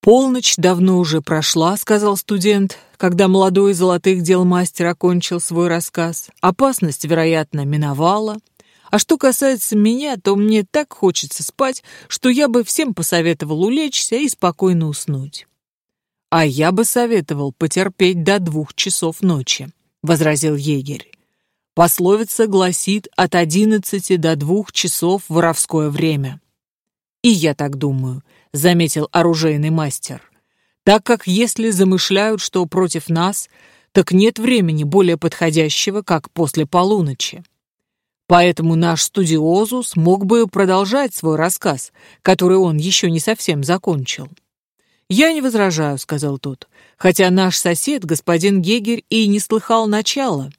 «Полночь давно уже прошла», — сказал студент, когда молодой золотых дел мастер окончил свой рассказ. «Опасность, вероятно, миновала. А что касается меня, то мне так хочется спать, что я бы всем посоветовал улечься и спокойно уснуть». «А я бы советовал потерпеть до двух часов ночи», — возразил егерь. «Пословица гласит от одиннадцати до двух часов воровское время». «И я так думаю», — заметил оружейный мастер. «Так как если замышляют, что против нас, так нет времени более подходящего, как после полуночи. Поэтому наш студиозус мог бы продолжать свой рассказ, который он еще не совсем закончил». «Я не возражаю», — сказал тот, «хотя наш сосед, господин Гегер, и не слыхал начала».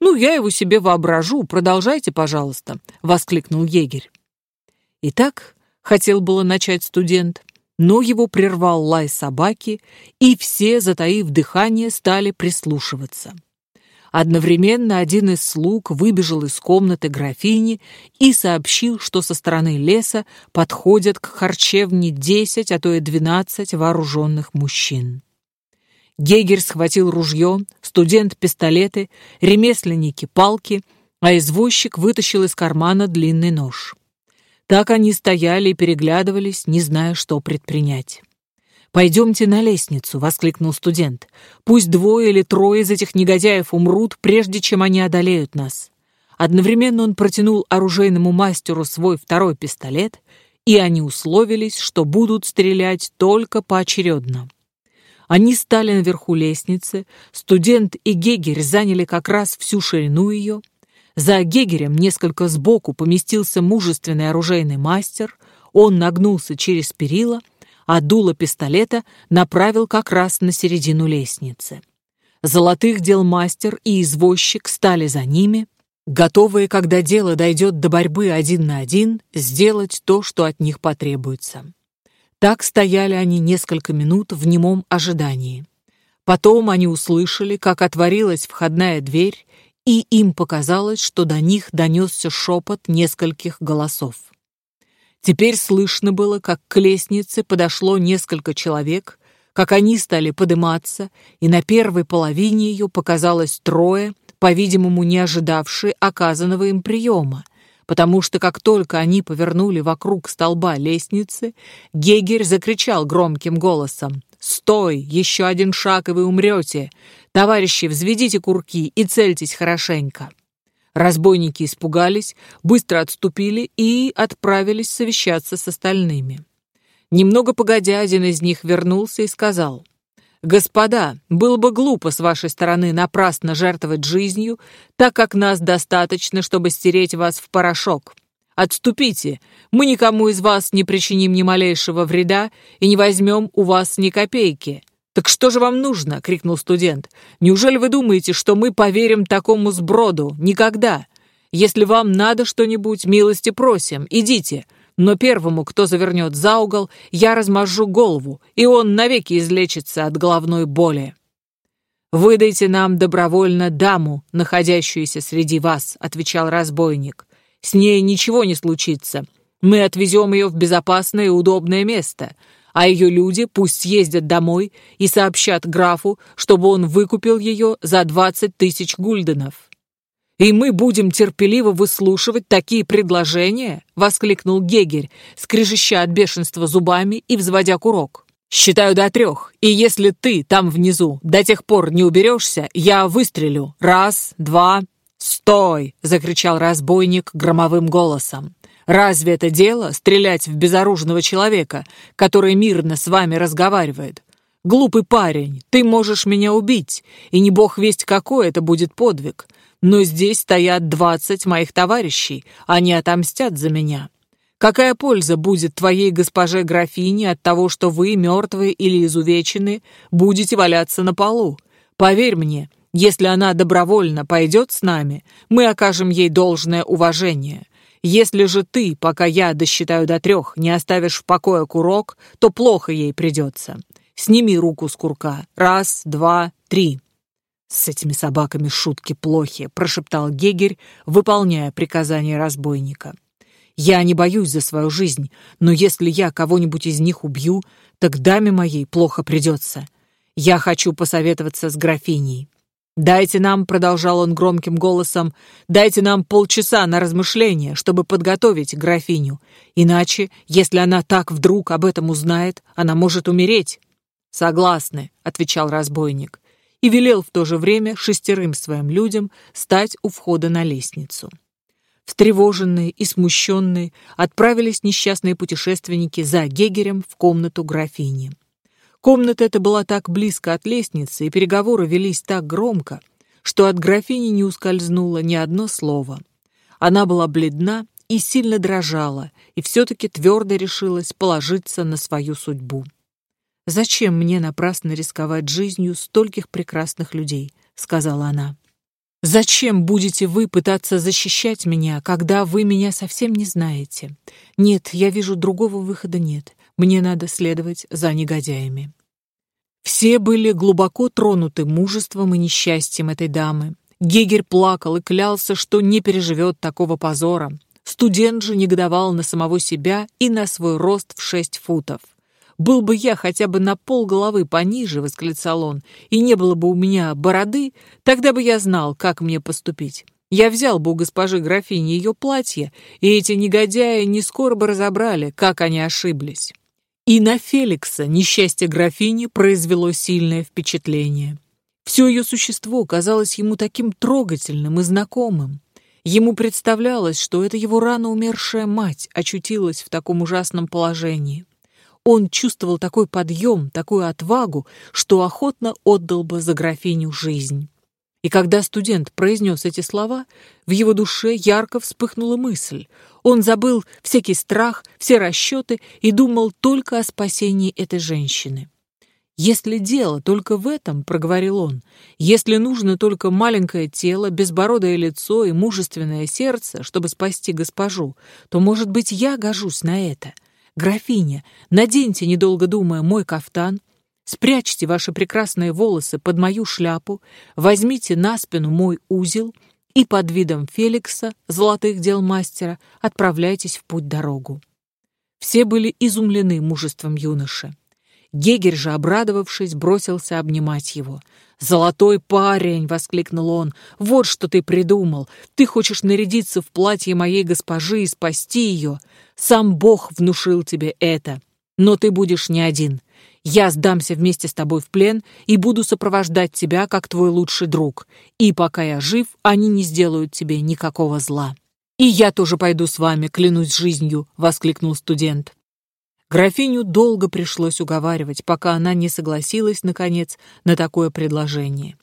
«Ну, я его себе воображу, продолжайте, пожалуйста», — воскликнул егерь. Итак, хотел было начать студент, но его прервал лай собаки, и все, затаив дыхание, стали прислушиваться. Одновременно один из слуг выбежал из комнаты графини и сообщил, что со стороны леса подходят к харчевне десять, а то и двенадцать вооруженных мужчин. Гегер схватил ружье, студент — пистолеты, ремесленники — палки, а извозчик вытащил из кармана длинный нож. Так они стояли и переглядывались, не зная, что предпринять. «Пойдемте на лестницу», — воскликнул студент. «Пусть двое или трое из этих негодяев умрут, прежде чем они одолеют нас». Одновременно он протянул оружейному мастеру свой второй пистолет, и они условились, что будут стрелять только поочередно. Они стали наверху лестницы, студент и Гегерь заняли как раз всю ширину ее. За Гегерем несколько сбоку поместился мужественный оружейный мастер, он нагнулся через перила — а дуло пистолета направил как раз на середину лестницы. Золотых дел мастер и извозчик стали за ними, готовые, когда дело дойдет до борьбы один на один, сделать то, что от них потребуется. Так стояли они несколько минут в немом ожидании. Потом они услышали, как отворилась входная дверь, и им показалось, что до них донесся шепот нескольких голосов. Теперь слышно было, как к лестнице подошло несколько человек, как они стали подниматься, и на первой половине ее показалось трое, по-видимому, не ожидавшие оказанного им приема, потому что как только они повернули вокруг столба лестницы, Гегер закричал громким голосом «Стой! Еще один шаг, и вы умрете! Товарищи, взведите курки и цельтесь хорошенько!» Разбойники испугались, быстро отступили и отправились совещаться с остальными. Немного погодя, один из них вернулся и сказал, «Господа, было бы глупо с вашей стороны напрасно жертвовать жизнью, так как нас достаточно, чтобы стереть вас в порошок. Отступите, мы никому из вас не причиним ни малейшего вреда и не возьмем у вас ни копейки. «Так что же вам нужно?» — крикнул студент. «Неужели вы думаете, что мы поверим такому сброду? Никогда! Если вам надо что-нибудь, милости просим, идите. Но первому, кто завернет за угол, я размажу голову, и он навеки излечится от головной боли». «Выдайте нам добровольно даму, находящуюся среди вас», — отвечал разбойник. «С ней ничего не случится. Мы отвезем ее в безопасное и удобное место а ее люди пусть съездят домой и сообщат графу, чтобы он выкупил ее за двадцать тысяч гульденов. «И мы будем терпеливо выслушивать такие предложения?» — воскликнул Гегерь, скрежеща от бешенства зубами и взводя курок. «Считаю до трех, и если ты там внизу до тех пор не уберешься, я выстрелю. Раз, два...» «Стой!» — закричал разбойник громовым голосом. Разве это дело стрелять в безоружного человека, который мирно с вами разговаривает? Глупый парень, ты можешь меня убить, и не бог весть какой это будет подвиг. Но здесь стоят двадцать моих товарищей, они отомстят за меня. Какая польза будет твоей госпоже графине от того, что вы, мертвые или изувеченные, будете валяться на полу? Поверь мне, если она добровольно пойдет с нами, мы окажем ей должное уважение. Если же ты, пока я досчитаю до трех, не оставишь в покое курок, то плохо ей придется. Сними руку с курка. Раз, два, три». «С этими собаками шутки плохи», — прошептал Гегерь, выполняя приказание разбойника. Я не боюсь за свою жизнь, но если я кого-нибудь из них убью, так даме моей плохо придется. Я хочу посоветоваться с графиней. «Дайте нам», — продолжал он громким голосом, «дайте нам полчаса на размышление, чтобы подготовить графиню. Иначе, если она так вдруг об этом узнает, она может умереть». «Согласны», — отвечал разбойник, и велел в то же время шестерым своим людям стать у входа на лестницу. Встревоженные и смущенные отправились несчастные путешественники за Гегерем в комнату графини. Комната эта была так близко от лестницы, и переговоры велись так громко, что от графини не ускользнуло ни одно слово. Она была бледна и сильно дрожала, и все-таки твердо решилась положиться на свою судьбу. «Зачем мне напрасно рисковать жизнью стольких прекрасных людей?» — сказала она. «Зачем будете вы пытаться защищать меня, когда вы меня совсем не знаете? Нет, я вижу, другого выхода нет. Мне надо следовать за негодяями. Все были глубоко тронуты мужеством и несчастьем этой дамы. Гегер плакал и клялся, что не переживет такого позора. Студент же негодовал на самого себя и на свой рост в шесть футов. «Был бы я хотя бы на пол головы пониже», — восклицал он, «и не было бы у меня бороды, тогда бы я знал, как мне поступить. Я взял бы у госпожи графини ее платье, и эти негодяи не скоро бы разобрали, как они ошиблись». И на Феликса несчастье графини произвело сильное впечатление. Все ее существо казалось ему таким трогательным и знакомым. Ему представлялось, что это его рано умершая мать очутилась в таком ужасном положении. Он чувствовал такой подъем, такую отвагу, что охотно отдал бы за графиню жизнь. И когда студент произнес эти слова, в его душе ярко вспыхнула мысль. Он забыл всякий страх, все расчеты и думал только о спасении этой женщины. «Если дело только в этом, — проговорил он, — если нужно только маленькое тело, безбородое лицо и мужественное сердце, чтобы спасти госпожу, то, может быть, я гожусь на это. Графиня, наденьте, недолго думая, мой кафтан, Спрячьте ваши прекрасные волосы под мою шляпу, возьмите на спину мой узел и под видом Феликса, золотых дел мастера, отправляйтесь в путь-дорогу. Все были изумлены мужеством юноши. Гегер же, обрадовавшись, бросился обнимать его. «Золотой парень!» — воскликнул он. «Вот что ты придумал! Ты хочешь нарядиться в платье моей госпожи и спасти ее! Сам Бог внушил тебе это! Но ты будешь не один. Я сдамся вместе с тобой в плен и буду сопровождать тебя, как твой лучший друг. И пока я жив, они не сделают тебе никакого зла». «И я тоже пойду с вами, клянусь жизнью», — воскликнул студент. Графиню долго пришлось уговаривать, пока она не согласилась, наконец, на такое предложение.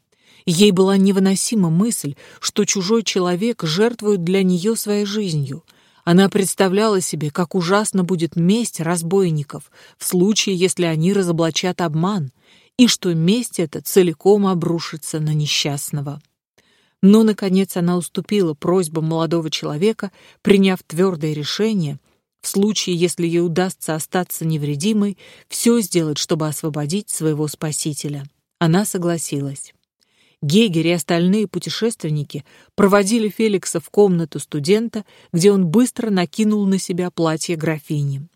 Ей была невыносима мысль, что чужой человек жертвует для нее своей жизнью — она представляла себе, как ужасно будет месть разбойников в случае, если они разоблачат обман, и что месть эта целиком обрушится на несчастного. Но, наконец, она уступила просьбам молодого человека, приняв твердое решение, в случае, если ей удастся остаться невредимой, все сделать, чтобы освободить своего спасителя. Она согласилась. Гегер и остальные путешественники проводили Феликса в комнату студента, где он быстро накинул на себя платье графини.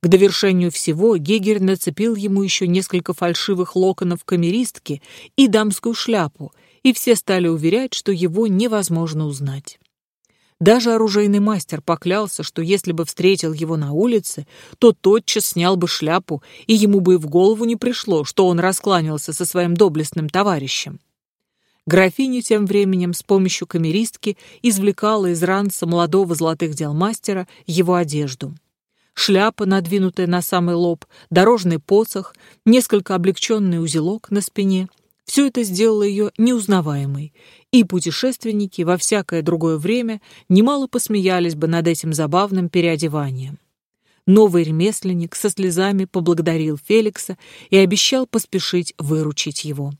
К довершению всего Гегер нацепил ему еще несколько фальшивых локонов камеристки и дамскую шляпу, и все стали уверять, что его невозможно узнать. Даже оружейный мастер поклялся, что если бы встретил его на улице, то тотчас снял бы шляпу, и ему бы и в голову не пришло, что он раскланялся со своим доблестным товарищем. Графиня тем временем с помощью камеристки извлекала из ранца молодого золотых дел мастера его одежду. Шляпа, надвинутая на самый лоб, дорожный посох, несколько облегченный узелок на спине — все это сделало ее неузнаваемой, и путешественники во всякое другое время немало посмеялись бы над этим забавным переодеванием. Новый ремесленник со слезами поблагодарил Феликса и обещал поспешить выручить его.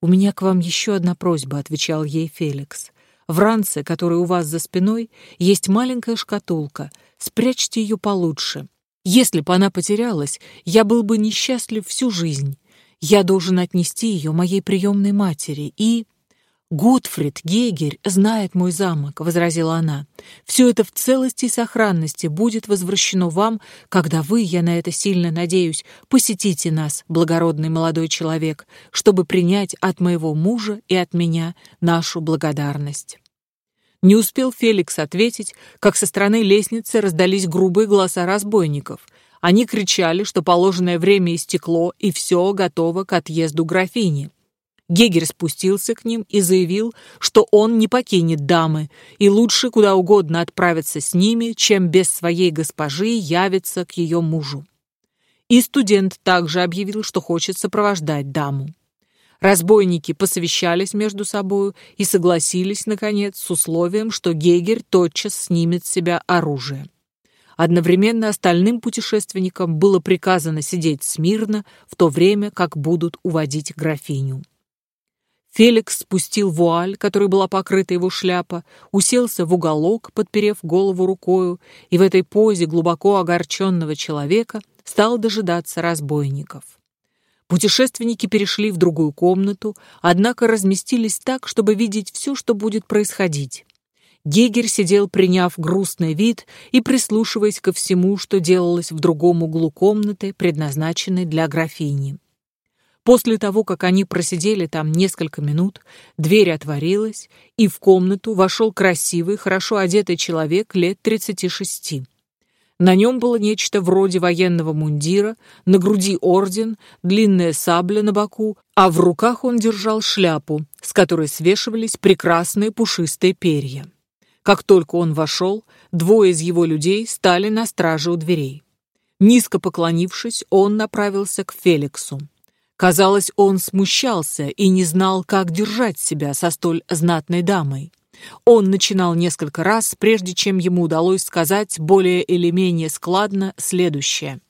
«У меня к вам еще одна просьба», — отвечал ей Феликс. «В ранце, который у вас за спиной, есть маленькая шкатулка. Спрячьте ее получше. Если бы она потерялась, я был бы несчастлив всю жизнь. Я должен отнести ее моей приемной матери и...» «Готфрид Гейгерь знает мой замок», — возразила она. «Все это в целости и сохранности будет возвращено вам, когда вы, я на это сильно надеюсь, посетите нас, благородный молодой человек, чтобы принять от моего мужа и от меня нашу благодарность». Не успел Феликс ответить, как со стороны лестницы раздались грубые голоса разбойников. Они кричали, что положенное время истекло, и все готово к отъезду графини. Гегер спустился к ним и заявил, что он не покинет дамы, и лучше куда угодно отправиться с ними, чем без своей госпожи явиться к ее мужу. И студент также объявил, что хочет сопровождать даму. Разбойники посовещались между собою и согласились, наконец, с условием, что Гегер тотчас снимет с себя оружие. Одновременно остальным путешественникам было приказано сидеть смирно, в то время как будут уводить графиню. Феликс спустил вуаль, которой была покрыта его шляпа, уселся в уголок, подперев голову рукою, и в этой позе глубоко огорченного человека стал дожидаться разбойников. Путешественники перешли в другую комнату, однако разместились так, чтобы видеть все, что будет происходить. Гегер сидел, приняв грустный вид и прислушиваясь ко всему, что делалось в другом углу комнаты, предназначенной для графини. После того, как они просидели там несколько минут, дверь отворилась, и в комнату вошел красивый, хорошо одетый человек лет 36. На нем было нечто вроде военного мундира, на груди орден, длинная сабля на боку, а в руках он держал шляпу, с которой свешивались прекрасные пушистые перья. Как только он вошел, двое из его людей стали на страже у дверей. Низко поклонившись, он направился к Феликсу. Казалось, он смущался и не знал, как держать себя со столь знатной дамой. Он начинал несколько раз, прежде чем ему удалось сказать более или менее складно следующее.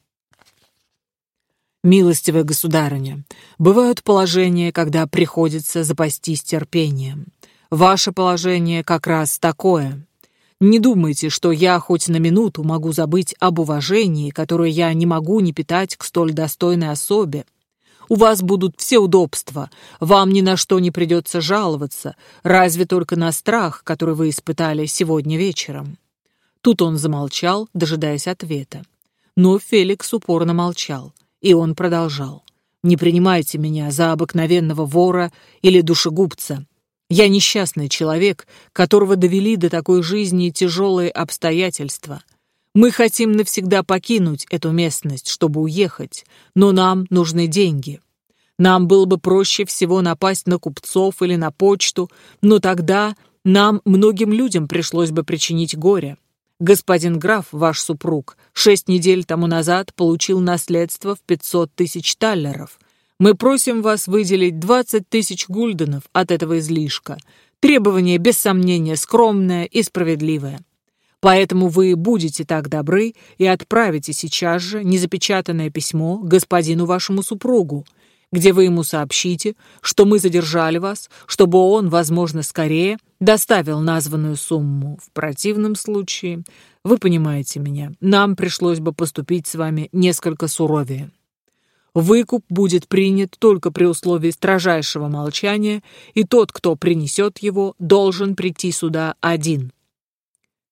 «Милостивая государыня, бывают положения, когда приходится запастись терпением. Ваше положение как раз такое. Не думайте, что я хоть на минуту могу забыть об уважении, которое я не могу не питать к столь достойной особе. У вас будут все удобства, вам ни на что не придется жаловаться, разве только на страх, который вы испытали сегодня вечером». Тут он замолчал, дожидаясь ответа. Но Феликс упорно молчал, и он продолжал. «Не принимайте меня за обыкновенного вора или душегубца. Я несчастный человек, которого довели до такой жизни тяжелые обстоятельства. Мы хотим навсегда покинуть эту местность, чтобы уехать, но нам нужны деньги. Нам было бы проще всего напасть на купцов или на почту, но тогда нам, многим людям, пришлось бы причинить горе. Господин граф, ваш супруг, шесть недель тому назад получил наследство в 500 тысяч таллеров. Мы просим вас выделить 20 тысяч гульденов от этого излишка. Требование, без сомнения, скромное и справедливое. Поэтому вы будете так добры и отправите сейчас же незапечатанное письмо господину вашему супругу, где вы ему сообщите, что мы задержали вас, чтобы он, возможно, скорее доставил названную сумму. В противном случае, вы понимаете меня, нам пришлось бы поступить с вами несколько суровее. Выкуп будет принят только при условии строжайшего молчания, и тот, кто принесет его, должен прийти сюда один.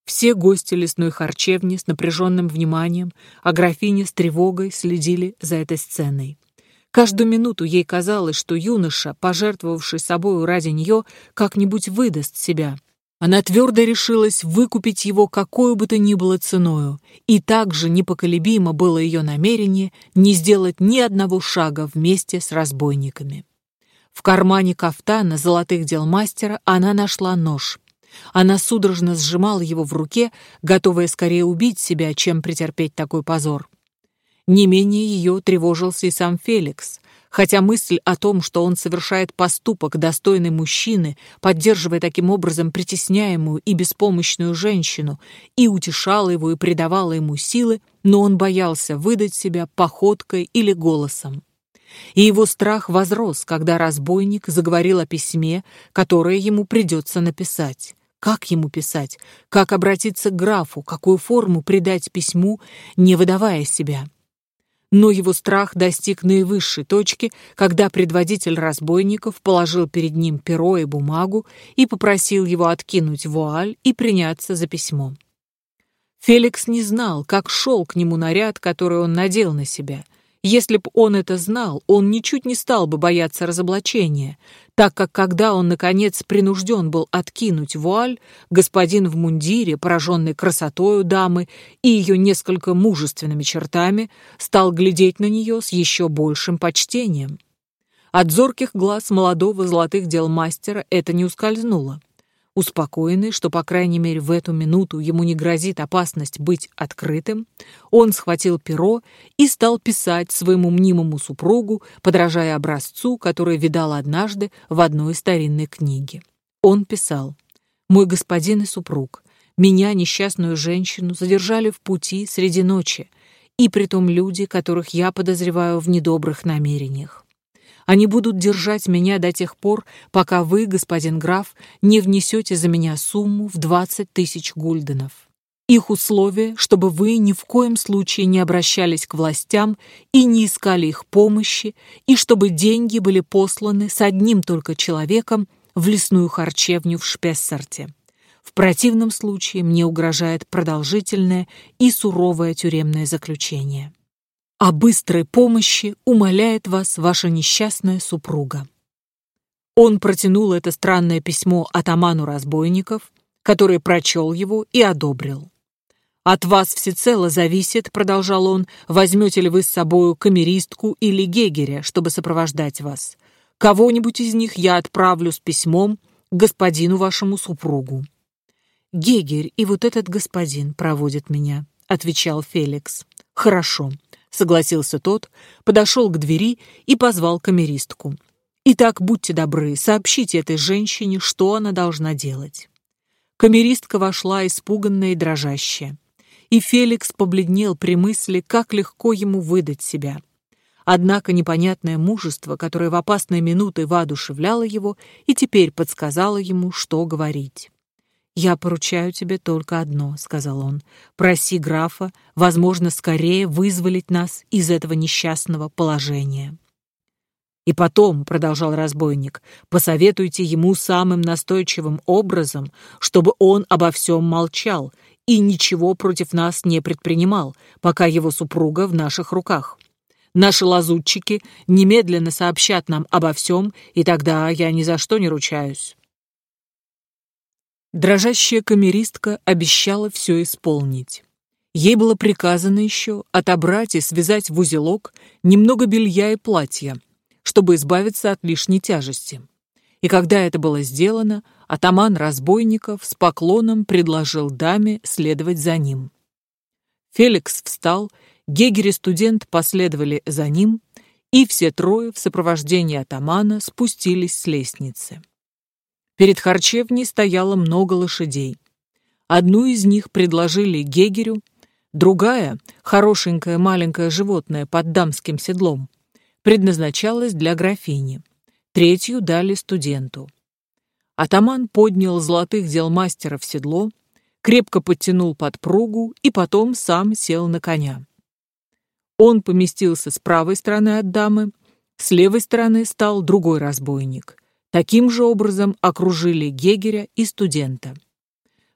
Все гости лесной харчевни с напряженным вниманием, а графиня с тревогой следили за этой сценой. Каждую минуту ей казалось, что юноша, пожертвовавший собою ради нее, как-нибудь выдаст себя. Она твердо решилась выкупить его какой бы то ни было ценою, и также непоколебимо было ее намерение не сделать ни одного шага вместе с разбойниками. В кармане кафтана золотых дел мастера она нашла нож — она судорожно сжимала его в руке, готовая скорее убить себя, чем претерпеть такой позор. Не менее ее тревожился и сам Феликс, хотя мысль о том, что он совершает поступок достойный мужчины, поддерживая таким образом притесняемую и беспомощную женщину, и утешала его и придавала ему силы, но он боялся выдать себя походкой или голосом. И его страх возрос, когда разбойник заговорил о письме, которое ему придется написать. Как ему писать? Как обратиться к графу? Какую форму придать письму, не выдавая себя? Но его страх достиг наивысшей точки, когда предводитель разбойников положил перед ним перо и бумагу и попросил его откинуть вуаль и приняться за письмо. Феликс не знал, как шел к нему наряд, который он надел на себя — если б он это знал, он ничуть не стал бы бояться разоблачения, так как когда он, наконец, принужден был откинуть вуаль, господин в мундире, пораженный красотою дамы и ее несколько мужественными чертами, стал глядеть на нее с еще большим почтением. От зорких глаз молодого золотых дел мастера это не ускользнуло. Успокоенный, что, по крайней мере, в эту минуту ему не грозит опасность быть открытым, он схватил перо и стал писать своему мнимому супругу, подражая образцу, который видал однажды в одной старинной книге. Он писал «Мой господин и супруг, меня, несчастную женщину, задержали в пути среди ночи, и притом люди, которых я подозреваю в недобрых намерениях. Они будут держать меня до тех пор, пока вы, господин граф, не внесете за меня сумму в 20 тысяч гульденов. Их условие, чтобы вы ни в коем случае не обращались к властям и не искали их помощи, и чтобы деньги были посланы с одним только человеком в лесную харчевню в Шпессарте. В противном случае мне угрожает продолжительное и суровое тюремное заключение. О быстрой помощи умоляет вас ваша несчастная супруга. Он протянул это странное письмо атаману разбойников, который прочел его и одобрил. «От вас всецело зависит, — продолжал он, — возьмете ли вы с собою камеристку или гегеря, чтобы сопровождать вас. Кого-нибудь из них я отправлю с письмом господину вашему супругу». «Гегерь и вот этот господин проводят меня», — отвечал Феликс. «Хорошо согласился тот, подошел к двери и позвал камеристку. «Итак, будьте добры, сообщите этой женщине, что она должна делать». Камеристка вошла испуганная и дрожащая. И Феликс побледнел при мысли, как легко ему выдать себя. Однако непонятное мужество, которое в опасные минуты воодушевляло его, и теперь подсказало ему, что говорить. «Я поручаю тебе только одно», — сказал он. «Проси графа, возможно, скорее вызволить нас из этого несчастного положения». «И потом», — продолжал разбойник, — «посоветуйте ему самым настойчивым образом, чтобы он обо всем молчал и ничего против нас не предпринимал, пока его супруга в наших руках. Наши лазутчики немедленно сообщат нам обо всем, и тогда я ни за что не ручаюсь». Дрожащая камеристка обещала все исполнить. Ей было приказано еще отобрать и связать в узелок немного белья и платья, чтобы избавиться от лишней тяжести. И когда это было сделано, атаман разбойников с поклоном предложил даме следовать за ним. Феликс встал, Гегер и студент последовали за ним, и все трое в сопровождении атамана спустились с лестницы. Перед харчевней стояло много лошадей. Одну из них предложили Гегерю, другая, хорошенькое маленькое животное под дамским седлом, предназначалась для графини, третью дали студенту. Атаман поднял золотых дел мастера в седло, крепко подтянул подпругу и потом сам сел на коня. Он поместился с правой стороны от дамы, с левой стороны стал другой разбойник — Таким же образом окружили Гегеря и студента.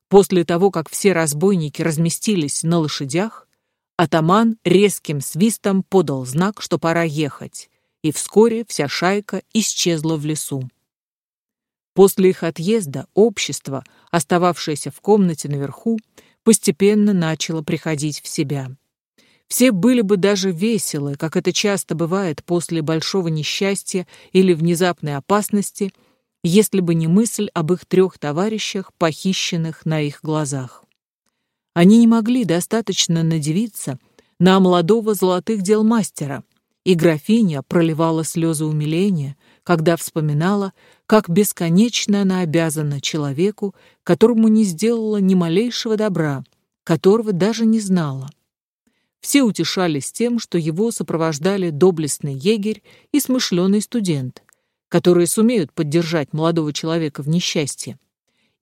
После того, как все разбойники разместились на лошадях, атаман резким свистом подал знак, что пора ехать, и вскоре вся шайка исчезла в лесу. После их отъезда общество, остававшееся в комнате наверху, постепенно начало приходить в себя. Все были бы даже веселы, как это часто бывает после большого несчастья или внезапной опасности, если бы не мысль об их трех товарищах, похищенных на их глазах. Они не могли достаточно надевиться на молодого золотых дел мастера, и графиня проливала слезы умиления, когда вспоминала, как бесконечно она обязана человеку, которому не сделала ни малейшего добра, которого даже не знала. Все утешались тем, что его сопровождали доблестный егерь и смышленый студент, которые сумеют поддержать молодого человека в несчастье.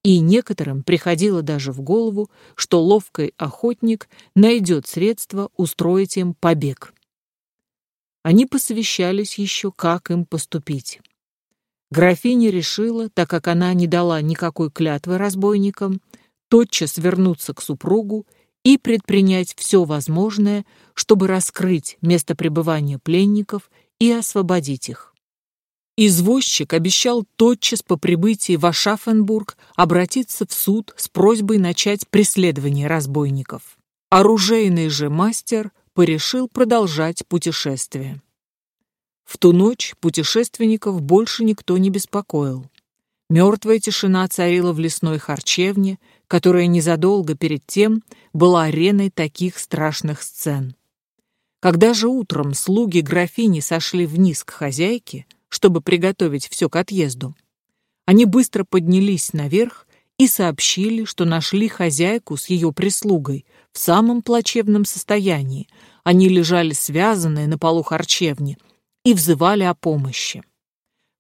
И некоторым приходило даже в голову, что ловкий охотник найдет средства устроить им побег. они посовещались еще, как им поступить. Графиня решила, так как она не дала никакой клятвы разбойникам, тотчас вернуться к супругу и предпринять все возможное, чтобы раскрыть место пребывания пленников и освободить их. Извозчик обещал тотчас по прибытии в Ашафенбург обратиться в суд с просьбой начать преследование разбойников. Оружейный же мастер порешил продолжать путешествие. В ту ночь путешественников больше никто не беспокоил. Мертвая тишина царила в лесной харчевне, которая незадолго перед тем была ареной таких страшных сцен. Когда же утром слуги графини сошли вниз к хозяйке, чтобы приготовить все к отъезду. Они быстро поднялись наверх и сообщили, что нашли хозяйку с ее прислугой в самом плачевном состоянии. Они лежали связанные на полу харчевни и взывали о помощи.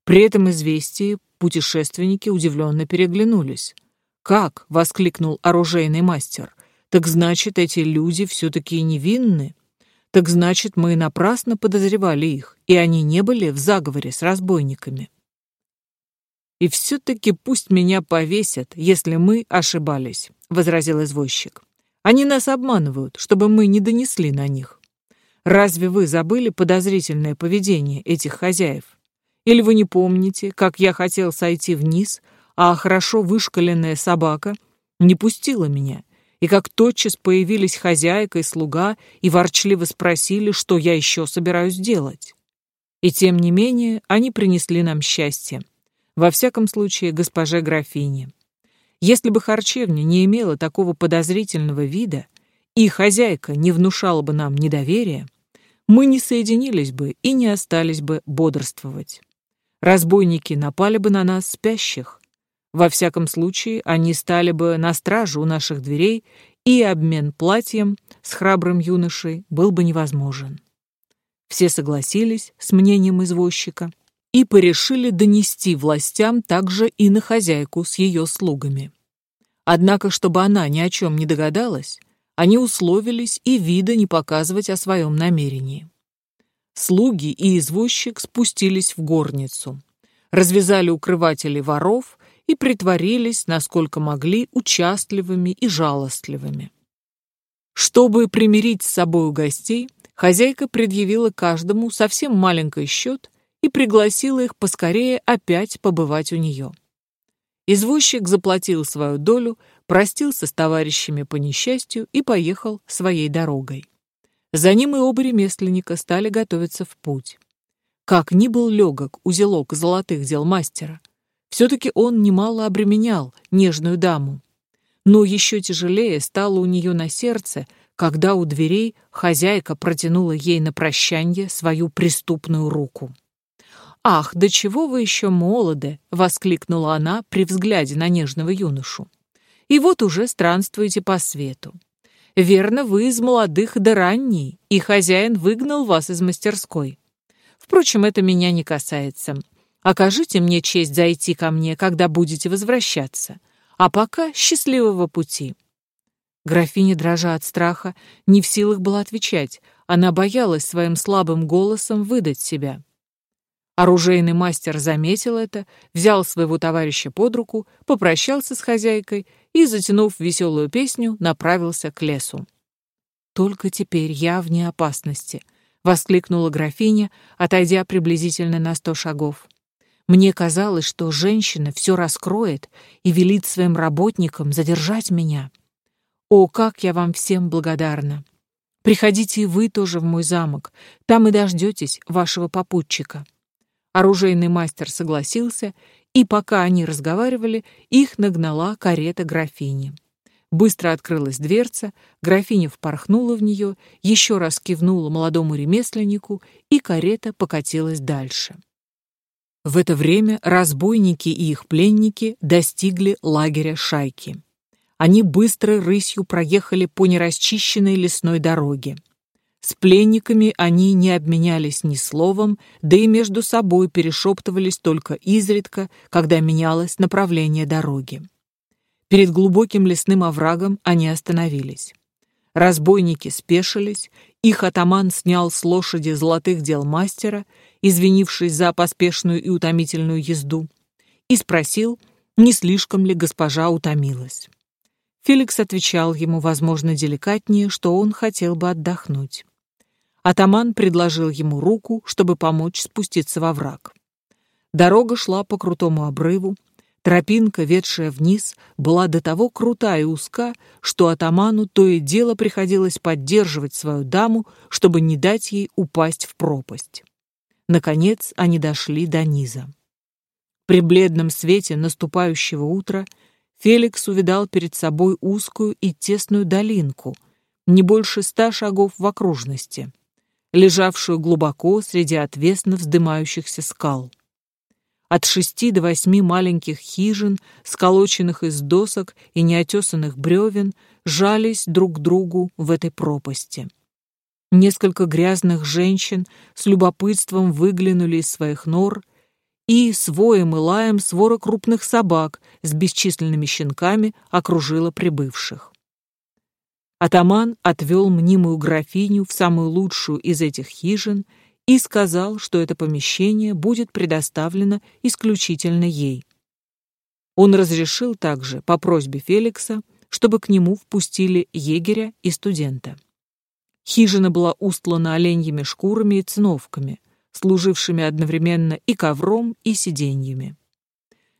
При этом известии путешественники удивленно переглянулись. «Как?» — воскликнул оружейный мастер. «Так значит, эти люди все-таки невинны?» Так значит, мы напрасно подозревали их, и они не были в заговоре с разбойниками. «И все-таки пусть меня повесят, если мы ошибались», — возразил извозчик. «Они нас обманывают, чтобы мы не донесли на них. Разве вы забыли подозрительное поведение этих хозяев? Или вы не помните, как я хотел сойти вниз, а хорошо вышкаленная собака не пустила меня, и как тотчас появились хозяйка и слуга и ворчливо спросили, что я еще собираюсь делать. И тем не менее они принесли нам счастье. Во всяком случае, госпоже графине. Если бы харчевня не имела такого подозрительного вида, и хозяйка не внушала бы нам недоверия, мы не соединились бы и не остались бы бодрствовать. Разбойники напали бы на нас спящих, во всяком случае, они стали бы на страже у наших дверей, и обмен платьем с храбрым юношей был бы невозможен. Все согласились с мнением извозчика и порешили донести властям также и на хозяйку с ее слугами. Однако, чтобы она ни о чем не догадалась, они условились и вида не показывать о своем намерении. Слуги и извозчик спустились в горницу, развязали укрыватели воров и притворились, насколько могли, участливыми и жалостливыми. Чтобы примирить с собою гостей, хозяйка предъявила каждому совсем маленький счет и пригласила их поскорее опять побывать у нее. Извозчик заплатил свою долю, простился с товарищами по несчастью и поехал своей дорогой. За ним и оба ремесленника стали готовиться в путь. Как ни был легок узелок золотых дел мастера, все-таки он немало обременял нежную даму. Но еще тяжелее стало у нее на сердце, когда у дверей хозяйка протянула ей на прощанье свою преступную руку. «Ах, до чего вы еще молоды!» — воскликнула она при взгляде на нежного юношу. «И вот уже странствуете по свету. Верно, вы из молодых до ранней, и хозяин выгнал вас из мастерской. Впрочем, это меня не касается. Окажите мне честь зайти ко мне, когда будете возвращаться. А пока счастливого пути». Графиня, дрожа от страха, не в силах была отвечать. Она боялась своим слабым голосом выдать себя. Оружейный мастер заметил это, взял своего товарища под руку, попрощался с хозяйкой и, затянув веселую песню, направился к лесу. «Только теперь я вне опасности», — воскликнула графиня, отойдя приблизительно на сто шагов. Мне казалось, что женщина все раскроет и велит своим работникам задержать меня. О, как я вам всем благодарна! Приходите и вы тоже в мой замок, там и дождетесь вашего попутчика». Оружейный мастер согласился, и пока они разговаривали, их нагнала карета графини. Быстро открылась дверца, графиня впорхнула в нее, еще раз кивнула молодому ремесленнику, и карета покатилась дальше. В это время разбойники и их пленники достигли лагеря шайки. Они быстро рысью проехали по нерасчищенной лесной дороге. С пленниками они не обменялись ни словом, да и между собой перешептывались только изредка, когда менялось направление дороги. Перед глубоким лесным оврагом они остановились. Разбойники спешились Их атаман снял с лошади золотых дел мастера, извинившись за поспешную и утомительную езду, и спросил, не слишком ли госпожа утомилась. Феликс отвечал ему, возможно, деликатнее, что он хотел бы отдохнуть. Атаман предложил ему руку, чтобы помочь спуститься во враг. Дорога шла по крутому обрыву, Тропинка, ведшая вниз, была до того крута и узка, что атаману то и дело приходилось поддерживать свою даму, чтобы не дать ей упасть в пропасть. Наконец они дошли до низа. При бледном свете наступающего утра Феликс увидал перед собой узкую и тесную долинку, не больше ста шагов в окружности, лежавшую глубоко среди отвесно вздымающихся скал. От шести до восьми маленьких хижин, сколоченных из досок и неотесанных бревен, жались друг к другу в этой пропасти. Несколько грязных женщин с любопытством выглянули из своих нор, и с воем и лаем свора крупных собак с бесчисленными щенками окружила прибывших. Атаман отвел мнимую графиню в самую лучшую из этих хижин и сказал, что это помещение будет предоставлено исключительно ей. Он разрешил также, по просьбе Феликса, чтобы к нему впустили егеря и студента. Хижина была устлана оленьими шкурами и циновками, служившими одновременно и ковром, и сиденьями.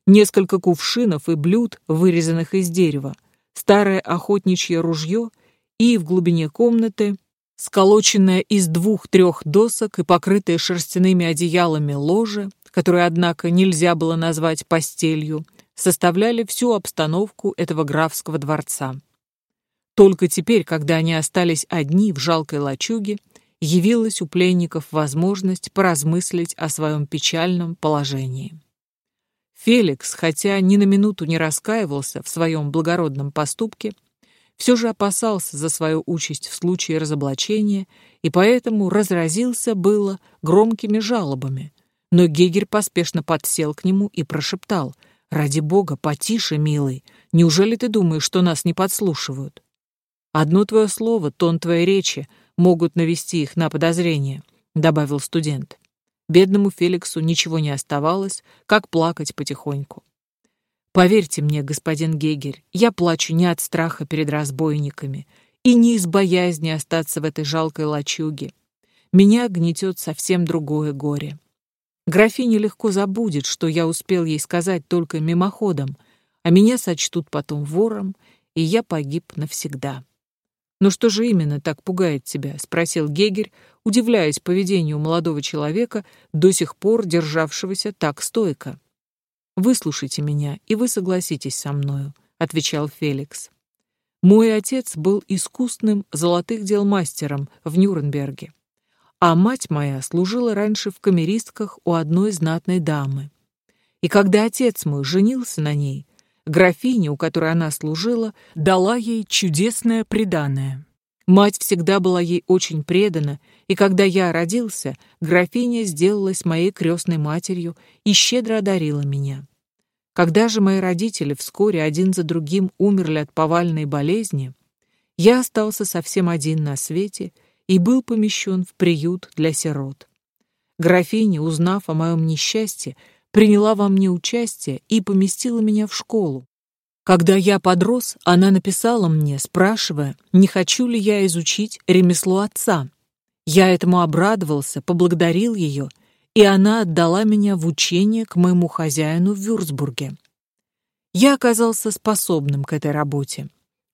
Несколько кувшинов и блюд, вырезанных из дерева, старое охотничье ружье и в глубине комнаты сколоченная из двух-трех досок и покрытая шерстяными одеялами ложе, которое, однако, нельзя было назвать постелью, составляли всю обстановку этого графского дворца. Только теперь, когда они остались одни в жалкой лачуге, явилась у пленников возможность поразмыслить о своем печальном положении. Феликс, хотя ни на минуту не раскаивался в своем благородном поступке, все же опасался за свою участь в случае разоблачения и поэтому разразился было громкими жалобами. Но Гегер поспешно подсел к нему и прошептал «Ради бога, потише, милый, неужели ты думаешь, что нас не подслушивают?» «Одно твое слово, тон твоей речи могут навести их на подозрение», — добавил студент. Бедному Феликсу ничего не оставалось, как плакать потихоньку. Поверьте мне, господин Гегерь, я плачу не от страха перед разбойниками и не из боязни остаться в этой жалкой лачуге. Меня гнетет совсем другое горе. Графиня легко забудет, что я успел ей сказать только мимоходом, а меня сочтут потом вором, и я погиб навсегда. «Но что же именно так пугает тебя?» — спросил Гегерь, удивляясь поведению молодого человека, до сих пор державшегося так стойко. «Выслушайте меня, и вы согласитесь со мною», — отвечал Феликс. «Мой отец был искусным золотых дел мастером в Нюрнберге, а мать моя служила раньше в камеристках у одной знатной дамы. И когда отец мой женился на ней, графиня, у которой она служила, дала ей чудесное преданное. Мать всегда была ей очень предана, и когда я родился, графиня сделалась моей крестной матерью и щедро одарила меня. Когда же мои родители вскоре один за другим умерли от повальной болезни, я остался совсем один на свете и был помещен в приют для сирот. Графиня, узнав о моем несчастье, приняла во мне участие и поместила меня в школу. Когда я подрос, она написала мне, спрашивая, не хочу ли я изучить ремесло отца. Я этому обрадовался, поблагодарил ее и она отдала меня в учение к моему хозяину в Вюрцбурге. Я оказался способным к этой работе.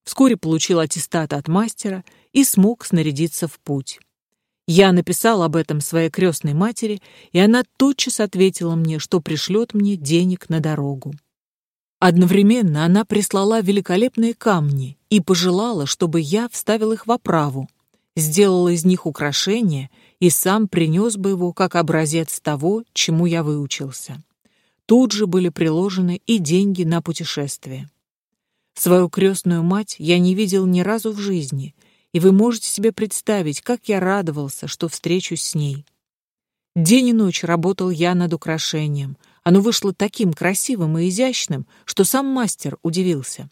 Вскоре получил аттестат от мастера и смог снарядиться в путь. Я написал об этом своей крестной матери, и она тотчас ответила мне, что пришлет мне денег на дорогу. Одновременно она прислала великолепные камни и пожелала, чтобы я вставил их в оправу, сделал из них украшения и сам принес бы его как образец того, чему я выучился. Тут же были приложены и деньги на путешествие. Свою крестную мать я не видел ни разу в жизни, и вы можете себе представить, как я радовался, что встречусь с ней. День и ночь работал я над украшением. Оно вышло таким красивым и изящным, что сам мастер удивился.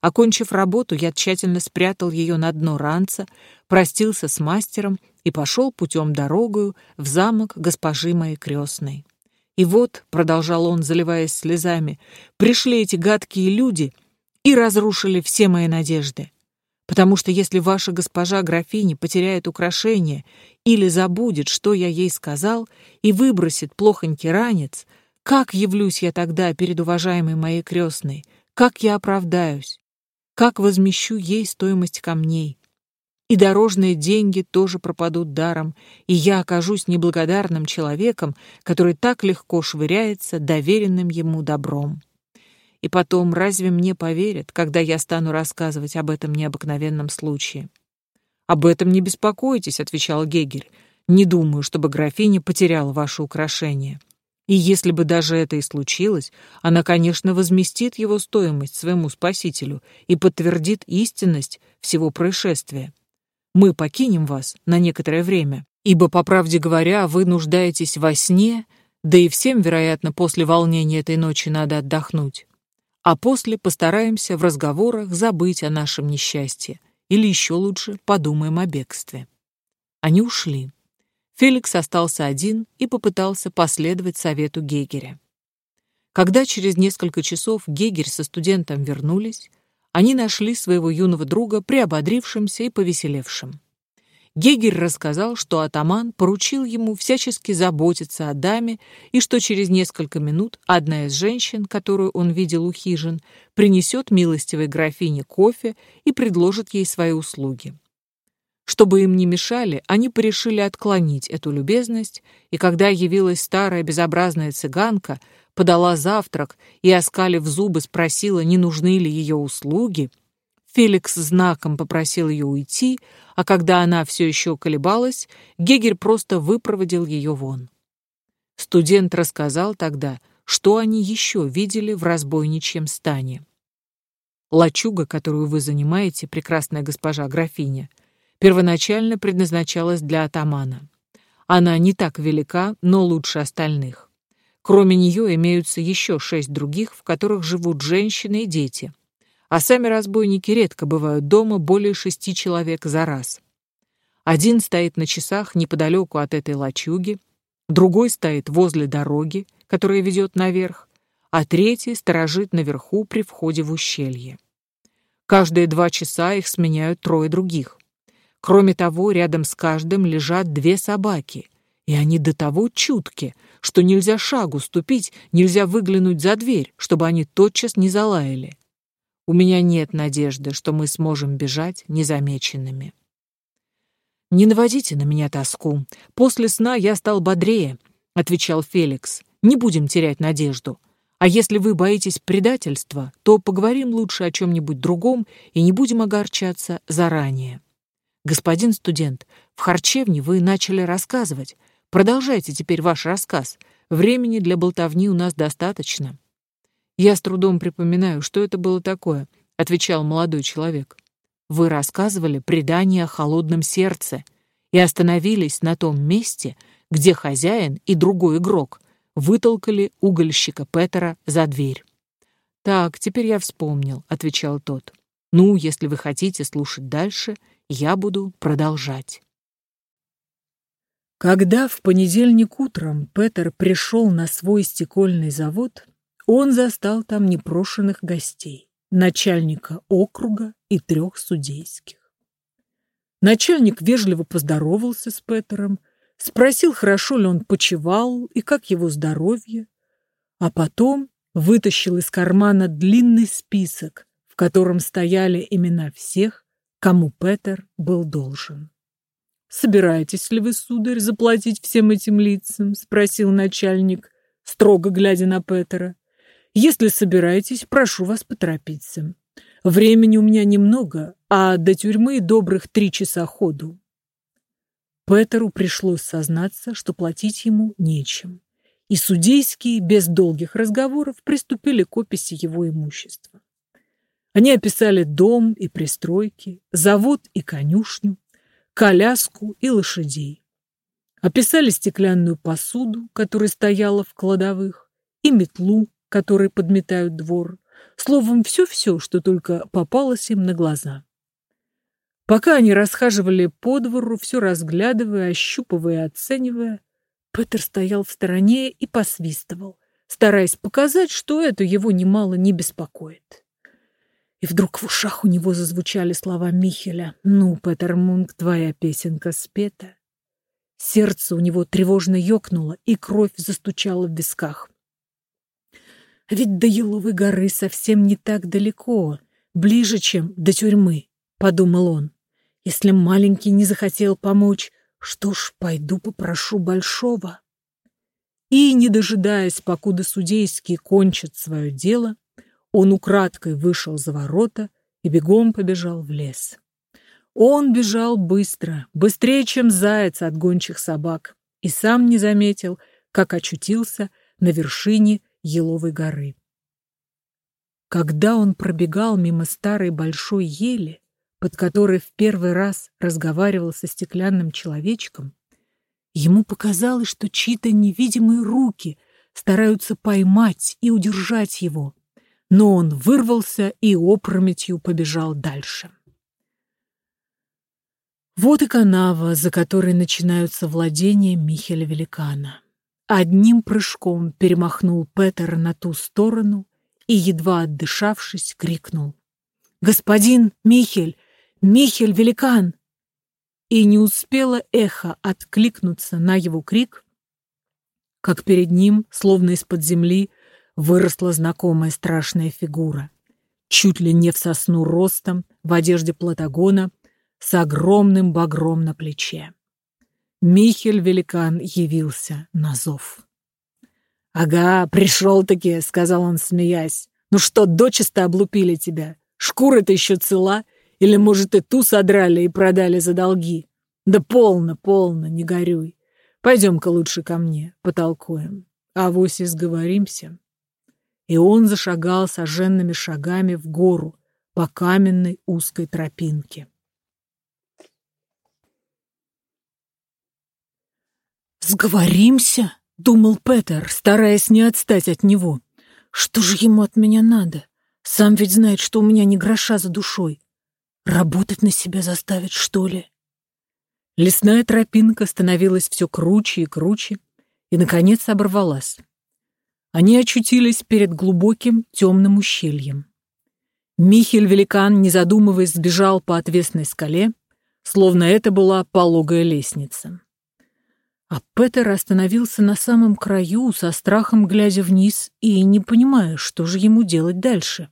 Окончив работу, я тщательно спрятал ее на дно ранца, простился с мастером и пошел путем дорогою в замок госпожи моей крестной. И вот, — продолжал он, заливаясь слезами, — пришли эти гадкие люди и разрушили все мои надежды. Потому что если ваша госпожа графиня потеряет украшение или забудет, что я ей сказал, и выбросит плохонький ранец, как явлюсь я тогда перед уважаемой моей крестной? Как я оправдаюсь? Как возмещу ей стоимость камней? И дорожные деньги тоже пропадут даром, и я окажусь неблагодарным человеком, который так легко швыряется доверенным ему добром. И потом, разве мне поверят, когда я стану рассказывать об этом необыкновенном случае? «Об этом не беспокойтесь», — отвечал Гегель. «Не думаю, чтобы графиня потеряла ваше украшение. И если бы даже это и случилось, она, конечно, возместит его стоимость своему спасителю и подтвердит истинность всего происшествия. Мы покинем вас на некоторое время, ибо, по правде говоря, вы нуждаетесь во сне, да и всем, вероятно, после волнения этой ночи надо отдохнуть. А после постараемся в разговорах забыть о нашем несчастье, или еще лучше подумаем о бегстве. Они ушли. Феликс остался один и попытался последовать совету Гегеря. Когда через несколько часов Гегерь со студентом вернулись, они нашли своего юного друга приободрившимся и повеселевшим. Гегерь рассказал, что атаман поручил ему всячески заботиться о даме и что через несколько минут одна из женщин, которую он видел у хижин, принесет милостивой графине кофе и предложит ей свои услуги. Чтобы им не мешали, они порешили отклонить эту любезность, и когда явилась старая безобразная цыганка, подала завтрак и, оскалив зубы, спросила, не нужны ли ее услуги, Феликс знаком попросил ее уйти, а когда она все еще колебалась, Гегер просто выпроводил ее вон. Студент рассказал тогда, что они еще видели в разбойничьем стане. «Лачуга, которую вы занимаете, прекрасная госпожа графиня, — первоначально предназначалась для атамана. Она не так велика, но лучше остальных. Кроме нее имеются еще шесть других, в которых живут женщины и дети. А сами разбойники редко бывают дома более шести человек за раз. Один стоит на часах неподалеку от этой лачуги, другой стоит возле дороги, которая ведет наверх, а третий сторожит наверху при входе в ущелье. Каждые два часа их сменяют трое других. Кроме того, рядом с каждым лежат две собаки, и они до того чутки, что нельзя шагу ступить, нельзя выглянуть за дверь, чтобы они тотчас не залаяли. У меня нет надежды, что мы сможем бежать незамеченными. «Не наводите на меня тоску. После сна я стал бодрее», — отвечал Феликс. «Не будем терять надежду. А если вы боитесь предательства, то поговорим лучше о чем-нибудь другом и не будем огорчаться заранее». Господин студент, в харчевне вы начали рассказывать. Продолжайте теперь ваш рассказ. Времени для болтовни у нас достаточно. Я с трудом припоминаю, что это было такое, отвечал молодой человек. Вы рассказывали предание о холодном сердце и остановились на том месте, где хозяин и другой игрок вытолкали угольщика Петера за дверь. «Так, теперь я вспомнил», — отвечал тот. «Ну, если вы хотите слушать дальше, я буду продолжать. Когда в понедельник утром Петер пришел на свой стекольный завод, он застал там непрошенных гостей, начальника округа и трех судейских. Начальник вежливо поздоровался с Петером, спросил, хорошо ли он почевал и как его здоровье, а потом вытащил из кармана длинный список, в котором стояли имена всех, кому Петер был должен. «Собираетесь ли вы, сударь, заплатить всем этим лицам?» — спросил начальник, строго глядя на Петера. «Если собираетесь, прошу вас поторопиться. Времени у меня немного, а до тюрьмы добрых три часа ходу». Петеру пришлось сознаться, что платить ему нечем, и судейские без долгих разговоров приступили к описи его имущества. Они описали дом и пристройки, завод и конюшню, коляску и лошадей. Описали стеклянную посуду, которая стояла в кладовых, и метлу, которой подметают двор, Словом, все-все, что только попалось им на глаза. Пока они расхаживали по двору, все разглядывая, ощупывая, оценивая, Петер стоял в стороне и посвистывал, стараясь показать, что это его немало не беспокоит. И вдруг в ушах у него зазвучали слова Михеля. «Ну, Петер Мунк, твоя песенка спета». Сердце у него тревожно ёкнуло, и кровь застучала в висках. «Ведь до Еловой горы совсем не так далеко, ближе, чем до тюрьмы», — подумал он. «Если маленький не захотел помочь, что ж, пойду попрошу большого». И, не дожидаясь, покуда судейские кончат свое дело, он украдкой вышел за ворота и бегом побежал в лес. Он бежал быстро, быстрее, чем заяц от гончих собак, и сам не заметил, как очутился на вершине Еловой горы. Когда он пробегал мимо старой большой ели, под которой в первый раз разговаривал со стеклянным человечком, ему показалось, что чьи-то невидимые руки стараются поймать и удержать его, но он вырвался и опрометью побежал дальше. Вот и канава, за которой начинаются владения Михеля Великана. Одним прыжком перемахнул Петер на ту сторону и, едва отдышавшись, крикнул. «Господин Михель! Михель Великан!» И не успело эхо откликнуться на его крик, как перед ним, словно из-под земли, выросла знакомая страшная фигура. Чуть ли не в сосну ростом, в одежде платагона, с огромным багром на плече. Михель-великан явился на зов. «Ага, пришел-таки», — сказал он, смеясь. «Ну что, дочисто облупили тебя? Шкура-то еще цела? Или, может, и ту содрали и продали за долги? Да полно, полно, не горюй. Пойдем-ка лучше ко мне, потолкуем. А вось и сговоримся» и он зашагал сожженными шагами в гору по каменной узкой тропинке. «Сговоримся?» — думал Петер, стараясь не отстать от него. «Что же ему от меня надо? Сам ведь знает, что у меня не гроша за душой. Работать на себя заставить, что ли?» Лесная тропинка становилась все круче и круче, и, наконец, оборвалась они очутились перед глубоким темным ущельем. Михель-великан, не задумываясь, сбежал по отвесной скале, словно это была пологая лестница. А Петер остановился на самом краю, со страхом глядя вниз и не понимая, что же ему делать дальше.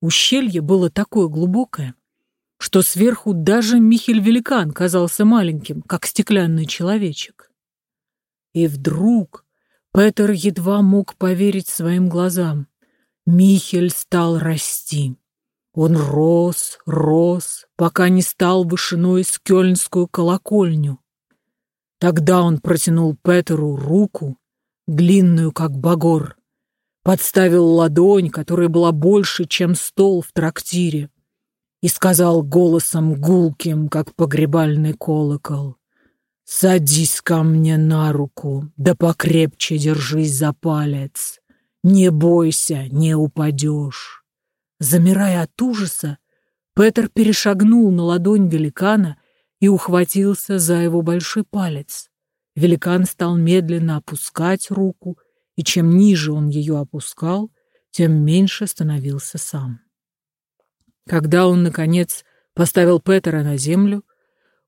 Ущелье было такое глубокое, что сверху даже Михель-великан казался маленьким, как стеклянный человечек. И вдруг Петер едва мог поверить своим глазам. Михель стал расти. Он рос, рос, пока не стал вышиной с кёльнскую колокольню. Тогда он протянул Петеру руку, длинную, как багор, подставил ладонь, которая была больше, чем стол в трактире, и сказал голосом гулким, как погребальный колокол. Садись ко мне на руку, да покрепче держись за палец. Не бойся, не упадешь. Замирая от ужаса, Петр перешагнул на ладонь великана и ухватился за его большой палец. Великан стал медленно опускать руку, и чем ниже он ее опускал, тем меньше становился сам. Когда он, наконец, поставил Петера на землю,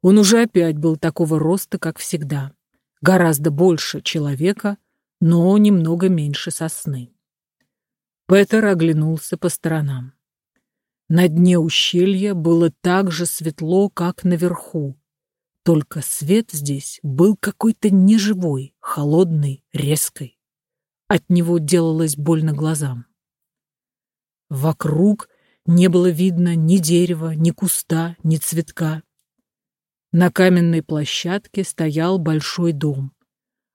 он уже опять был такого роста, как всегда. Гораздо больше человека, но немного меньше сосны. Петер оглянулся по сторонам. На дне ущелья было так же светло, как наверху. Только свет здесь был какой-то неживой, холодный, резкий. От него делалось больно глазам. Вокруг не было видно ни дерева, ни куста, ни цветка. На каменной площадке стоял большой дом.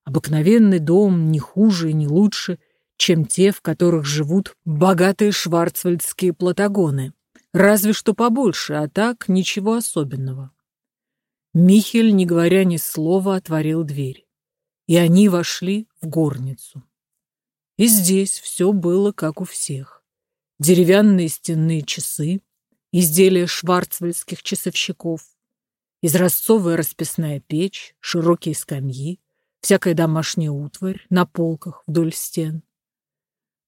Обыкновенный дом не хуже и не лучше, чем те, в которых живут богатые шварцвальдские платагоны. Разве что побольше, а так ничего особенного. Михель, не говоря ни слова, отворил дверь. И они вошли в горницу. И здесь все было как у всех. деревянные стенные часы, изделия шварцвальдских часовщиков, изразцовая расписная печь, широкие скамьи, всякая домашняя утварь на полках вдоль стен.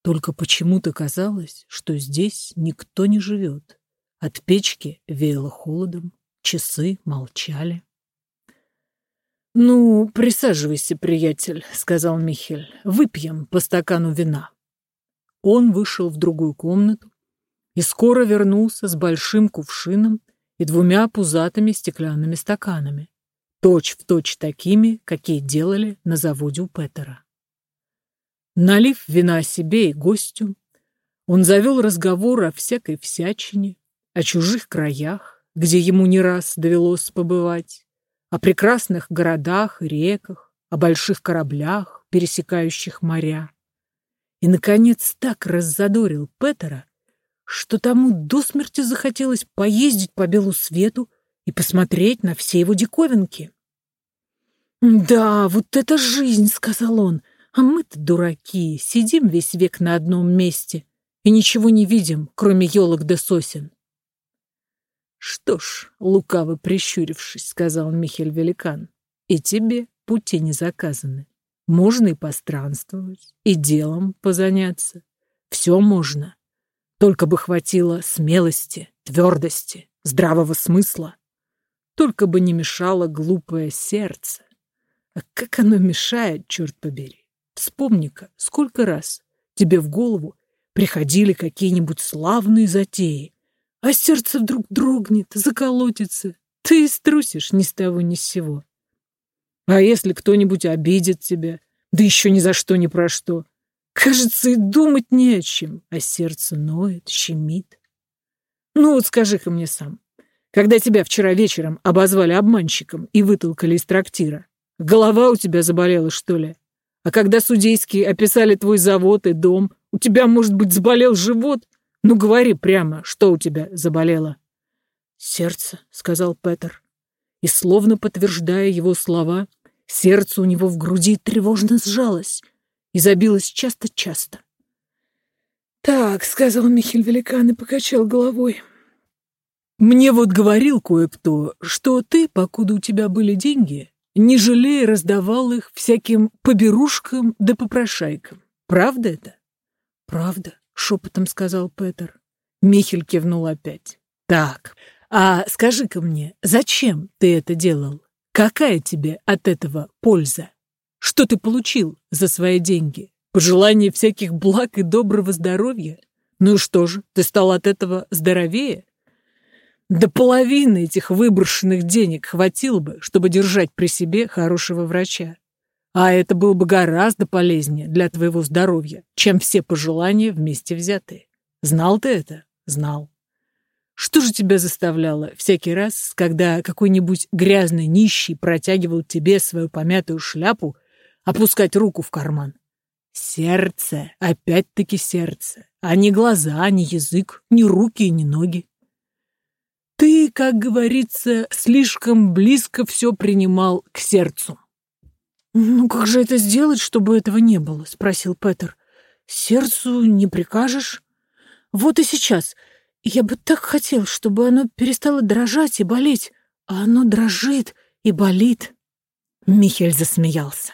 Только почему-то казалось, что здесь никто не живет. От печки веяло холодом, часы молчали. «Ну, присаживайся, приятель», — сказал Михель. «Выпьем по стакану вина». Он вышел в другую комнату и скоро вернулся с большим кувшином и двумя пузатыми стеклянными стаканами, точь-в-точь точь такими, какие делали на заводе у Петера. Налив вина себе и гостю, он завел разговор о всякой всячине, о чужих краях, где ему не раз довелось побывать, о прекрасных городах и реках, о больших кораблях, пересекающих моря. И, наконец, так раззадорил Петера, что тому до смерти захотелось поездить по белу свету и посмотреть на все его диковинки. «Да, вот это жизнь!» — сказал он. «А мы-то дураки, сидим весь век на одном месте и ничего не видим, кроме елок да сосен». «Что ж, лукаво прищурившись, — сказал Михель Великан, — и тебе пути не заказаны. Можно и постранствовать, и делом позаняться. Все можно. Только бы хватило смелости, твердости, здравого смысла. Только бы не мешало глупое сердце. А как оно мешает, черт побери. Вспомни-ка, сколько раз тебе в голову приходили какие-нибудь славные затеи, а сердце вдруг дрогнет, заколотится. Ты и струсишь ни с того ни с сего. А если кто-нибудь обидит тебя, да еще ни за что ни про что, кажется, и думать не о чем, а сердце ноет, щемит. Ну вот скажи-ка мне сам, когда тебя вчера вечером обозвали обманщиком и вытолкали из трактира, голова у тебя заболела, что ли? А когда судейские описали твой завод и дом, у тебя, может быть, заболел живот? Ну, говори прямо, что у тебя заболело?» «Сердце», — сказал Петер. И, словно подтверждая его слова, сердце у него в груди тревожно сжалось и забилось часто-часто. «Так», — сказал Михель Великан и покачал головой. «Мне вот говорил кое-кто, что ты, покуда у тебя были деньги, не жалея раздавал их всяким поберушкам да попрошайкам. Правда это?» «Правда», шепотом сказал Петер. Михель кивнул опять. Так, а скажи-ка мне, зачем ты это делал? Какая тебе от этого польза? Что ты получил за свои деньги? Пожелание всяких благ и доброго здоровья? Ну что же, ты стал от этого здоровее? До половины этих выброшенных денег хватило бы, чтобы держать при себе хорошего врача. А это было бы гораздо полезнее для твоего здоровья, чем все пожелания вместе взятые. Знал ты это? Знал. Что же тебя заставляло всякий раз, когда какой-нибудь грязный нищий протягивал тебе свою помятую шляпу, опускать руку в карман? Сердце, опять-таки сердце, а не глаза, не язык, не руки и не ноги. Ты, как говорится, слишком близко все принимал к сердцу. «Ну как же это сделать, чтобы этого не было?» — спросил Петер. «Сердцу не прикажешь?» «Вот и сейчас. Я бы так хотел, чтобы оно перестало дрожать и болеть, а оно дрожит и болит». Михель засмеялся.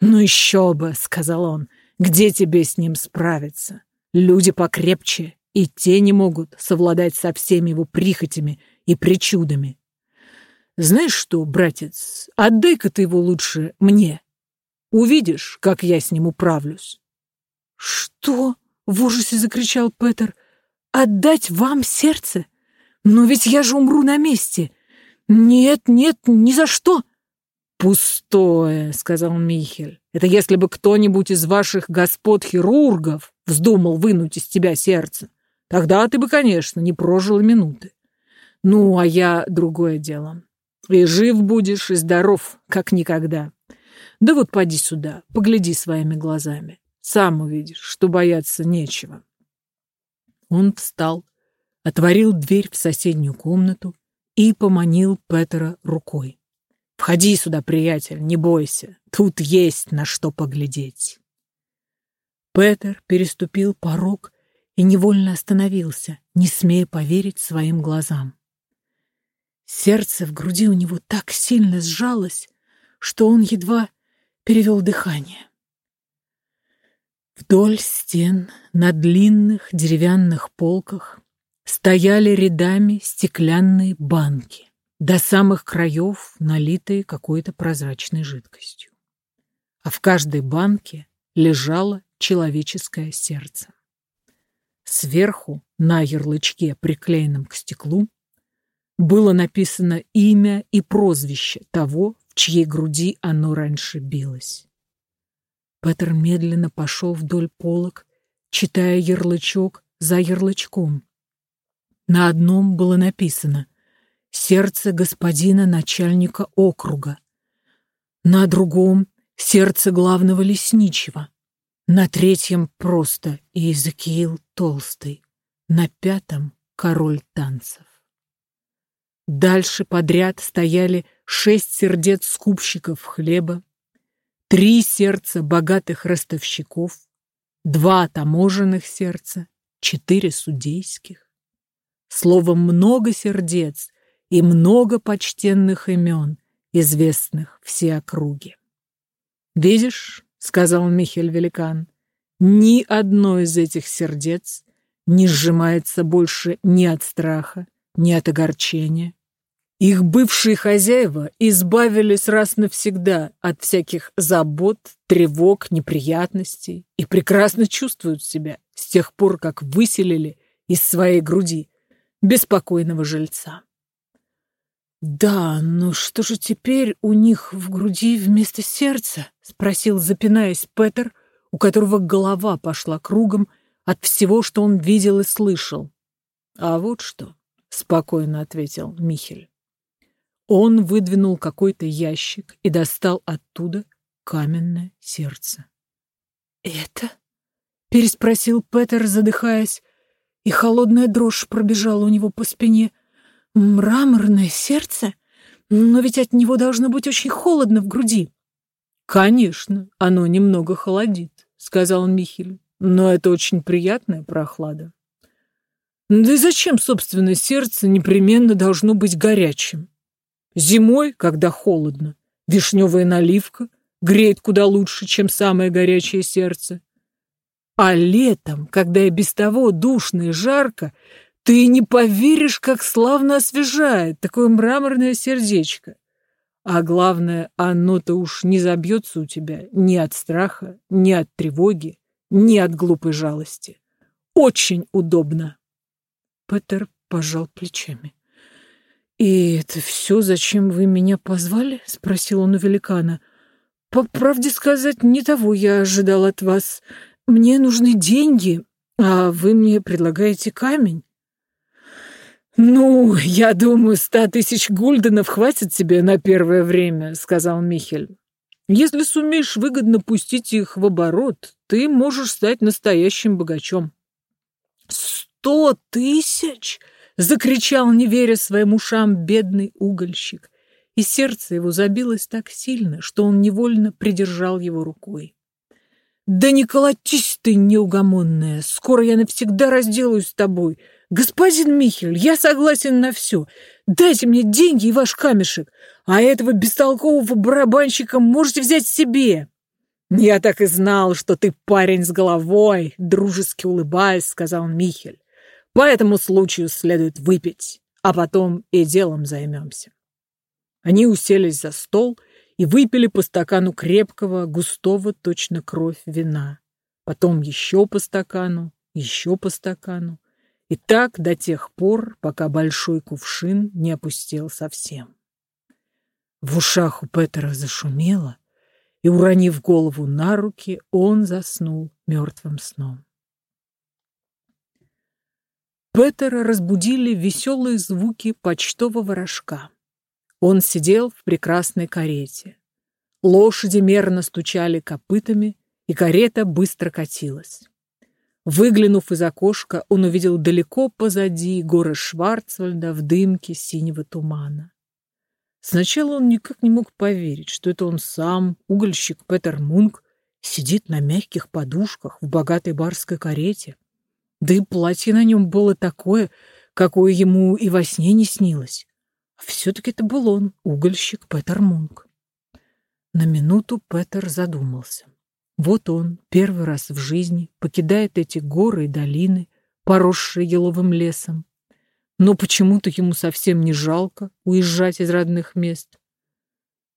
«Ну еще бы», — сказал он, — «где тебе с ним справиться? Люди покрепче, и те не могут совладать со всеми его прихотями и причудами. Знаешь что, братец, отдай-ка ты его лучше мне. Увидишь, как я с ним управлюсь. Что? В ужасе закричал Петер. Отдать вам сердце? Но ведь я же умру на месте. Нет, нет, ни за что. Пустое, сказал Михель. Это если бы кто-нибудь из ваших господ-хирургов вздумал вынуть из тебя сердце. Тогда ты бы, конечно, не прожил минуты. Ну, а я другое дело. И жив будешь, и здоров, как никогда. Да вот поди сюда, погляди своими глазами. Сам увидишь, что бояться нечего. Он встал, отворил дверь в соседнюю комнату и поманил Петера рукой. «Входи сюда, приятель, не бойся, тут есть на что поглядеть». Петер переступил порог и невольно остановился, не смея поверить своим глазам. Сердце в груди у него так сильно сжалось, что он едва перевел дыхание. Вдоль стен на длинных деревянных полках стояли рядами стеклянные банки, до самых краев налитые какой-то прозрачной жидкостью. А в каждой банке лежало человеческое сердце. Сверху, на ярлычке, приклеенном к стеклу, было написано имя и прозвище того, в чьей груди оно раньше билось. Петер медленно пошел вдоль полок, читая ярлычок за ярлычком. На одном было написано «Сердце господина начальника округа», на другом «Сердце главного лесничего», на третьем просто Иезекиил Толстый, на пятом Король танцев. Дальше подряд стояли шесть сердец скупщиков хлеба, три сердца богатых ростовщиков, два таможенных сердца, четыре судейских. Словом, много сердец и много почтенных имен, известных все округе. «Видишь», — сказал Михель Великан, — «ни одно из этих сердец не сжимается больше ни от страха, ни от огорчения, их бывшие хозяева избавились раз навсегда от всяких забот, тревог, неприятностей и прекрасно чувствуют себя с тех пор, как выселили из своей груди беспокойного жильца. «Да, но что же теперь у них в груди вместо сердца?» — спросил, запинаясь, Петер, у которого голова пошла кругом от всего, что он видел и слышал. «А вот что», — спокойно ответил Михель. Он выдвинул какой-то ящик и достал оттуда каменное сердце. «Это?» — переспросил Петер, задыхаясь, и холодная дрожь пробежала у него по спине. «Мраморное сердце? Но ведь от него должно быть очень холодно в груди». «Конечно, оно немного холодит», — сказал Михель, «но это очень приятная прохлада». «Да и зачем, собственно, сердце непременно должно быть горячим?» Зимой, когда холодно, вишневая наливка греет куда лучше, чем самое горячее сердце. А летом, когда и без того душно и жарко, ты не поверишь, как славно освежает такое мраморное сердечко. А главное, оно-то уж не забьется у тебя ни от страха, ни от тревоги, ни от глупой жалости. Очень удобно. Петер пожал плечами. «И это все, зачем вы меня позвали?» — спросил он у великана. «По правде сказать, не того я ожидал от вас. Мне нужны деньги, а вы мне предлагаете камень». «Ну, я думаю, ста тысяч гульденов хватит тебе на первое время», — сказал Михель. «Если сумеешь выгодно пустить их в оборот, ты можешь стать настоящим богачом». «Сто тысяч?» Закричал, не веря своим ушам, бедный угольщик. И сердце его забилось так сильно, что он невольно придержал его рукой. «Да не колотись ты, неугомонная! Скоро я навсегда разделаюсь с тобой! Господин Михель, я согласен на все! Дайте мне деньги и ваш камешек, а этого бестолкового барабанщика можете взять себе!» «Я так и знал, что ты парень с головой!» Дружески улыбаясь, сказал Михель. По этому случаю следует выпить, а потом и делом займемся. Они уселись за стол и выпили по стакану крепкого, густого, точно кровь вина. Потом еще по стакану, еще по стакану. И так до тех пор, пока большой кувшин не опустел совсем. В ушах у Петера зашумело, и, уронив голову на руки, он заснул мертвым сном. Петера разбудили веселые звуки почтового рожка. Он сидел в прекрасной карете. Лошади мерно стучали копытами, и карета быстро катилась. Выглянув из окошка, он увидел далеко позади горы Шварцвальда в дымке синего тумана. Сначала он никак не мог поверить, что это он сам, угольщик Петер Мунк, сидит на мягких подушках в богатой барской карете. Да и платье на нем было такое, какое ему и во сне не снилось. Все-таки это был он, угольщик Петер Мунк. На минуту Петер задумался. Вот он, первый раз в жизни, покидает эти горы и долины, поросшие еловым лесом. Но почему-то ему совсем не жалко уезжать из родных мест.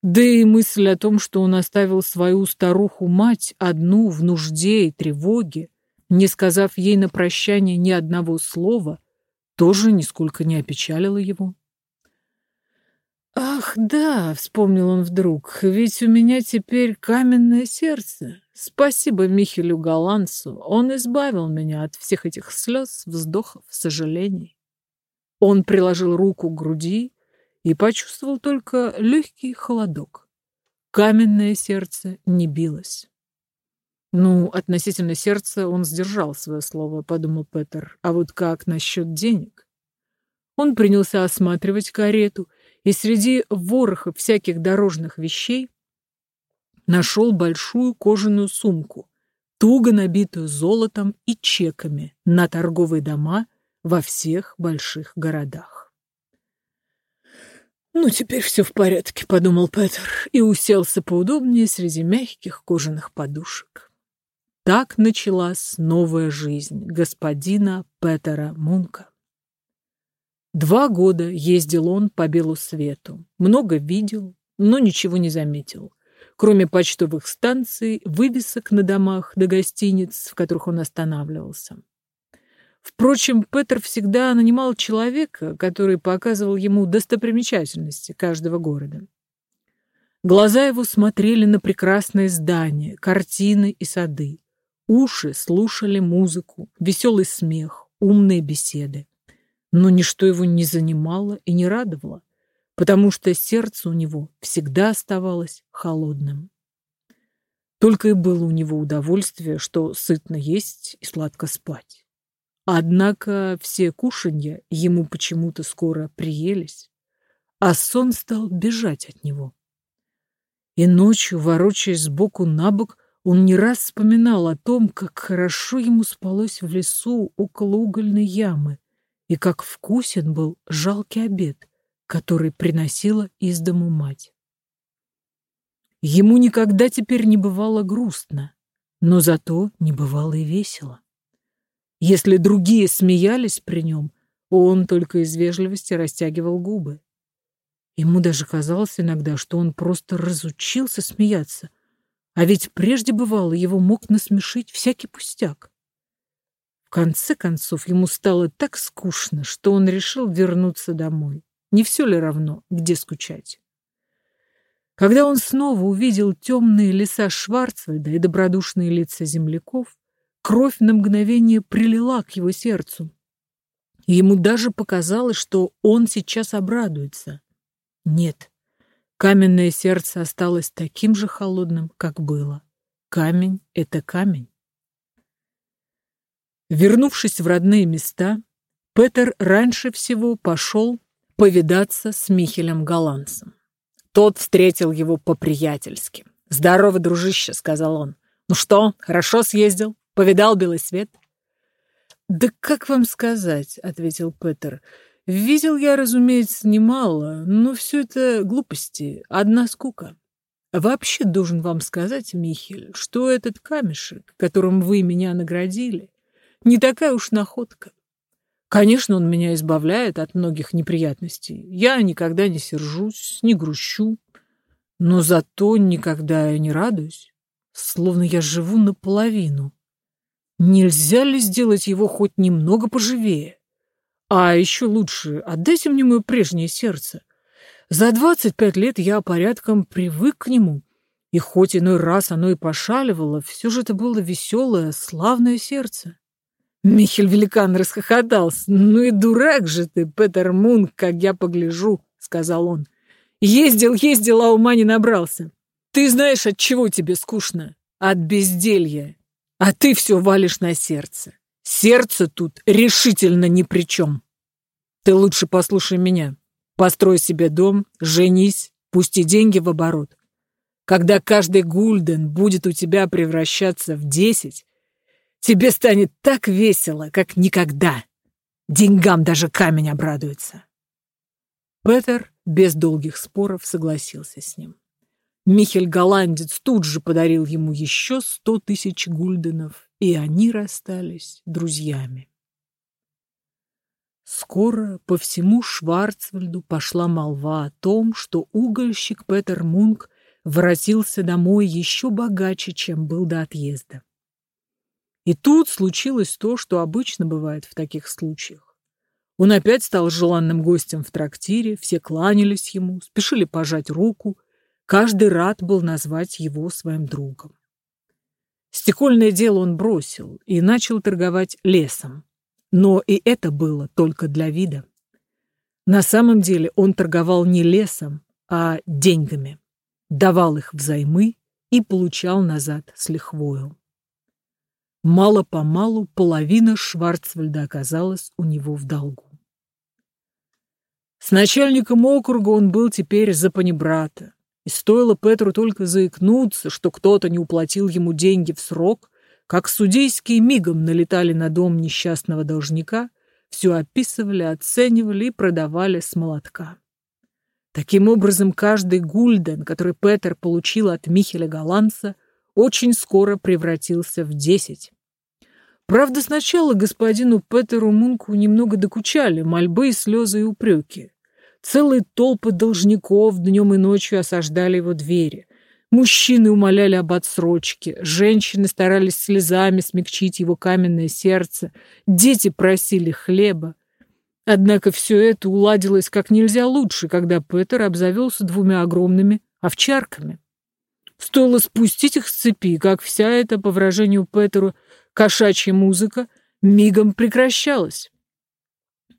Да и мысль о том, что он оставил свою старуху-мать одну в нужде и тревоге, не сказав ей на прощание ни одного слова, тоже нисколько не опечалила его. «Ах, да», — вспомнил он вдруг, — «ведь у меня теперь каменное сердце. Спасибо Михелю Голландцу, он избавил меня от всех этих слез, вздохов, сожалений». Он приложил руку к груди и почувствовал только легкий холодок. Каменное сердце не билось. «Ну, относительно сердца он сдержал свое слово», — подумал Петер. «А вот как насчет денег?» Он принялся осматривать карету и среди вороха всяких дорожных вещей нашел большую кожаную сумку, туго набитую золотом и чеками на торговые дома во всех больших городах. «Ну, теперь все в порядке», — подумал Петр и уселся поудобнее среди мягких кожаных подушек. Так началась новая жизнь господина Петера Мунка. Два года ездил он по белу свету, много видел, но ничего не заметил. Кроме почтовых станций, вывесок на домах до гостиниц, в которых он останавливался. Впрочем, Петр всегда нанимал человека, который показывал ему достопримечательности каждого города. Глаза его смотрели на прекрасные здания, картины и сады. Уши слушали музыку, веселый смех, умные беседы. Но ничто его не занимало и не радовало, потому что сердце у него всегда оставалось холодным. Только и было у него удовольствие, что сытно есть и сладко спать. Однако все кушанья ему почему-то скоро приелись, а сон стал бежать от него. И ночью, ворочаясь сбоку на бок, он не раз вспоминал о том, как хорошо ему спалось в лесу около угольной ямы, и как вкусен был жалкий обед, который приносила из дому мать. Ему никогда теперь не бывало грустно, но зато не бывало и весело. Если другие смеялись при нем, он только из вежливости растягивал губы. Ему даже казалось иногда, что он просто разучился смеяться, а ведь прежде бывало, его мог насмешить всякий пустяк. В конце концов, ему стало так скучно, что он решил вернуться домой. Не все ли равно, где скучать? Когда он снова увидел темные леса Шварцвальда и добродушные лица земляков, кровь на мгновение прилила к его сердцу. ему даже показалось, что он сейчас обрадуется. Нет, каменное сердце осталось таким же холодным, как было. Камень — это камень. Вернувшись в родные места, Петер раньше всего пошел повидаться с Михелем Голландцем. Тот встретил его по-приятельски. «Здорово, дружище», — сказал он. «Ну что, хорошо съездил? Повидал белый свет?» «Да как вам сказать?» — ответил Петер. «Видел я, разумеется, немало, но все это глупости, одна скука. Вообще должен вам сказать, Михель, что этот камешек, которым вы меня наградили, не такая уж находка. Конечно, он меня избавляет от многих неприятностей. Я никогда не сержусь, не грущу, но зато никогда и не радуюсь, словно я живу наполовину. Нельзя ли сделать его хоть немного поживее? А еще лучше, отдайте мне мое прежнее сердце. За двадцать пять лет я порядком привык к нему, и хоть иной раз оно и пошаливало, все же это было веселое, славное сердце. Михель Великан расхохотался. «Ну и дурак же ты, Петер Мун, как я погляжу», — сказал он. «Ездил, ездил, а ума не набрался. Ты знаешь, от чего тебе скучно? От безделья. А ты все валишь на сердце. Сердце тут решительно ни при чем. Ты лучше послушай меня. Построй себе дом, женись, пусти деньги в оборот. Когда каждый гульден будет у тебя превращаться в десять, Тебе станет так весело, как никогда. Деньгам даже камень обрадуется. Петер без долгих споров согласился с ним. Михель Голландец тут же подарил ему еще сто тысяч гульденов, и они расстались друзьями. Скоро по всему Шварцвальду пошла молва о том, что угольщик Петер Мунк воротился домой еще богаче, чем был до отъезда. И тут случилось то, что обычно бывает в таких случаях. Он опять стал желанным гостем в трактире, все кланялись ему, спешили пожать руку, каждый рад был назвать его своим другом. Стекольное дело он бросил и начал торговать лесом. Но и это было только для вида. На самом деле он торговал не лесом, а деньгами. Давал их взаймы и получал назад с лихвою. Мало-помалу половина Шварцвальда оказалась у него в долгу. С начальником округа он был теперь за панибрата, и стоило Петру только заикнуться, что кто-то не уплатил ему деньги в срок, как судейские мигом налетали на дом несчастного должника, все описывали, оценивали и продавали с молотка. Таким образом, каждый гульден, который Петер получил от Михеля Голландца, очень скоро превратился в десять. Правда, сначала господину Петеру Мунку немного докучали мольбы, слезы и упреки. Целые толпы должников днем и ночью осаждали его двери. Мужчины умоляли об отсрочке, женщины старались слезами смягчить его каменное сердце, дети просили хлеба. Однако все это уладилось как нельзя лучше, когда Петер обзавелся двумя огромными овчарками. Стоило спустить их с цепи, как вся эта, по выражению Петеру, кошачья музыка мигом прекращалась.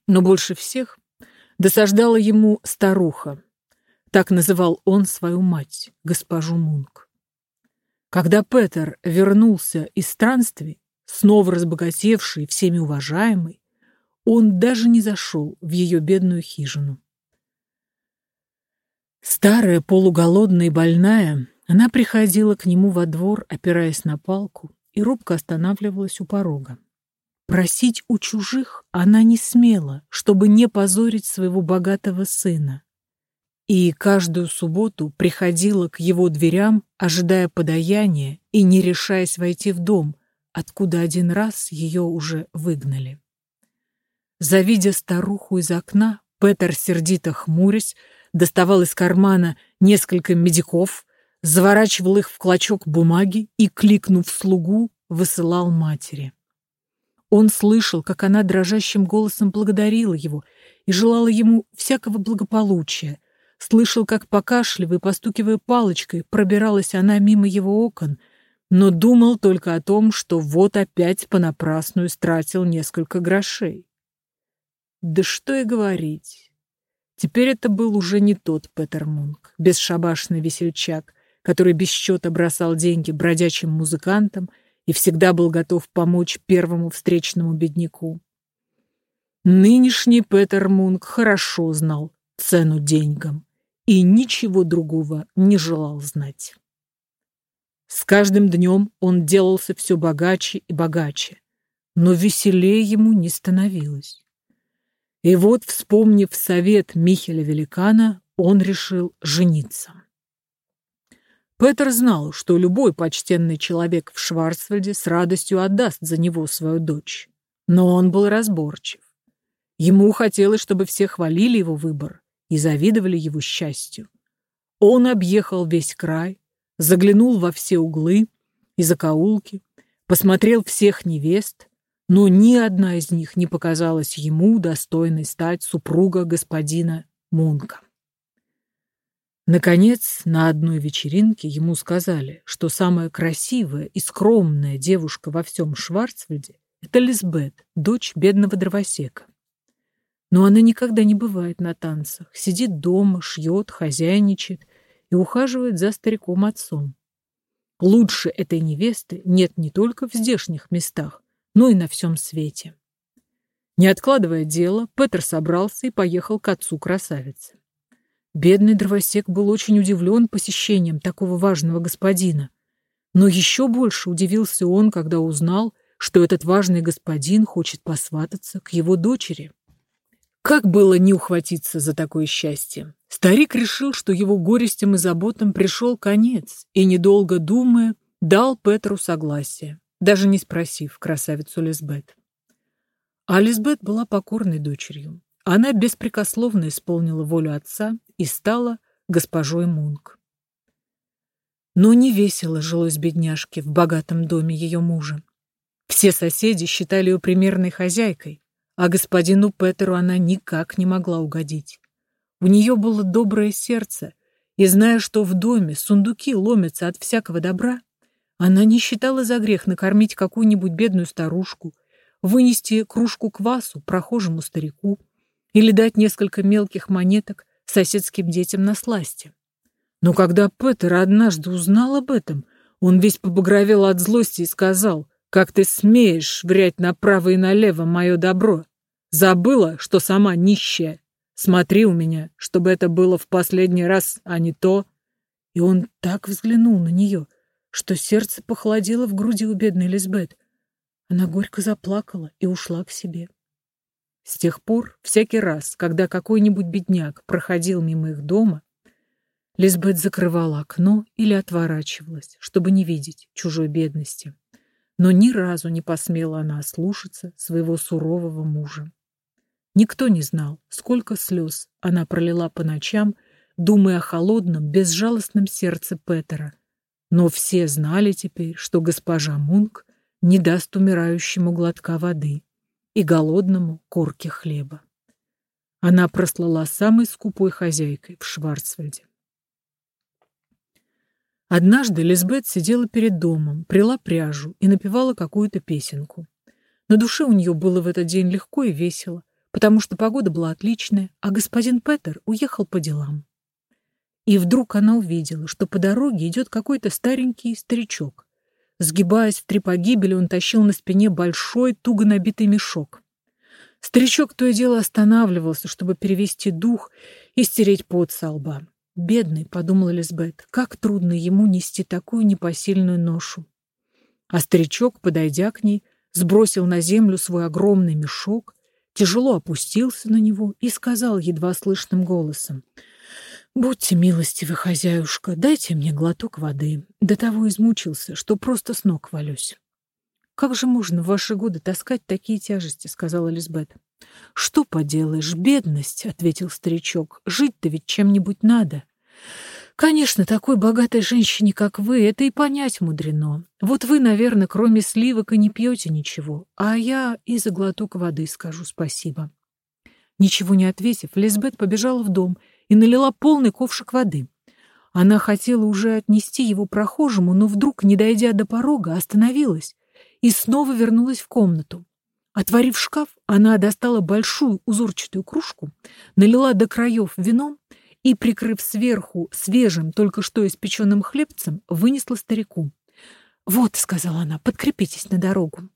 Но больше всех досаждала ему старуха, так называл он свою мать, госпожу Мунк. Когда Петер вернулся из странствий, снова разбогатевший, всеми уважаемый, он даже не зашел в ее бедную хижину. Старая, полуголодная и больная, она приходила к нему во двор, опираясь на палку, и робко останавливалась у порога. Просить у чужих она не смела, чтобы не позорить своего богатого сына и каждую субботу приходила к его дверям, ожидая подаяния и не решаясь войти в дом, откуда один раз ее уже выгнали. Завидя старуху из окна, Петер, сердито хмурясь, доставал из кармана несколько медиков, заворачивал их в клочок бумаги и, кликнув слугу, высылал матери. Он слышал, как она дрожащим голосом благодарила его и желала ему всякого благополучия, слышал, как покашливая, постукивая палочкой, пробиралась она мимо его окон, но думал только о том, что вот опять понапрасну истратил несколько грошей. Да что и говорить. Теперь это был уже не тот Петер Мунк, бесшабашный весельчак, который без счета бросал деньги бродячим музыкантам и всегда был готов помочь первому встречному бедняку. Нынешний Петер Мунк хорошо знал цену деньгам и ничего другого не желал знать. С каждым днем он делался все богаче и богаче, но веселее ему не становилось. И вот, вспомнив совет Михеля Великана, он решил жениться. Петр знал, что любой почтенный человек в Шварцвальде с радостью отдаст за него свою дочь. Но он был разборчив. Ему хотелось, чтобы все хвалили его выбор, и завидовали его счастью. Он объехал весь край, заглянул во все углы и закоулки, посмотрел всех невест, но ни одна из них не показалась ему достойной стать супруга господина Мунка. Наконец, на одной вечеринке ему сказали, что самая красивая и скромная девушка во всем Шварцвальде — это Лизбет, дочь бедного дровосека. Но она никогда не бывает на танцах, сидит дома, шьет, хозяйничает и ухаживает за стариком-отцом. Лучше этой невесты нет не только в здешних местах, но и на всем свете. Не откладывая дело, Петр собрался и поехал к отцу красавицы. Бедный дровосек был очень удивлен посещением такого важного господина. Но еще больше удивился он, когда узнал, что этот важный господин хочет посвататься к его дочери. Как было не ухватиться за такое счастье? Старик решил, что его горестям и заботам пришел конец, и, недолго думая, дал Петру согласие, даже не спросив красавицу Лизбет. А Лизбет была покорной дочерью. Она беспрекословно исполнила волю отца и стала госпожой Мунк. Но не весело жилось бедняжке в богатом доме ее мужа. Все соседи считали ее примерной хозяйкой, а господину Петеру она никак не могла угодить. У нее было доброе сердце, и, зная, что в доме сундуки ломятся от всякого добра, она не считала за грех накормить какую-нибудь бедную старушку, вынести кружку квасу прохожему старику или дать несколько мелких монеток соседским детям на сласти. Но когда Петер однажды узнал об этом, он весь побагровел от злости и сказал, «Как ты смеешь швырять направо и налево мое добро? Забыла, что сама нищая. Смотри у меня, чтобы это было в последний раз, а не то». И он так взглянул на нее, что сердце похолодело в груди у бедной Лизбет. Она горько заплакала и ушла к себе. С тех пор, всякий раз, когда какой-нибудь бедняк проходил мимо их дома, Лизбет закрывала окно или отворачивалась, чтобы не видеть чужой бедности. Но ни разу не посмела она ослушаться своего сурового мужа. Никто не знал, сколько слез она пролила по ночам, думая о холодном, безжалостном сердце Петера. Но все знали теперь, что госпожа Мунк не даст умирающему глотка воды и голодному корки хлеба. Она прослала самой скупой хозяйкой в Шварцвальде. Однажды Лизбет сидела перед домом, прила пряжу и напевала какую-то песенку. На душе у нее было в этот день легко и весело, потому что погода была отличная, а господин Петер уехал по делам. И вдруг она увидела, что по дороге идет какой-то старенький старичок. Сгибаясь в три погибели, он тащил на спине большой, туго набитый мешок. Старичок то и дело останавливался, чтобы перевести дух и стереть пот со лба. «Бедный», — подумала Лизбет, — «как трудно ему нести такую непосильную ношу». А старичок, подойдя к ней, сбросил на землю свой огромный мешок, тяжело опустился на него и сказал едва слышным голосом, «Будьте милостивы, хозяюшка, дайте мне глоток воды. До того измучился, что просто с ног валюсь». «Как же можно в ваши годы таскать такие тяжести?» — сказала Лизбет. «Что поделаешь, бедность», — ответил старичок. «Жить-то ведь чем-нибудь надо». Конечно, такой богатой женщине, как вы, это и понять мудрено. Вот вы, наверное, кроме сливок и не пьете ничего, а я и за глоток воды скажу спасибо. Ничего не ответив, Лизбет побежала в дом и налила полный ковшик воды. Она хотела уже отнести его прохожему, но вдруг, не дойдя до порога, остановилась и снова вернулась в комнату. Отворив шкаф, она достала большую узорчатую кружку, налила до краев вином и, прикрыв сверху свежим, только что испеченным хлебцем, вынесла старику. «Вот», — сказала она, — «подкрепитесь на дорогу».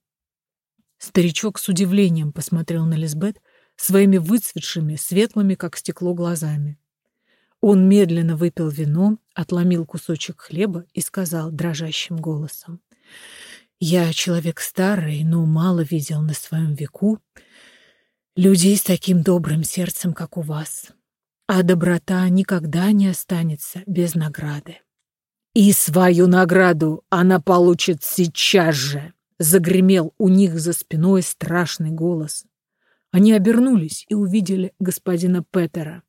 Старичок с удивлением посмотрел на Лизбет своими выцветшими, светлыми, как стекло, глазами. Он медленно выпил вино, отломил кусочек хлеба и сказал дрожащим голосом. «Я человек старый, но мало видел на своем веку людей с таким добрым сердцем, как у вас а доброта никогда не останется без награды. «И свою награду она получит сейчас же!» — загремел у них за спиной страшный голос. Они обернулись и увидели господина Петера.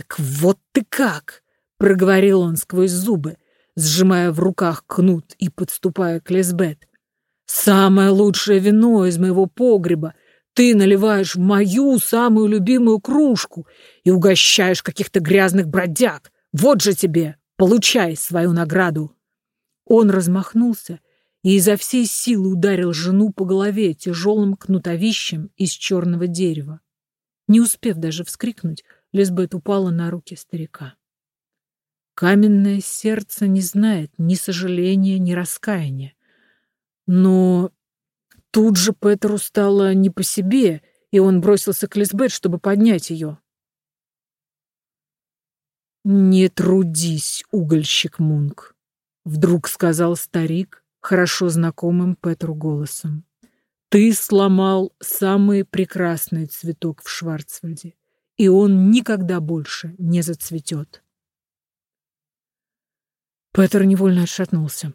«Так вот ты как!» — проговорил он сквозь зубы, сжимая в руках кнут и подступая к Лесбет. «Самое лучшее вино из моего погреба ты наливаешь в мою самую любимую кружку и угощаешь каких-то грязных бродяг. Вот же тебе, получай свою награду. Он размахнулся и изо всей силы ударил жену по голове тяжелым кнутовищем из черного дерева. Не успев даже вскрикнуть, Лизбет упала на руки старика. Каменное сердце не знает ни сожаления, ни раскаяния. Но Тут же Петру стало не по себе, и он бросился к Лизбет, чтобы поднять ее. «Не трудись, угольщик Мунк», — вдруг сказал старик, хорошо знакомым Петру голосом. Ты сломал самый прекрасный цветок в Шварцвальде, и он никогда больше не зацветет. Петр невольно отшатнулся.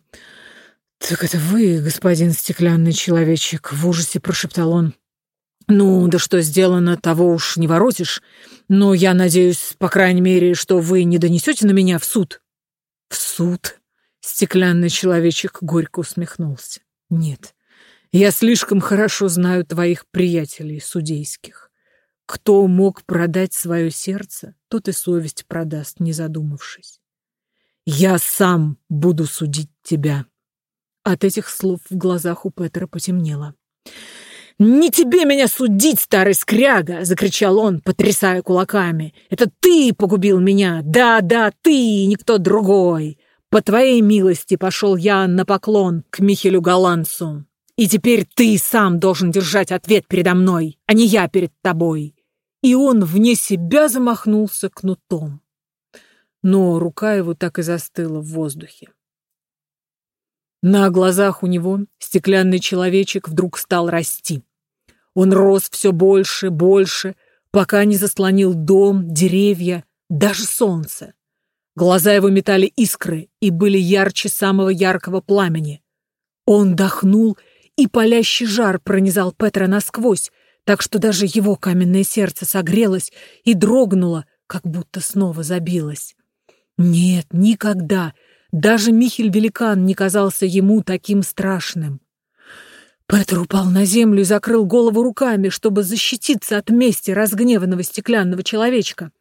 «Так это вы, господин стеклянный человечек!» — в ужасе прошептал он. «Ну, да что сделано, того уж не воротишь. Но я надеюсь, по крайней мере, что вы не донесете на меня в суд». «В суд?» — стеклянный человечек горько усмехнулся. «Нет, я слишком хорошо знаю твоих приятелей судейских. Кто мог продать свое сердце, тот и совесть продаст, не задумавшись. Я сам буду судить тебя». От этих слов в глазах у Петра потемнело. «Не тебе меня судить, старый скряга!» — закричал он, потрясая кулаками. «Это ты погубил меня! Да-да, ты, никто другой! По твоей милости пошел я на поклон к Михелю Голландцу. И теперь ты сам должен держать ответ передо мной, а не я перед тобой!» И он вне себя замахнулся кнутом. Но рука его так и застыла в воздухе. На глазах у него стеклянный человечек вдруг стал расти. Он рос все больше, больше, пока не заслонил дом, деревья, даже солнце. Глаза его метали искры и были ярче самого яркого пламени. Он дохнул, и палящий жар пронизал Петра насквозь, так что даже его каменное сердце согрелось и дрогнуло, как будто снова забилось. Нет, никогда даже Михель-великан не казался ему таким страшным. Петр упал на землю и закрыл голову руками, чтобы защититься от мести разгневанного стеклянного человечка.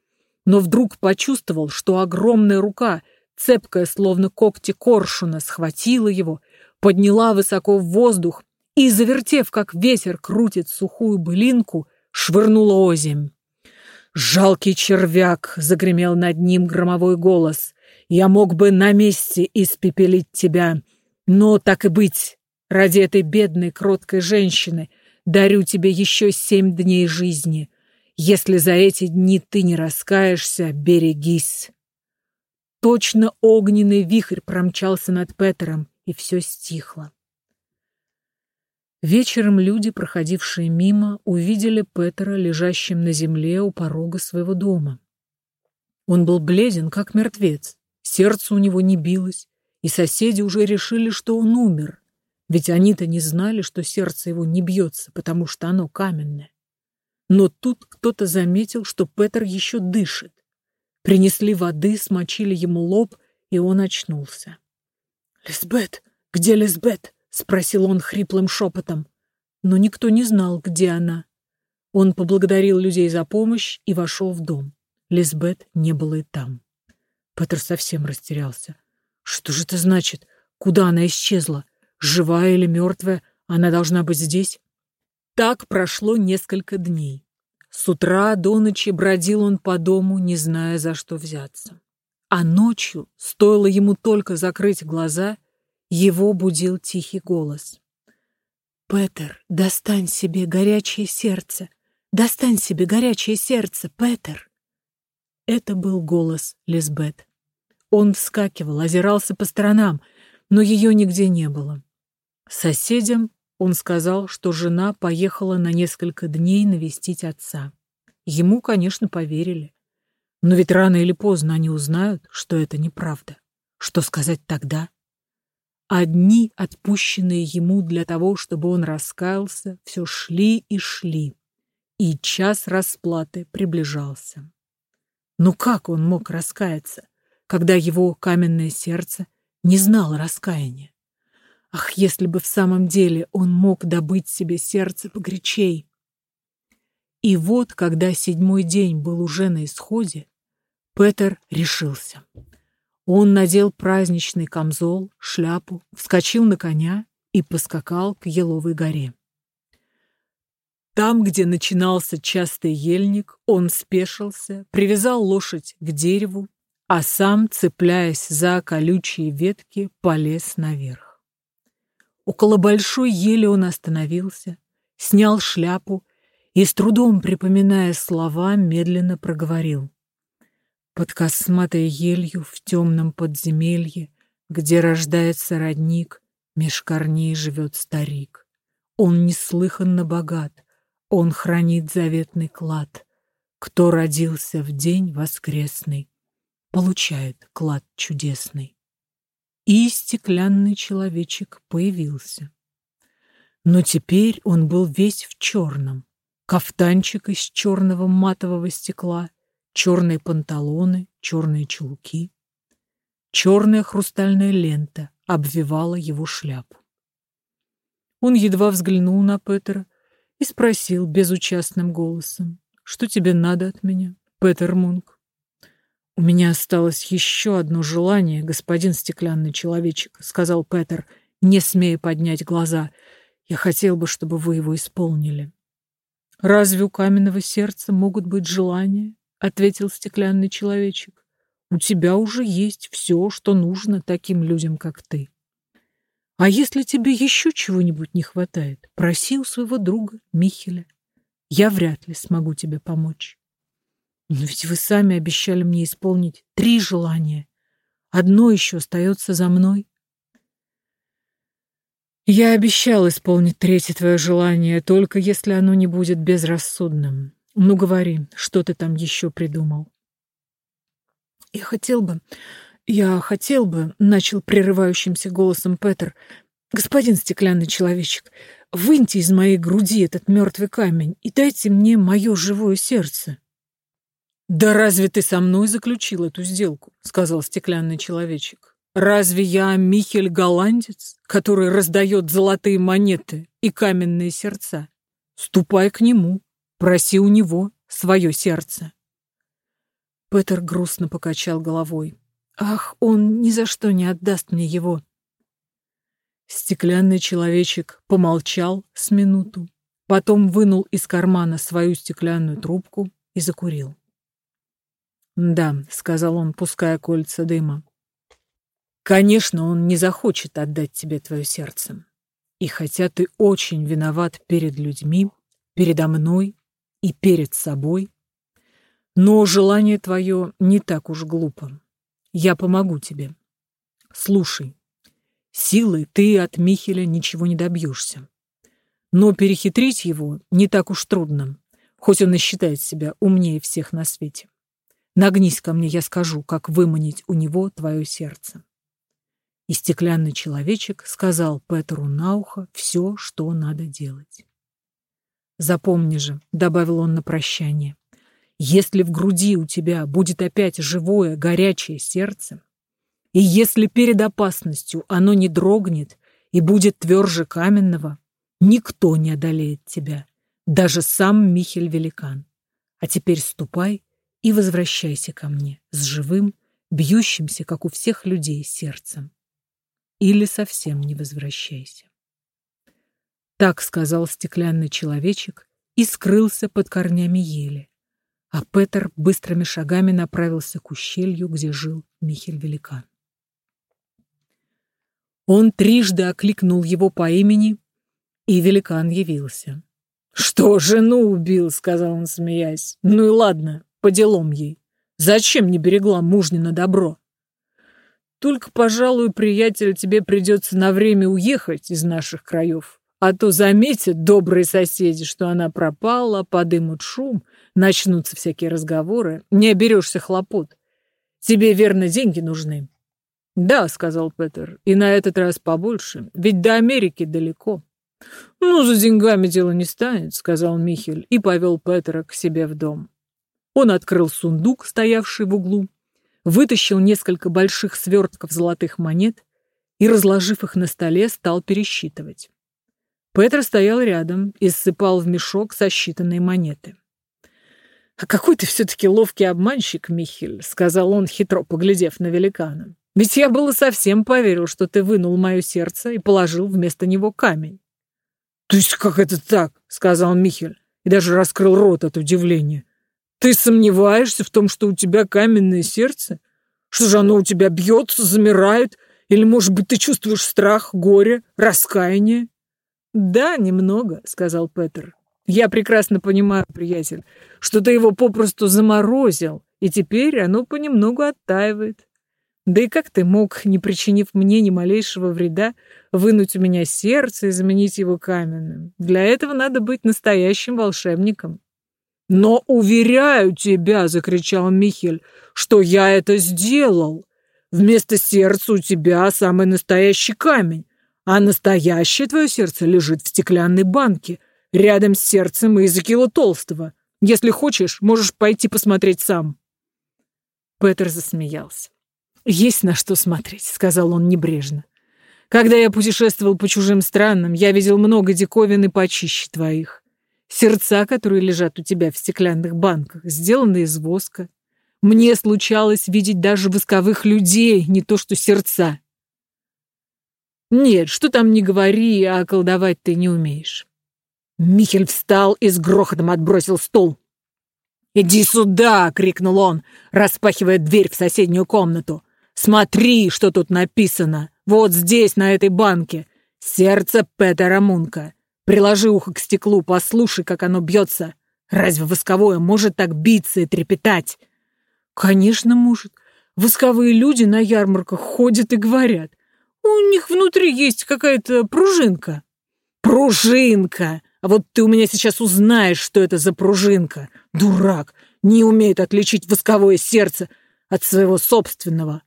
Но вдруг почувствовал, что огромная рука, цепкая, словно когти коршуна, схватила его, подняла высоко в воздух и, завертев, как ветер крутит сухую былинку, швырнула озимь. «Жалкий червяк!» — загремел над ним громовой голос. Я мог бы на месте испепелить тебя, но так и быть, ради этой бедной, кроткой женщины дарю тебе еще семь дней жизни. Если за эти дни ты не раскаешься, берегись. Точно огненный вихрь промчался над Петером, и все стихло. Вечером люди, проходившие мимо, увидели Петера лежащим на земле у порога своего дома. Он был бледен, как мертвец. Сердце у него не билось, и соседи уже решили, что он умер, ведь они-то не знали, что сердце его не бьется, потому что оно каменное. Но тут кто-то заметил, что Петр еще дышит. Принесли воды, смочили ему лоб, и он очнулся. «Лизбет! Где Лизбет?» — спросил он хриплым шепотом. Но никто не знал, где она. Он поблагодарил людей за помощь и вошел в дом. Лизбет не было и там. Петр совсем растерялся. Что же это значит? Куда она исчезла? Живая или мертвая? Она должна быть здесь? Так прошло несколько дней. С утра до ночи бродил он по дому, не зная, за что взяться. А ночью, стоило ему только закрыть глаза, его будил тихий голос. «Петер, достань себе горячее сердце! Достань себе горячее сердце, Петер!» Это был голос Лизбет. Он вскакивал, озирался по сторонам, но ее нигде не было. Соседям он сказал, что жена поехала на несколько дней навестить отца. Ему, конечно, поверили. Но ведь рано или поздно они узнают, что это неправда. Что сказать тогда? Одни, отпущенные ему для того, чтобы он раскаялся, все шли и шли, и час расплаты приближался. Но как он мог раскаяться, когда его каменное сердце не знало раскаяния? Ах, если бы в самом деле он мог добыть себе сердце погорячей! И вот, когда седьмой день был уже на исходе, Петер решился. Он надел праздничный камзол, шляпу, вскочил на коня и поскакал к Еловой горе. Там, где начинался частый ельник, он спешился, привязал лошадь к дереву, а сам, цепляясь за колючие ветки, полез наверх. Около большой ели он остановился, снял шляпу и, с трудом припоминая слова, медленно проговорил. Под косматой елью в темном подземелье, где рождается родник, меж корней живет старик. Он неслыханно богат, он хранит заветный клад. Кто родился в день воскресный, получает клад чудесный. И стеклянный человечек появился. Но теперь он был весь в черном. Кафтанчик из черного матового стекла, черные панталоны, черные чулки. Черная хрустальная лента обвивала его шляпу. Он едва взглянул на Петера и спросил безучастным голосом, «Что тебе надо от меня, Петер Мунк?» «У меня осталось еще одно желание, господин стеклянный человечек», — сказал Петер, не смея поднять глаза — я хотел бы, чтобы вы его исполнили. Разве у каменного сердца могут быть желания? Ответил стеклянный человечек. У тебя уже есть все, что нужно таким людям, как ты. А если тебе еще чего-нибудь не хватает, проси у своего друга Михеля. Я вряд ли смогу тебе помочь. Но ведь вы сами обещали мне исполнить три желания. Одно еще остается за мной. Я обещал исполнить третье твое желание, только если оно не будет безрассудным. Ну, говори, что ты там еще придумал? Я хотел бы, я хотел бы, начал прерывающимся голосом Петер, господин стеклянный человечек, выньте из моей груди этот мертвый камень и дайте мне мое живое сердце. «Да разве ты со мной заключил эту сделку?» — сказал стеклянный человечек. Разве я Михель Голландец, который раздает золотые монеты и каменные сердца? Ступай к нему, проси у него свое сердце. Петер грустно покачал головой. Ах, он ни за что не отдаст мне его. Стеклянный человечек помолчал с минуту, потом вынул из кармана свою стеклянную трубку и закурил. «Да», — сказал он, пуская кольца дыма, Конечно, он не захочет отдать тебе твое сердце. И хотя ты очень виноват перед людьми, передо мной и перед собой, но желание твое не так уж глупо. Я помогу тебе. Слушай, силой ты от Михеля ничего не добьешься. Но перехитрить его не так уж трудно, хоть он и считает себя умнее всех на свете. Нагнись ко мне, я скажу, как выманить у него твое сердце. И стеклянный человечек сказал Петру на ухо все, что надо делать. «Запомни же», — добавил он на прощание, «если в груди у тебя будет опять живое, горячее сердце, и если перед опасностью оно не дрогнет и будет тверже каменного, никто не одолеет тебя, даже сам Михель-великан. А теперь ступай и возвращайся ко мне с живым, бьющимся, как у всех людей, сердцем или совсем не возвращайся. Так сказал стеклянный человечек и скрылся под корнями ели, а Петер быстрыми шагами направился к ущелью, где жил Михель-великан. Он трижды окликнул его по имени, и великан явился. «Что, жену убил?» — сказал он, смеясь. «Ну и ладно, по делам ей. Зачем не берегла мужнина добро?» Только, пожалуй, приятель, тебе придется на время уехать из наших краев. А то заметят добрые соседи, что она пропала, подымут шум, начнутся всякие разговоры. Не оберешься хлопот. Тебе, верно, деньги нужны. Да, сказал Петер, и на этот раз побольше, ведь до Америки далеко. Ну, за деньгами дело не станет, сказал Михель и повел Петера к себе в дом. Он открыл сундук, стоявший в углу, вытащил несколько больших свертков золотых монет и, разложив их на столе, стал пересчитывать. Петр стоял рядом и ссыпал в мешок сосчитанные монеты. «А какой ты все-таки ловкий обманщик, Михель», — сказал он, хитро поглядев на великана. «Ведь я было совсем поверил, что ты вынул мое сердце и положил вместо него камень». «То есть как это так?» — сказал Михель и даже раскрыл рот от удивления. Ты сомневаешься в том, что у тебя каменное сердце? Что же оно у тебя бьется, замирает? Или, может быть, ты чувствуешь страх, горе, раскаяние? Да, немного, сказал Петер. Я прекрасно понимаю, приятель, что ты его попросту заморозил, и теперь оно понемногу оттаивает. Да и как ты мог, не причинив мне ни малейшего вреда, вынуть у меня сердце и заменить его каменным? Для этого надо быть настоящим волшебником. «Но уверяю тебя!» — закричал Михель, — «что я это сделал. Вместо сердца у тебя самый настоящий камень, а настоящее твое сердце лежит в стеклянной банке, рядом с сердцем Изакила Толстого. Если хочешь, можешь пойти посмотреть сам». Петр засмеялся. «Есть на что смотреть», — сказал он небрежно. «Когда я путешествовал по чужим странам, я видел много диковин и почище твоих. Сердца, которые лежат у тебя в стеклянных банках, сделаны из воска. Мне случалось видеть даже восковых людей, не то что сердца. Нет, что там не говори, а колдовать ты не умеешь». Михель встал и с грохотом отбросил стол. «Иди сюда!» — крикнул он, распахивая дверь в соседнюю комнату. Смотри, что тут написано. Вот здесь, на этой банке. Сердце Петера Мунка. Приложи ухо к стеклу, послушай, как оно бьется. Разве восковое может так биться и трепетать? Конечно, может. Восковые люди на ярмарках ходят и говорят. У них внутри есть какая-то пружинка. Пружинка! А вот ты у меня сейчас узнаешь, что это за пружинка. Дурак! Не умеет отличить восковое сердце от своего собственного.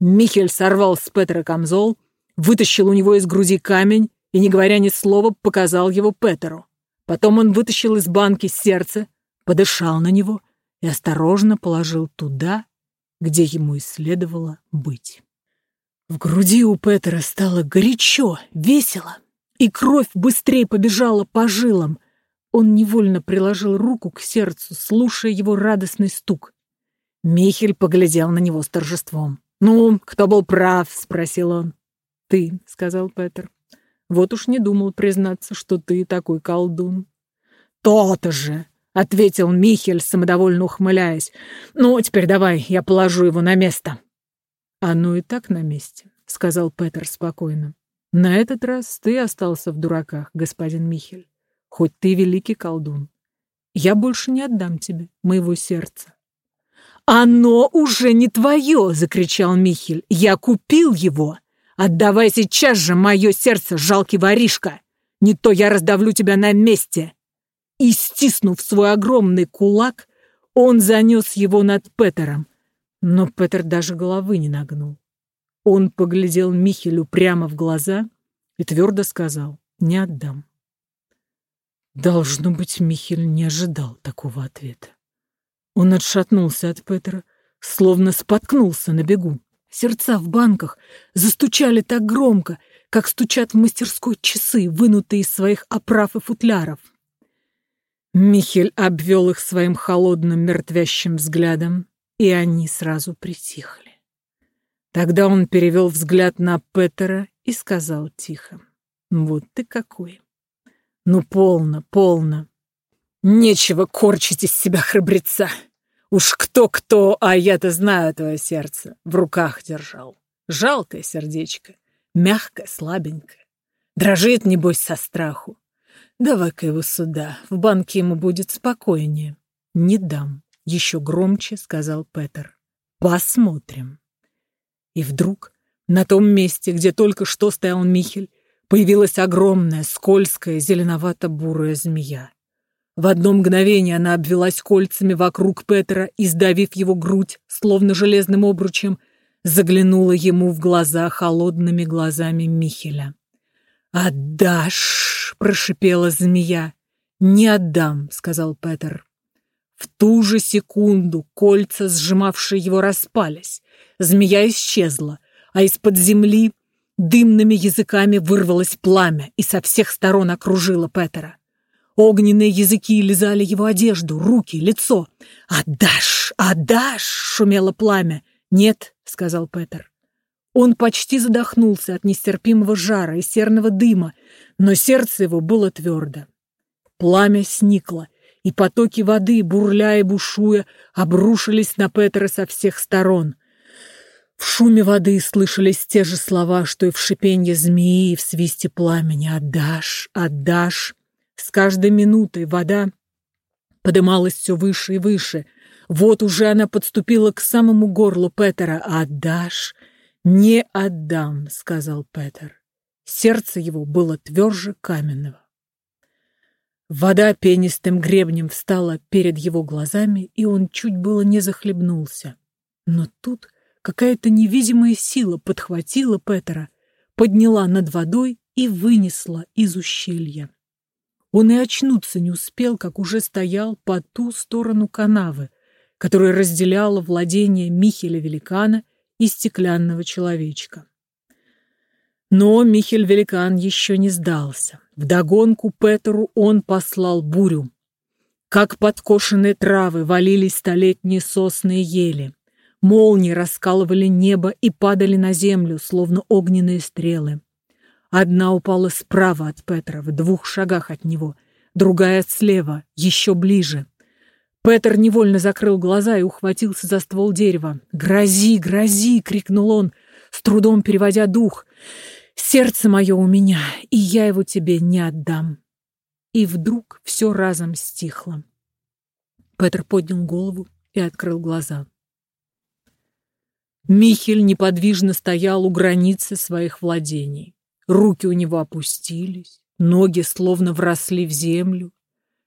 Михель сорвал с Петера камзол, вытащил у него из груди камень и, не говоря ни слова, показал его Петеру. Потом он вытащил из банки сердце, подышал на него и осторожно положил туда, где ему и следовало быть. В груди у Петера стало горячо, весело, и кровь быстрее побежала по жилам. Он невольно приложил руку к сердцу, слушая его радостный стук. Михель поглядел на него с торжеством. «Ну, кто был прав?» — спросил он. «Ты», — сказал Петер. «Вот уж не думал признаться, что ты такой колдун». «То-то же!» — ответил Михель, самодовольно ухмыляясь. «Ну, теперь давай, я положу его на место». «Оно и так на месте», — сказал Петер спокойно. «На этот раз ты остался в дураках, господин Михель, хоть ты великий колдун. Я больше не отдам тебе моего сердца. «Оно уже не твое!» — закричал Михель. «Я купил его! Отдавай сейчас же мое сердце, жалкий воришка! Не то я раздавлю тебя на месте!» И, стиснув свой огромный кулак, он занес его над Петером. Но Петер даже головы не нагнул. Он поглядел Михелю прямо в глаза и твердо сказал «Не отдам». Должно быть, Михель не ожидал такого ответа. Он отшатнулся от Петра, словно споткнулся на бегу. Сердца в банках застучали так громко, как стучат в мастерской часы, вынутые из своих оправ и футляров. Михель обвел их своим холодным мертвящим взглядом, и они сразу притихли. Тогда он перевел взгляд на Петера и сказал тихо, «Вот ты какой! Ну, полно, полно! Нечего корчить из себя храбреца!» Уж кто-кто, а я-то знаю твое сердце. В руках держал. Жалкое сердечко. Мягкое, слабенькое. Дрожит, небось, со страху. Давай-ка его сюда. В банке ему будет спокойнее. Не дам. Еще громче сказал Петер. Посмотрим. И вдруг на том месте, где только что стоял Михель, появилась огромная, скользкая, зеленовато-бурая змея. В одно мгновение она обвелась кольцами вокруг Петра и, сдавив его грудь, словно железным обручем, заглянула ему в глаза холодными глазами Михеля. «Отдашь!» — прошипела змея. «Не отдам», — сказал Петр. В ту же секунду кольца, сжимавшие его, распались. Змея исчезла, а из-под земли дымными языками вырвалось пламя и со всех сторон окружило Петера. Огненные языки лизали его одежду, руки, лицо. «Отдашь! Отдашь!» — шумело пламя. «Нет», — сказал Петер. Он почти задохнулся от нестерпимого жара и серного дыма, но сердце его было твердо. Пламя сникло, и потоки воды, бурляя и бушуя, обрушились на Петера со всех сторон. В шуме воды слышались те же слова, что и в шипенье змеи и в свисте пламени. «Отдашь! Отдашь!» С каждой минутой вода подымалась все выше и выше. Вот уже она подступила к самому горлу Петера. «Отдашь?» «Не отдам», — сказал Петер. Сердце его было тверже каменного. Вода пенистым гребнем встала перед его глазами, и он чуть было не захлебнулся. Но тут какая-то невидимая сила подхватила Петера, подняла над водой и вынесла из ущелья. Он и очнуться не успел, как уже стоял по ту сторону канавы, которая разделяла владение Михеля Великана и стеклянного человечка. Но Михель-великан еще не сдался. Вдогонку Петеру он послал бурю. Как подкошенные травы валились столетние сосны и ели. Молнии раскалывали небо и падали на землю, словно огненные стрелы. Одна упала справа от Петра, в двух шагах от него, другая слева, еще ближе. Петр невольно закрыл глаза и ухватился за ствол дерева. «Грози, грози!» — крикнул он, с трудом переводя дух. «Сердце мое у меня, и я его тебе не отдам». И вдруг все разом стихло. Петр поднял голову и открыл глаза. Михель неподвижно стоял у границы своих владений. Руки у него опустились, ноги словно вросли в землю.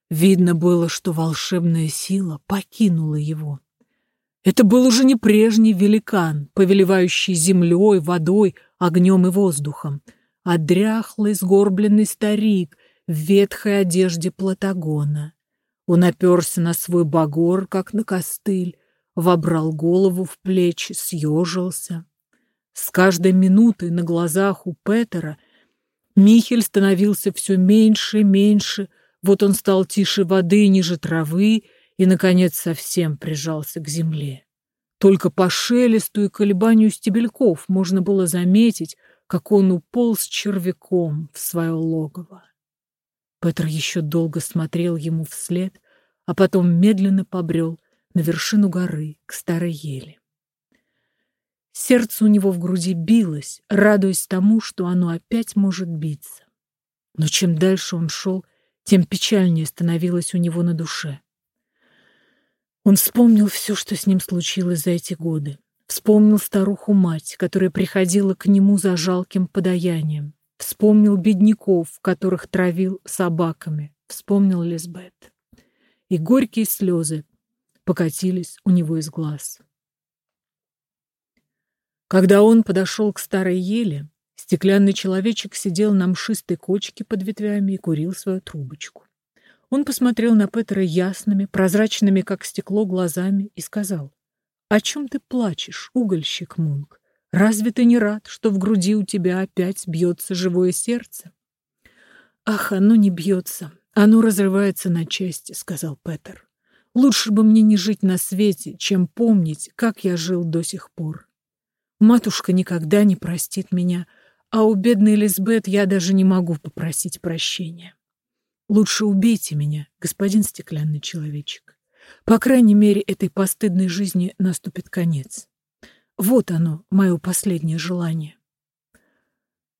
Видно было, что волшебная сила покинула его. Это был уже не прежний великан, повелевающий землей, водой, огнем и воздухом, а дряхлый, сгорбленный старик в ветхой одежде Платагона. Он оперся на свой багор, как на костыль, вобрал голову в плечи, съежился. С каждой минутой на глазах у Петера Михель становился все меньше и меньше, вот он стал тише воды, ниже травы и, наконец, совсем прижался к земле. Только по шелесту и колебанию стебельков можно было заметить, как он уполз червяком в свое логово. Петр еще долго смотрел ему вслед, а потом медленно побрел на вершину горы к старой ели. Сердце у него в груди билось, радуясь тому, что оно опять может биться. Но чем дальше он шел, тем печальнее становилось у него на душе. Он вспомнил все, что с ним случилось за эти годы. Вспомнил старуху-мать, которая приходила к нему за жалким подаянием. Вспомнил бедняков, которых травил собаками. Вспомнил Лизбет. И горькие слезы покатились у него из глаз. Когда он подошел к старой еле, Стеклянный человечек сидел на мшистой кочке под ветвями и курил свою трубочку. Он посмотрел на Петера ясными, прозрачными, как стекло, глазами и сказал, «О чем ты плачешь, угольщик Мунк? Разве ты не рад, что в груди у тебя опять бьется живое сердце?» «Ах, оно не бьется, оно разрывается на части», — сказал Петер. «Лучше бы мне не жить на свете, чем помнить, как я жил до сих пор. Матушка никогда не простит меня, — а у бедной Лизбет я даже не могу попросить прощения. Лучше убейте меня, господин стеклянный человечек. По крайней мере, этой постыдной жизни наступит конец. Вот оно, мое последнее желание.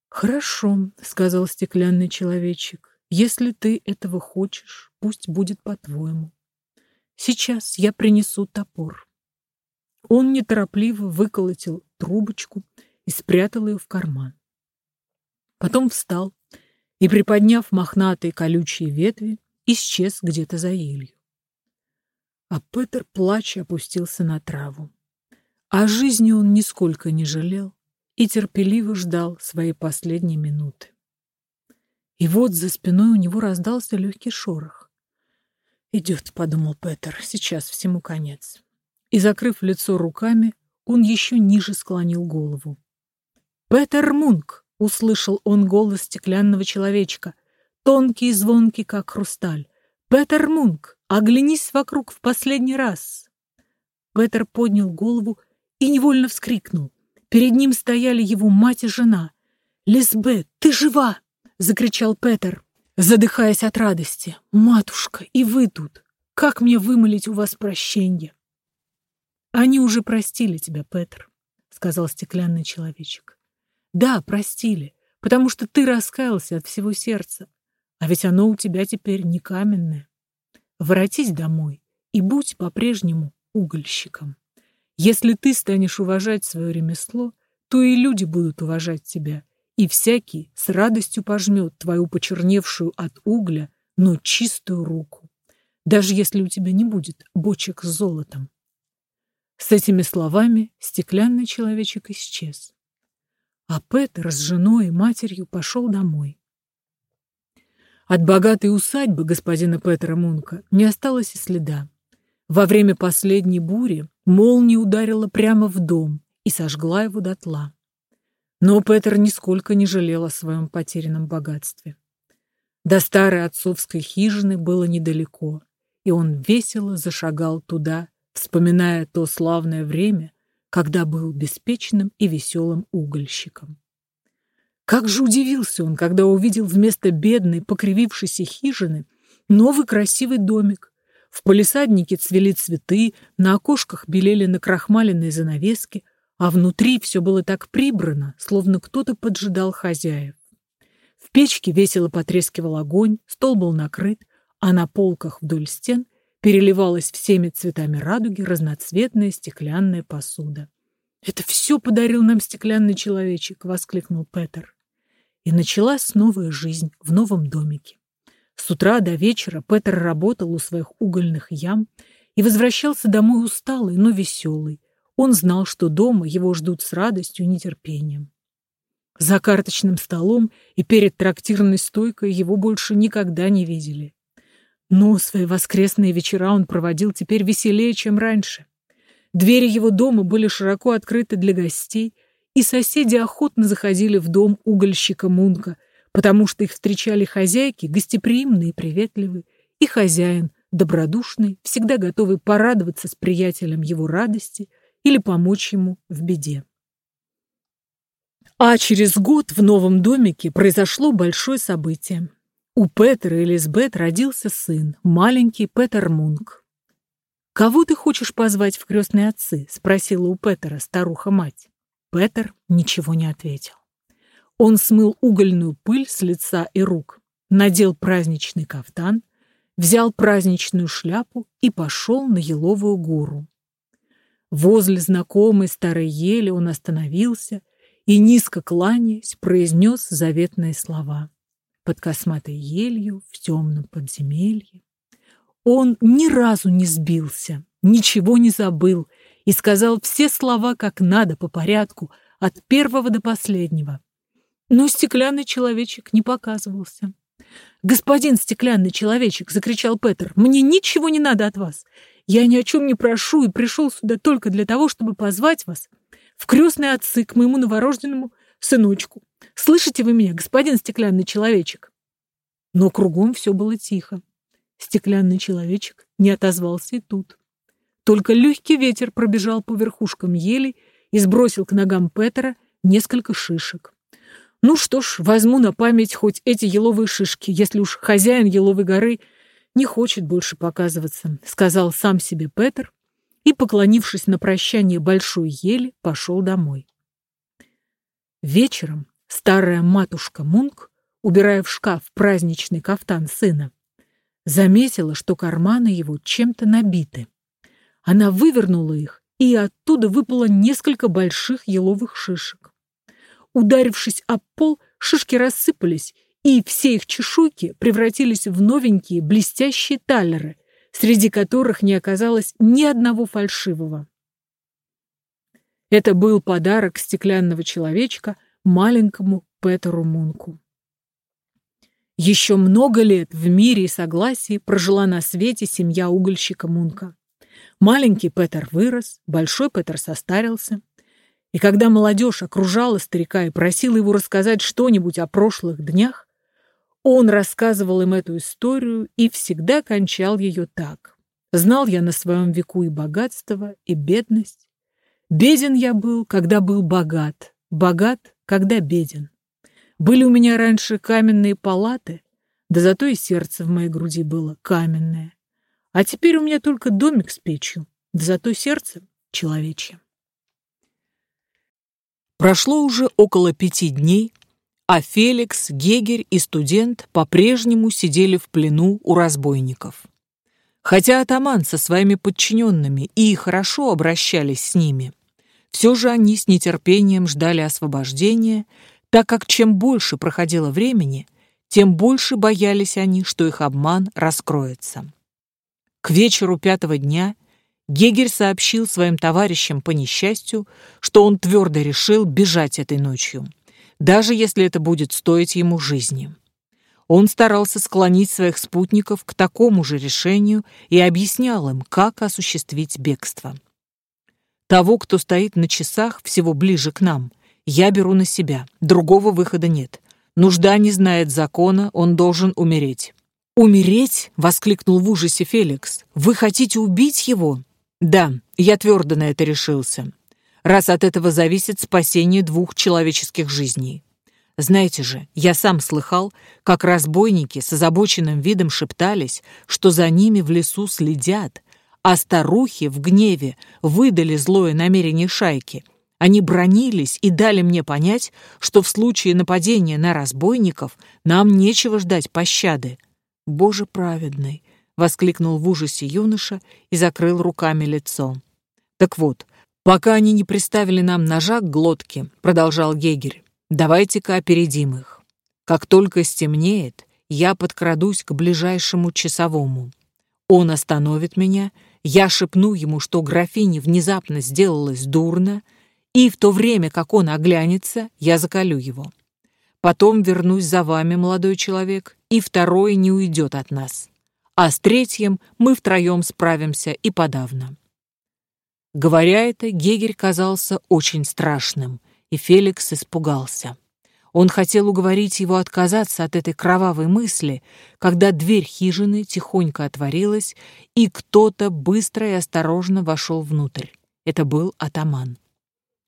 «Хорошо», — сказал стеклянный человечек. «Если ты этого хочешь, пусть будет по-твоему. Сейчас я принесу топор». Он неторопливо выколотил трубочку и спрятал ее в карман. Потом встал и, приподняв мохнатые колючие ветви, исчез где-то за елью. А Петер, плача, опустился на траву. О жизни он нисколько не жалел и терпеливо ждал своей последней минуты. И вот за спиной у него раздался легкий шорох. «Идет», — подумал Петер, — «сейчас всему конец». И, закрыв лицо руками, он еще ниже склонил голову. «Петер Мунк!» Услышал он голос стеклянного человечка, тонкий и звонкий, как хрусталь. «Петер Мунк, оглянись вокруг в последний раз!» Петер поднял голову и невольно вскрикнул. Перед ним стояли его мать и жена. «Лизбет, ты жива!» — закричал Петер, задыхаясь от радости. «Матушка, и вы тут! Как мне вымолить у вас прощенье?» «Они уже простили тебя, Петр», — сказал стеклянный человечек. Да, простили, потому что ты раскаялся от всего сердца. А ведь оно у тебя теперь не каменное. Воротись домой и будь по-прежнему угольщиком. Если ты станешь уважать свое ремесло, то и люди будут уважать тебя, и всякий с радостью пожмет твою почерневшую от угля, но чистую руку, даже если у тебя не будет бочек с золотом. С этими словами стеклянный человечек исчез. А Петер с женой и матерью пошел домой. От богатой усадьбы господина Петера Мунка не осталось и следа. Во время последней бури молния ударила прямо в дом и сожгла его дотла. Но Петер нисколько не жалел о своем потерянном богатстве. До старой отцовской хижины было недалеко, и он весело зашагал туда, вспоминая то славное время, когда был беспечным и веселым угольщиком. Как же удивился он, когда увидел вместо бедной, покривившейся хижины новый красивый домик. В палисаднике цвели цветы, на окошках белели накрахмаленные занавески, а внутри все было так прибрано, словно кто-то поджидал хозяев. В печке весело потрескивал огонь, стол был накрыт, а на полках вдоль стен переливалась всеми цветами радуги разноцветная стеклянная посуда. «Это все подарил нам стеклянный человечек!» — воскликнул Петер. И началась новая жизнь в новом домике. С утра до вечера Петер работал у своих угольных ям и возвращался домой усталый, но веселый. Он знал, что дома его ждут с радостью и нетерпением. За карточным столом и перед трактирной стойкой его больше никогда не видели. Но свои воскресные вечера он проводил теперь веселее, чем раньше. Двери его дома были широко открыты для гостей, и соседи охотно заходили в дом угольщика Мунка, потому что их встречали хозяйки, гостеприимные и приветливые, и хозяин, добродушный, всегда готовый порадоваться с приятелем его радости или помочь ему в беде. А через год в новом домике произошло большое событие. У Петера и Лизбет родился сын, маленький Петер Мунк. «Кого ты хочешь позвать в крестные отцы?» — спросила у Петера старуха-мать. Петер ничего не ответил. Он смыл угольную пыль с лица и рук, надел праздничный кафтан, взял праздничную шляпу и пошел на еловую гору. Возле знакомой старой ели он остановился и, низко кланяясь, произнес заветные слова под косматой елью в темном подземелье. Он ни разу не сбился, ничего не забыл и сказал все слова как надо, по порядку, от первого до последнего. Но стеклянный человечек не показывался. «Господин стеклянный человечек!» — закричал Петер. «Мне ничего не надо от вас. Я ни о чем не прошу и пришел сюда только для того, чтобы позвать вас в крестные отцы к моему новорожденному сыночку. Слышите вы меня, господин стеклянный человечек?» Но кругом все было тихо. Стеклянный человечек не отозвался и тут. Только легкий ветер пробежал по верхушкам ели и сбросил к ногам Петера несколько шишек. «Ну что ж, возьму на память хоть эти еловые шишки, если уж хозяин еловой горы не хочет больше показываться», сказал сам себе Петер и, поклонившись на прощание большой ели, пошел домой. Вечером Старая матушка Мунк, убирая в шкаф праздничный кафтан сына, заметила, что карманы его чем-то набиты. Она вывернула их, и оттуда выпало несколько больших еловых шишек. Ударившись об пол, шишки рассыпались, и все их чешуйки превратились в новенькие блестящие талеры, среди которых не оказалось ни одного фальшивого. Это был подарок стеклянного человечка – маленькому Петеру Мунку. Еще много лет в мире и согласии прожила на свете семья угольщика Мунка. Маленький Петер вырос, большой Петер состарился. И когда молодежь окружала старика и просила его рассказать что-нибудь о прошлых днях, он рассказывал им эту историю и всегда кончал ее так. Знал я на своем веку и богатство, и бедность. Беден я был, когда был богат, богат, когда беден. Были у меня раньше каменные палаты, да зато и сердце в моей груди было каменное. А теперь у меня только домик с печью, да зато сердце человечье. Прошло уже около пяти дней, а Феликс, Гегерь и студент по-прежнему сидели в плену у разбойников. Хотя атаман со своими подчиненными и хорошо обращались с ними, все же они с нетерпением ждали освобождения, так как чем больше проходило времени, тем больше боялись они, что их обман раскроется. К вечеру пятого дня Гегель сообщил своим товарищам по несчастью, что он твердо решил бежать этой ночью, даже если это будет стоить ему жизни. Он старался склонить своих спутников к такому же решению и объяснял им, как осуществить бегство. Того, кто стоит на часах всего ближе к нам, я беру на себя, другого выхода нет. Нужда не знает закона, он должен умереть. «Умереть?» — воскликнул в ужасе Феликс. «Вы хотите убить его?» «Да, я твердо на это решился. Раз от этого зависит спасение двух человеческих жизней. Знаете же, я сам слыхал, как разбойники с озабоченным видом шептались, что за ними в лесу следят, а старухи в гневе выдали злое намерение шайки. Они бронились и дали мне понять, что в случае нападения на разбойников нам нечего ждать пощады. «Боже праведный!» — воскликнул в ужасе юноша и закрыл руками лицо. «Так вот, пока они не приставили нам ножа к глотке», — продолжал Гегерь, — «давайте-ка опередим их. Как только стемнеет, я подкрадусь к ближайшему часовому. Он остановит меня я шепну ему, что графине внезапно сделалось дурно, и в то время, как он оглянется, я заколю его. Потом вернусь за вами, молодой человек, и второй не уйдет от нас. А с третьим мы втроем справимся и подавно. Говоря это, Гегерь казался очень страшным, и Феликс испугался. Он хотел уговорить его отказаться от этой кровавой мысли, когда дверь хижины тихонько отворилась, и кто-то быстро и осторожно вошел внутрь. Это был атаман.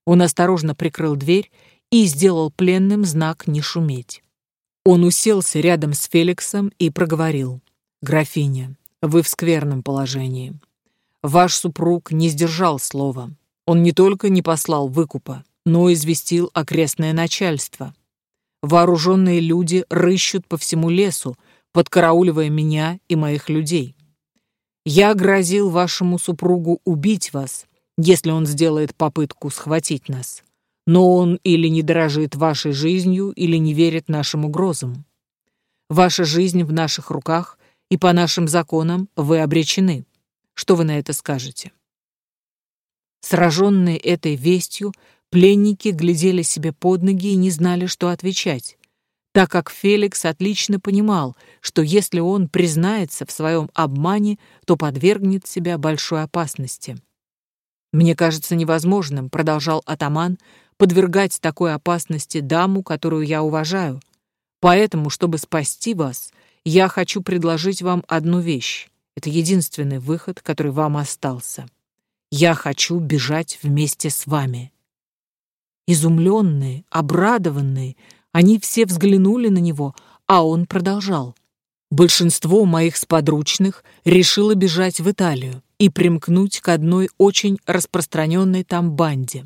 Он осторожно прикрыл дверь и сделал пленным знак «не шуметь». Он уселся рядом с Феликсом и проговорил. «Графиня, вы в скверном положении. Ваш супруг не сдержал слова. Он не только не послал выкупа, но известил окрестное начальство. Вооруженные люди рыщут по всему лесу, подкарауливая меня и моих людей. Я грозил вашему супругу убить вас, если он сделает попытку схватить нас. Но он или не дорожит вашей жизнью, или не верит нашим угрозам. Ваша жизнь в наших руках, и по нашим законам вы обречены. Что вы на это скажете?» Сраженные этой вестью, Пленники глядели себе под ноги и не знали, что отвечать, так как Феликс отлично понимал, что если он признается в своем обмане, то подвергнет себя большой опасности. «Мне кажется невозможным», — продолжал атаман, «подвергать такой опасности даму, которую я уважаю. Поэтому, чтобы спасти вас, я хочу предложить вам одну вещь. Это единственный выход, который вам остался. Я хочу бежать вместе с вами». Изумленные, обрадованные, они все взглянули на него, а он продолжал. Большинство моих сподручных решило бежать в Италию и примкнуть к одной очень распространенной там банде.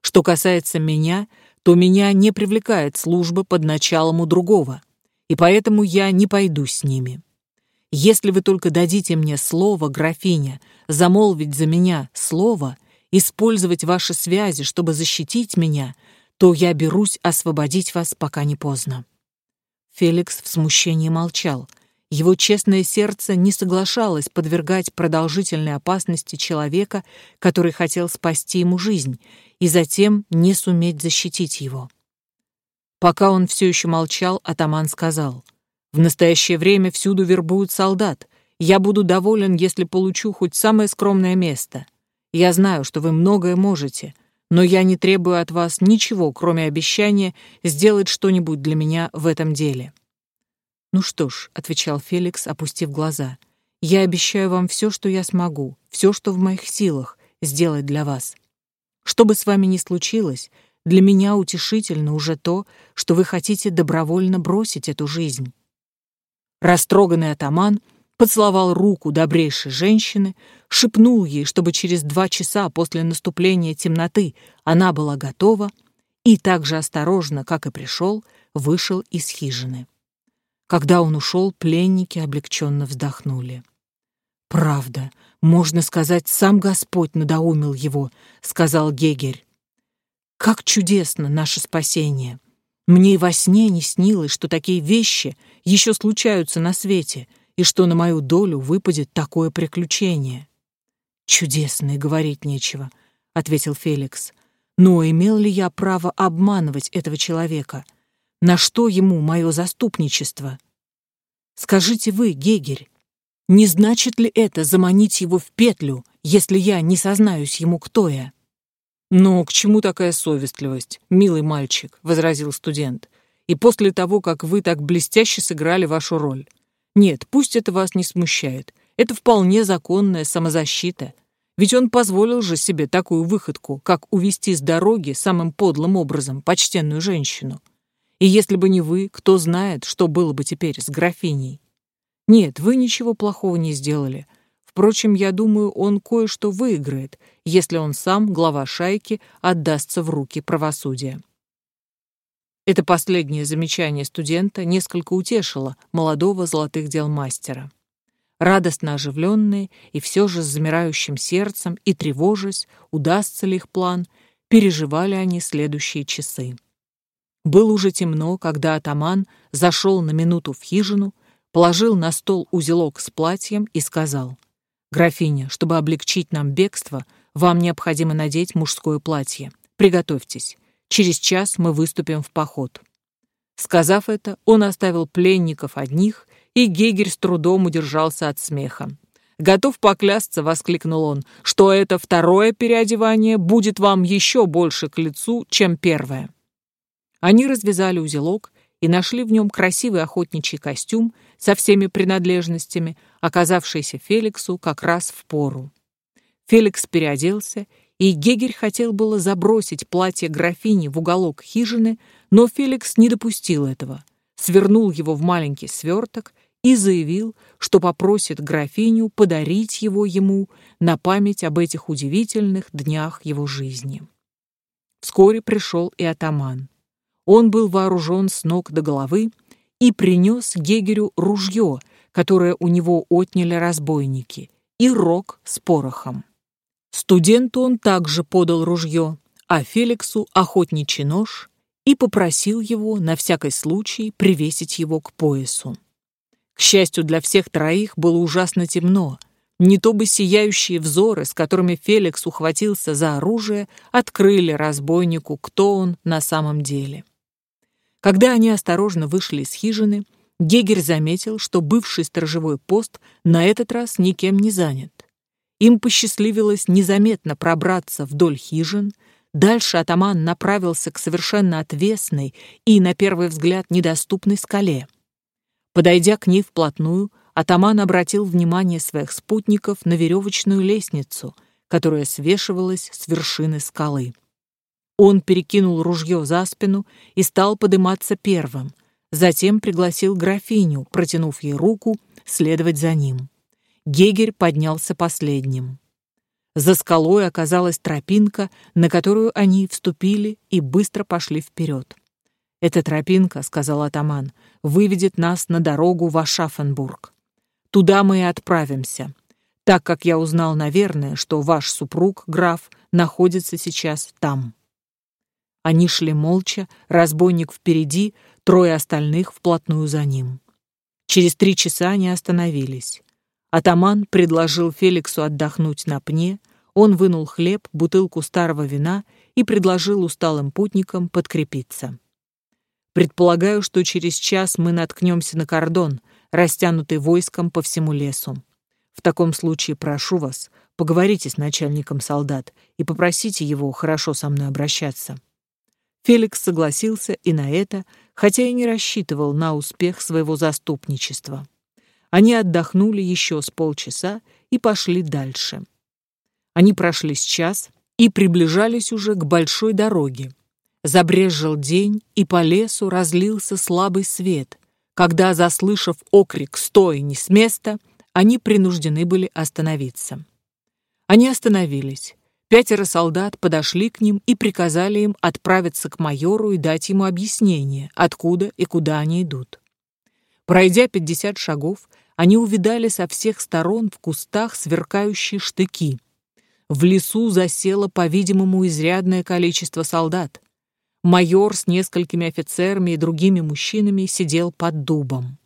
Что касается меня, то меня не привлекает служба под началом у другого, и поэтому я не пойду с ними. Если вы только дадите мне слово, графиня, замолвить за меня слово, использовать ваши связи, чтобы защитить меня, то я берусь освободить вас, пока не поздно». Феликс в смущении молчал. Его честное сердце не соглашалось подвергать продолжительной опасности человека, который хотел спасти ему жизнь, и затем не суметь защитить его. Пока он все еще молчал, атаман сказал, «В настоящее время всюду вербуют солдат. Я буду доволен, если получу хоть самое скромное место. Я знаю, что вы многое можете, но я не требую от вас ничего, кроме обещания сделать что-нибудь для меня в этом деле». «Ну что ж», — отвечал Феликс, опустив глаза, — «я обещаю вам все, что я смогу, все, что в моих силах сделать для вас. Что бы с вами ни случилось, для меня утешительно уже то, что вы хотите добровольно бросить эту жизнь». Растроганный атаман поцеловал руку добрейшей женщины, шепнул ей, чтобы через два часа после наступления темноты она была готова, и так же осторожно, как и пришел, вышел из хижины. Когда он ушел, пленники облегченно вздохнули. «Правда, можно сказать, сам Господь надоумил его», — сказал Гегерь. «Как чудесно наше спасение! Мне и во сне не снилось, что такие вещи еще случаются на свете, и что на мою долю выпадет такое приключение». «Чудесно и говорить нечего», — ответил Феликс. «Но имел ли я право обманывать этого человека? На что ему мое заступничество?» «Скажите вы, Гегерь, не значит ли это заманить его в петлю, если я не сознаюсь ему, кто я?» «Но к чему такая совестливость, милый мальчик?» — возразил студент. «И после того, как вы так блестяще сыграли вашу роль. Нет, пусть это вас не смущает. Это вполне законная самозащита. Ведь он позволил же себе такую выходку, как увести с дороги самым подлым образом почтенную женщину. И если бы не вы, кто знает, что было бы теперь с графиней. Нет, вы ничего плохого не сделали. Впрочем, я думаю, он кое-что выиграет, если он сам, глава шайки, отдастся в руки правосудия. Это последнее замечание студента несколько утешило молодого золотых дел мастера. Радостно оживленные и все же с замирающим сердцем и тревожась, удастся ли их план, переживали они следующие часы. Было уже темно, когда атаман зашел на минуту в хижину, положил на стол узелок с платьем и сказал, «Графиня, чтобы облегчить нам бегство, вам необходимо надеть мужское платье. Приготовьтесь. Через час мы выступим в поход». Сказав это, он оставил пленников одних, и Гегерь с трудом удержался от смеха. «Готов поклясться», — воскликнул он, — «что это второе переодевание будет вам еще больше к лицу, чем первое». Они развязали узелок и нашли в нем красивый охотничий костюм со всеми принадлежностями, оказавшийся Феликсу как раз в пору. Феликс переоделся, и Гегерь хотел было забросить платье графини в уголок хижины, но Феликс не допустил этого, свернул его в маленький сверток и заявил, что попросит графиню подарить его ему на память об этих удивительных днях его жизни. Вскоре пришел и атаман. Он был вооружен с ног до головы и принес Гегерю ружье, которое у него отняли разбойники, и рог с порохом. Студенту он также подал ружье, а Феликсу — охотничий нож и попросил его на всякий случай привесить его к поясу. Счастью для всех троих было ужасно темно, не то бы сияющие взоры, с которыми Феликс ухватился за оружие, открыли разбойнику, кто он на самом деле. Когда они осторожно вышли из хижины, Гегер заметил, что бывший сторожевой пост на этот раз никем не занят. Им посчастливилось незаметно пробраться вдоль хижин, дальше атаман направился к совершенно отвесной и, на первый взгляд, недоступной скале. Подойдя к ней вплотную, атаман обратил внимание своих спутников на веревочную лестницу, которая свешивалась с вершины скалы. Он перекинул ружье за спину и стал подниматься первым. Затем пригласил графиню, протянув ей руку, следовать за ним. Гегерь поднялся последним. За скалой оказалась тропинка, на которую они вступили и быстро пошли вперед. «Эта тропинка, — сказал атаман, — выведет нас на дорогу в Ашафенбург. Туда мы и отправимся, так как я узнал, наверное, что ваш супруг, граф, находится сейчас там». Они шли молча, разбойник впереди, трое остальных вплотную за ним. Через три часа они остановились. Атаман предложил Феликсу отдохнуть на пне, он вынул хлеб, бутылку старого вина и предложил усталым путникам подкрепиться. «Предполагаю, что через час мы наткнемся на кордон, растянутый войском по всему лесу. В таком случае прошу вас, поговорите с начальником солдат и попросите его хорошо со мной обращаться». Феликс согласился и на это, хотя и не рассчитывал на успех своего заступничества. Они отдохнули еще с полчаса и пошли дальше. Они прошли час и приближались уже к большой дороге. Забрезжил день, и по лесу разлился слабый свет. Когда, заслышав окрик «Стой! Не с места!», они принуждены были остановиться. Они остановились. Пятеро солдат подошли к ним и приказали им отправиться к майору и дать ему объяснение, откуда и куда они идут. Пройдя пятьдесят шагов, они увидали со всех сторон в кустах сверкающие штыки. В лесу засело, по-видимому, изрядное количество солдат. Майор с несколькими офицерами и другими мужчинами сидел под дубом.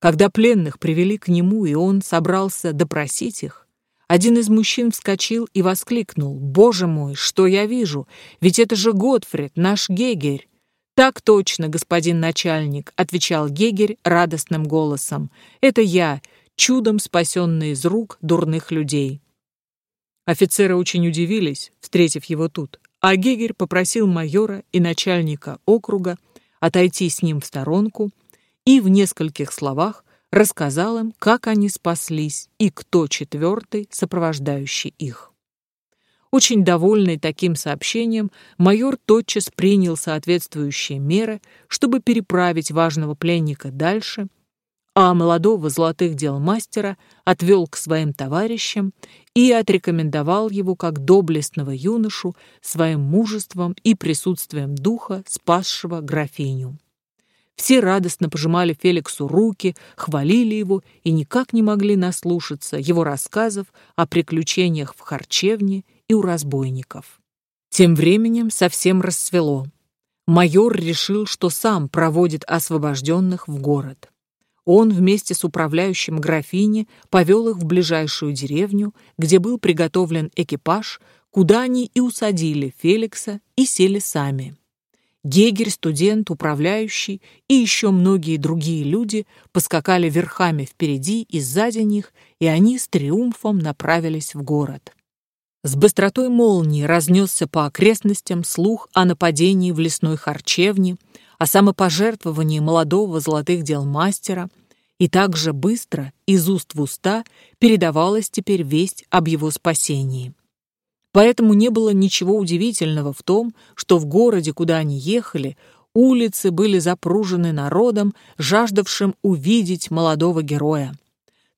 Когда пленных привели к нему, и он собрался допросить их, один из мужчин вскочил и воскликнул, «Боже мой, что я вижу! Ведь это же Готфрид, наш Гегерь!» «Так точно, господин начальник», — отвечал Гегерь радостным голосом. «Это я, чудом спасенный из рук дурных людей». Офицеры очень удивились, встретив его тут, а Гегерь попросил майора и начальника округа отойти с ним в сторонку и в нескольких словах рассказал им, как они спаслись и кто четвертый, сопровождающий их. Очень довольный таким сообщением, майор тотчас принял соответствующие меры, чтобы переправить важного пленника дальше, а молодого золотых дел мастера отвел к своим товарищам и отрекомендовал его как доблестного юношу своим мужеством и присутствием духа, спасшего графиню. Все радостно пожимали Феликсу руки, хвалили его и никак не могли наслушаться его рассказов о приключениях в харчевне и у разбойников. Тем временем совсем рассвело. Майор решил, что сам проводит освобожденных в город. Он вместе с управляющим графини повел их в ближайшую деревню, где был приготовлен экипаж, куда они и усадили Феликса и сели сами. Гегерь, студент, управляющий и еще многие другие люди поскакали верхами впереди и сзади них, и они с триумфом направились в город. С быстротой молнии разнесся по окрестностям слух о нападении в лесной харчевне, о самопожертвовании молодого золотых дел мастера, и также быстро из уст в уста передавалась теперь весть об его спасении. Поэтому не было ничего удивительного в том, что в городе, куда они ехали, улицы были запружены народом, жаждавшим увидеть молодого героя.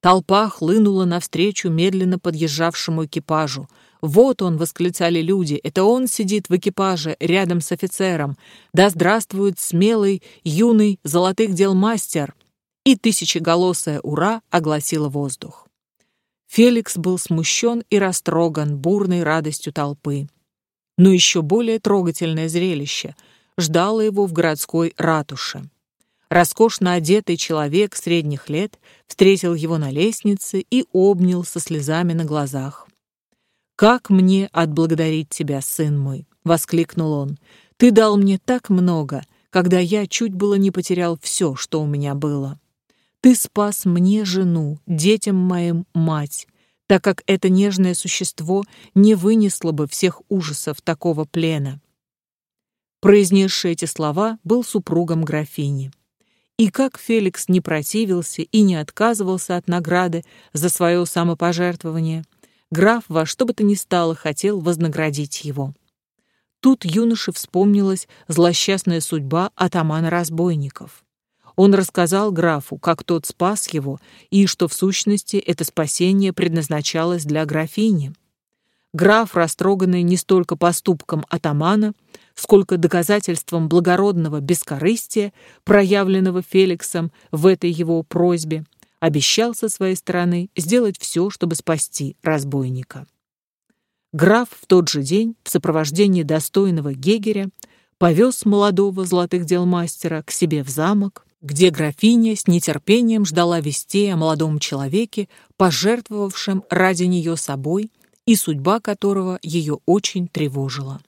Толпа хлынула навстречу медленно подъезжавшему экипажу. «Вот он!» — восклицали люди. «Это он сидит в экипаже рядом с офицером. Да здравствует смелый, юный, золотых дел мастер!» И тысячеголосое «Ура!» огласило воздух. Феликс был смущен и растроган бурной радостью толпы. Но еще более трогательное зрелище ждало его в городской ратуше. Роскошно одетый человек средних лет встретил его на лестнице и обнял со слезами на глазах. «Как мне отблагодарить тебя, сын мой!» — воскликнул он. «Ты дал мне так много, когда я чуть было не потерял все, что у меня было. Ты спас мне жену, детям моим мать, так как это нежное существо не вынесло бы всех ужасов такого плена. Произнесший эти слова был супругом графини. И как Феликс не противился и не отказывался от награды за свое самопожертвование, граф во что бы то ни стало хотел вознаградить его. Тут юноше вспомнилась злосчастная судьба атамана разбойников. Он рассказал графу, как тот спас его, и что в сущности это спасение предназначалось для графини. Граф, растроганный не столько поступком атамана, сколько доказательством благородного бескорыстия, проявленного Феликсом в этой его просьбе, обещал со своей стороны сделать все, чтобы спасти разбойника. Граф в тот же день в сопровождении достойного Гегеря повез молодого золотых дел мастера к себе в замок, где графиня с нетерпением ждала вестей о молодом человеке, пожертвовавшем ради нее собой, и судьба которого ее очень тревожила.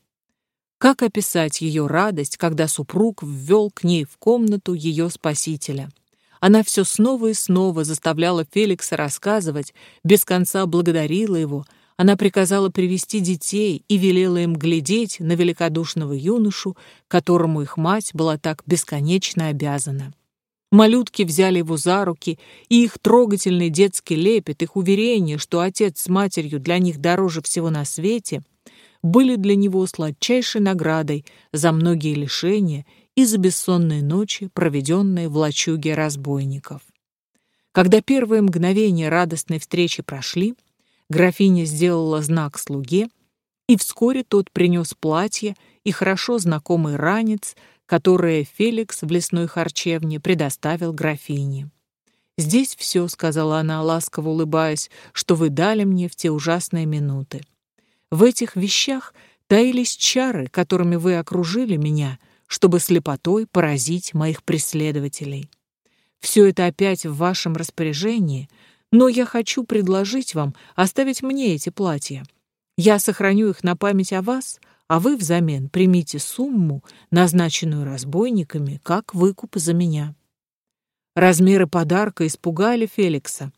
Как описать ее радость, когда супруг ввел к ней в комнату ее спасителя? Она все снова и снова заставляла Феликса рассказывать, без конца благодарила его, она приказала привести детей и велела им глядеть на великодушного юношу, которому их мать была так бесконечно обязана. Малютки взяли его за руки, и их трогательный детский лепет, их уверение, что отец с матерью для них дороже всего на свете, были для него сладчайшей наградой за многие лишения и за бессонные ночи, проведенные в лачуге разбойников. Когда первые мгновения радостной встречи прошли, графиня сделала знак слуге, и вскоре тот принес платье и хорошо знакомый ранец, которое Феликс в лесной харчевне предоставил графине. «Здесь все», — сказала она, ласково улыбаясь, «что вы дали мне в те ужасные минуты. В этих вещах таились чары, которыми вы окружили меня, чтобы слепотой поразить моих преследователей. Все это опять в вашем распоряжении, но я хочу предложить вам оставить мне эти платья. Я сохраню их на память о вас, а вы взамен примите сумму, назначенную разбойниками, как выкуп за меня». Размеры подарка испугали Феликса.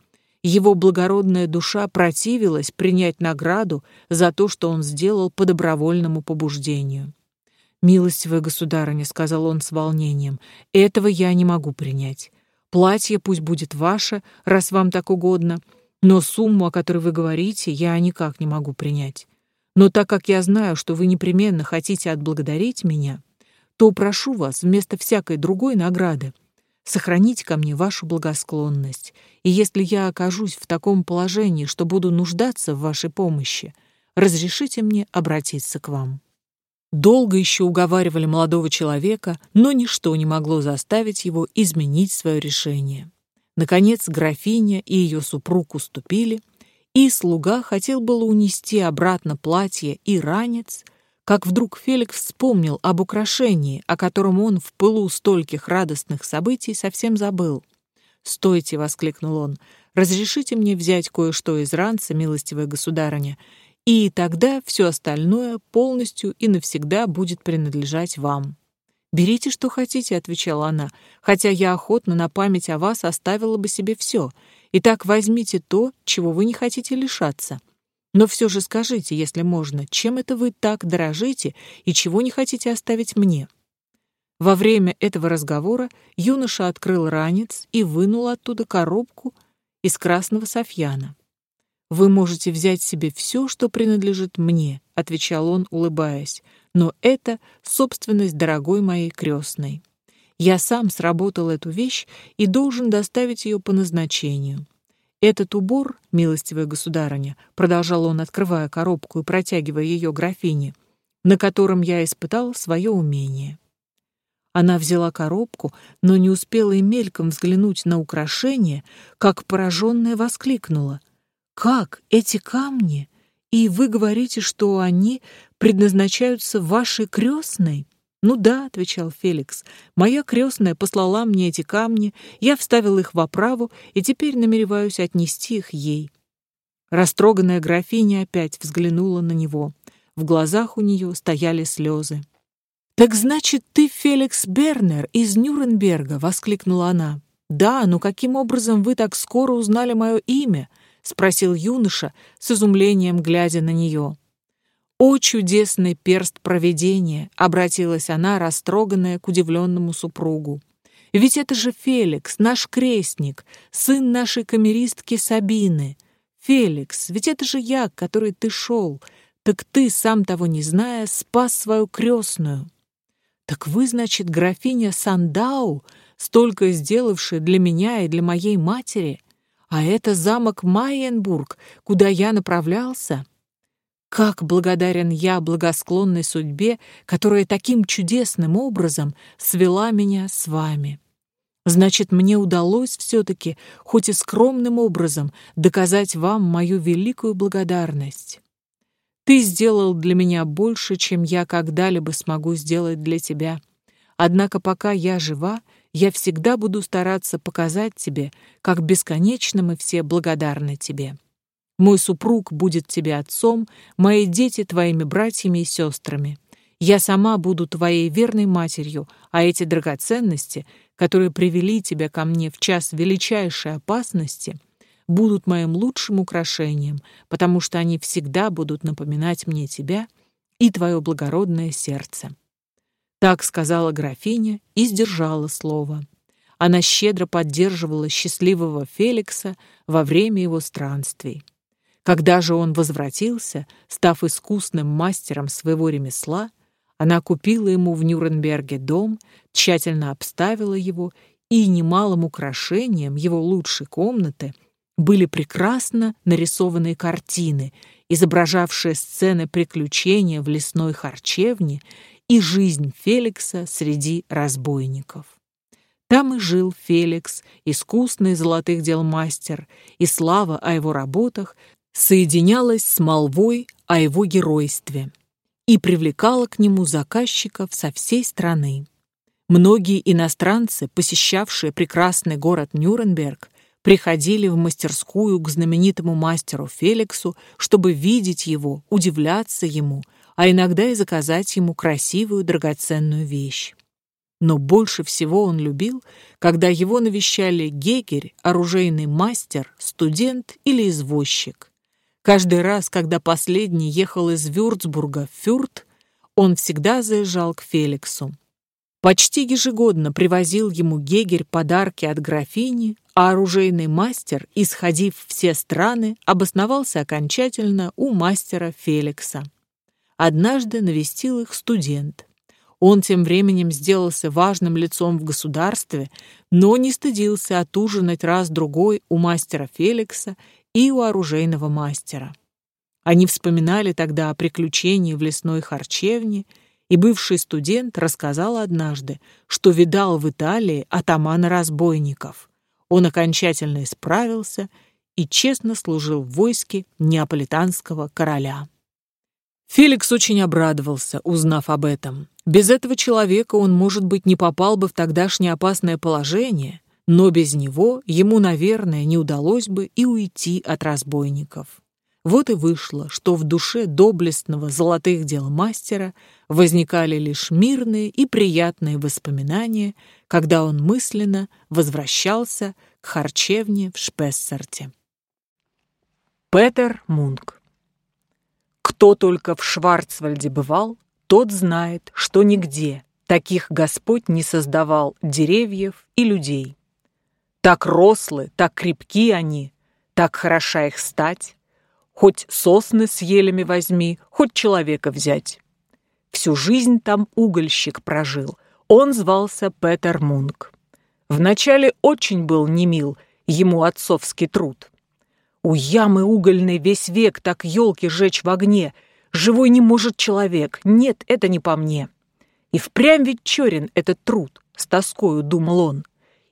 Его благородная душа противилась принять награду за то, что он сделал по добровольному побуждению. «Милостивая государыня», — сказал он с волнением, — «этого я не могу принять. Платье пусть будет ваше, раз вам так угодно, но сумму, о которой вы говорите, я никак не могу принять. Но так как я знаю, что вы непременно хотите отблагодарить меня, то прошу вас вместо всякой другой награды сохранить ко мне вашу благосклонность, и если я окажусь в таком положении, что буду нуждаться в вашей помощи, разрешите мне обратиться к вам». Долго еще уговаривали молодого человека, но ничто не могло заставить его изменить свое решение. Наконец графиня и ее супруг уступили, и слуга хотел было унести обратно платье и ранец, как вдруг Феликс вспомнил об украшении, о котором он в пылу стольких радостных событий совсем забыл. «Стойте!» — воскликнул он. «Разрешите мне взять кое-что из ранца, милостивая государыня, и тогда все остальное полностью и навсегда будет принадлежать вам. «Берите, что хотите», — отвечала она, «хотя я охотно на память о вас оставила бы себе все. Итак, возьмите то, чего вы не хотите лишаться. Но все же скажите, если можно, чем это вы так дорожите и чего не хотите оставить мне?» Во время этого разговора юноша открыл ранец и вынул оттуда коробку из красного софьяна. «Вы можете взять себе все, что принадлежит мне», — отвечал он, улыбаясь, «но это собственность дорогой моей крестной. Я сам сработал эту вещь и должен доставить ее по назначению. Этот убор, милостивая государыня, продолжал он, открывая коробку и протягивая ее графине, на котором я испытал свое умение. Она взяла коробку, но не успела и мельком взглянуть на украшение, как пораженная воскликнула. Как эти камни? И вы говорите, что они предназначаются вашей крестной? Ну да, отвечал Феликс. Моя крестная послала мне эти камни, я вставил их в оправу и теперь намереваюсь отнести их ей. Растроганная графиня опять взглянула на него. В глазах у нее стояли слезы. «Так значит, ты Феликс Бернер из Нюрнберга!» — воскликнула она. «Да, но каким образом вы так скоро узнали мое имя? спросил юноша с изумлением, глядя на нее. «О, чудесный перст провидения!» — обратилась она, растроганная к удивленному супругу. «Ведь это же Феликс, наш крестник, сын нашей камеристки Сабины. Феликс, ведь это же я, к которой ты шел. Так ты, сам того не зная, спас свою крестную». «Так вы, значит, графиня Сандау, столько сделавшая для меня и для моей матери?» А это замок Майенбург, куда я направлялся. Как благодарен я благосклонной судьбе, которая таким чудесным образом свела меня с вами. Значит, мне удалось все-таки, хоть и скромным образом, доказать вам мою великую благодарность. Ты сделал для меня больше, чем я когда-либо смогу сделать для тебя. Однако пока я жива, я всегда буду стараться показать тебе, как бесконечно мы все благодарны тебе. Мой супруг будет тебе отцом, мои дети твоими братьями и сестрами. Я сама буду твоей верной матерью, а эти драгоценности, которые привели тебя ко мне в час величайшей опасности, будут моим лучшим украшением, потому что они всегда будут напоминать мне тебя и твое благородное сердце. Так сказала графиня и сдержала слово. Она щедро поддерживала счастливого Феликса во время его странствий. Когда же он возвратился, став искусным мастером своего ремесла, она купила ему в Нюрнберге дом, тщательно обставила его, и немалым украшением его лучшей комнаты были прекрасно нарисованные картины, изображавшие сцены приключения в лесной харчевне и жизнь Феликса среди разбойников. Там и жил Феликс, искусный золотых дел мастер, и слава о его работах соединялась с молвой о его геройстве и привлекала к нему заказчиков со всей страны. Многие иностранцы, посещавшие прекрасный город Нюрнберг, приходили в мастерскую к знаменитому мастеру Феликсу, чтобы видеть его, удивляться ему, а иногда и заказать ему красивую драгоценную вещь. Но больше всего он любил, когда его навещали гегерь, оружейный мастер, студент или извозчик. Каждый раз, когда последний ехал из Вюрцбурга в Фюрт, он всегда заезжал к Феликсу. Почти ежегодно привозил ему Гегерь подарки от графини, а оружейный мастер, исходив все страны, обосновался окончательно у мастера Феликса. Однажды навестил их студент. Он тем временем сделался важным лицом в государстве, но не стыдился отужинать раз-другой у мастера Феликса и у оружейного мастера. Они вспоминали тогда о приключении в лесной харчевне, и бывший студент рассказал однажды, что видал в Италии атамана разбойников. Он окончательно исправился и честно служил в войске неаполитанского короля. Феликс очень обрадовался, узнав об этом. Без этого человека он, может быть, не попал бы в тогдашнее опасное положение, но без него ему, наверное, не удалось бы и уйти от разбойников. Вот и вышло, что в душе доблестного золотых дел мастера возникали лишь мирные и приятные воспоминания, когда он мысленно возвращался к харчевне в Шпессарте. Петер Мунк Кто только в Шварцвальде бывал, тот знает, что нигде таких Господь не создавал деревьев и людей. Так рослы, так крепки они, так хороша их стать. Хоть сосны с елями возьми, хоть человека взять. Всю жизнь там угольщик прожил. Он звался Петер Мунк. Вначале очень был немил ему отцовский труд. У ямы угольной весь век так елки жечь в огне — Живой не может человек. Нет, это не по мне. И впрямь ведь черен этот труд, с тоскою думал он.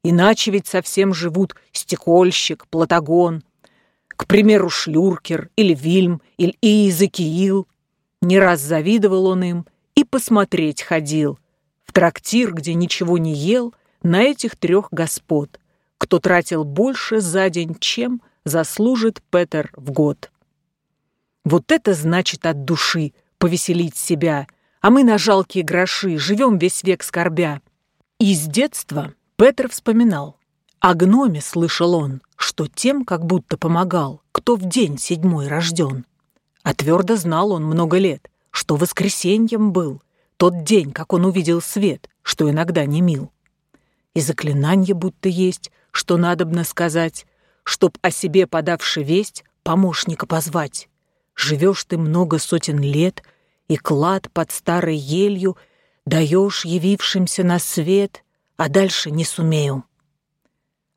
Иначе ведь совсем живут стекольщик, платагон, к примеру, Шлюркер или Вильм или Иезекиил. Не раз завидовал он им и посмотреть ходил. В трактир, где ничего не ел, на этих трех господ, кто тратил больше за день, чем заслужит Петер в год. Вот это значит от души повеселить себя, а мы на жалкие гроши живем весь век скорбя. И с детства Петр вспоминал. О гноме слышал он, что тем как будто помогал, кто в день седьмой рожден. А твердо знал он много лет, что воскресеньем был тот день, как он увидел свет, что иногда не мил. И заклинанье будто есть, что надобно сказать, чтоб о себе подавши весть, помощника позвать. Живешь ты много сотен лет, и клад под старой елью даешь явившимся на свет, а дальше не сумею.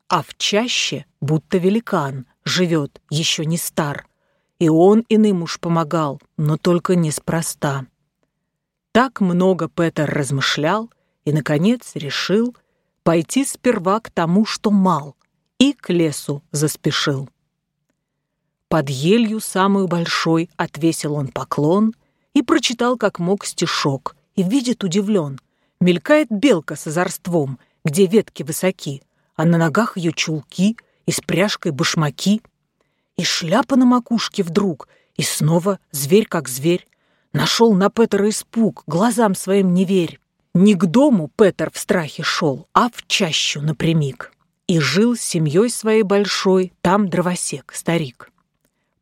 А в чаще, будто великан, живет, еще не стар, и он иным уж помогал, но только неспроста. Так много Петер размышлял и, наконец, решил пойти сперва к тому, что мал, и к лесу заспешил. Под елью самую большой отвесил он поклон и прочитал как мог стишок, и видит удивлен. Мелькает белка с озорством, где ветки высоки, а на ногах ее чулки и с пряжкой башмаки. И шляпа на макушке вдруг, и снова зверь как зверь. Нашел на Петера испуг, глазам своим не верь. Не к дому Петер в страхе шел, а в чащу напрямик. И жил с семьей своей большой, там дровосек, старик.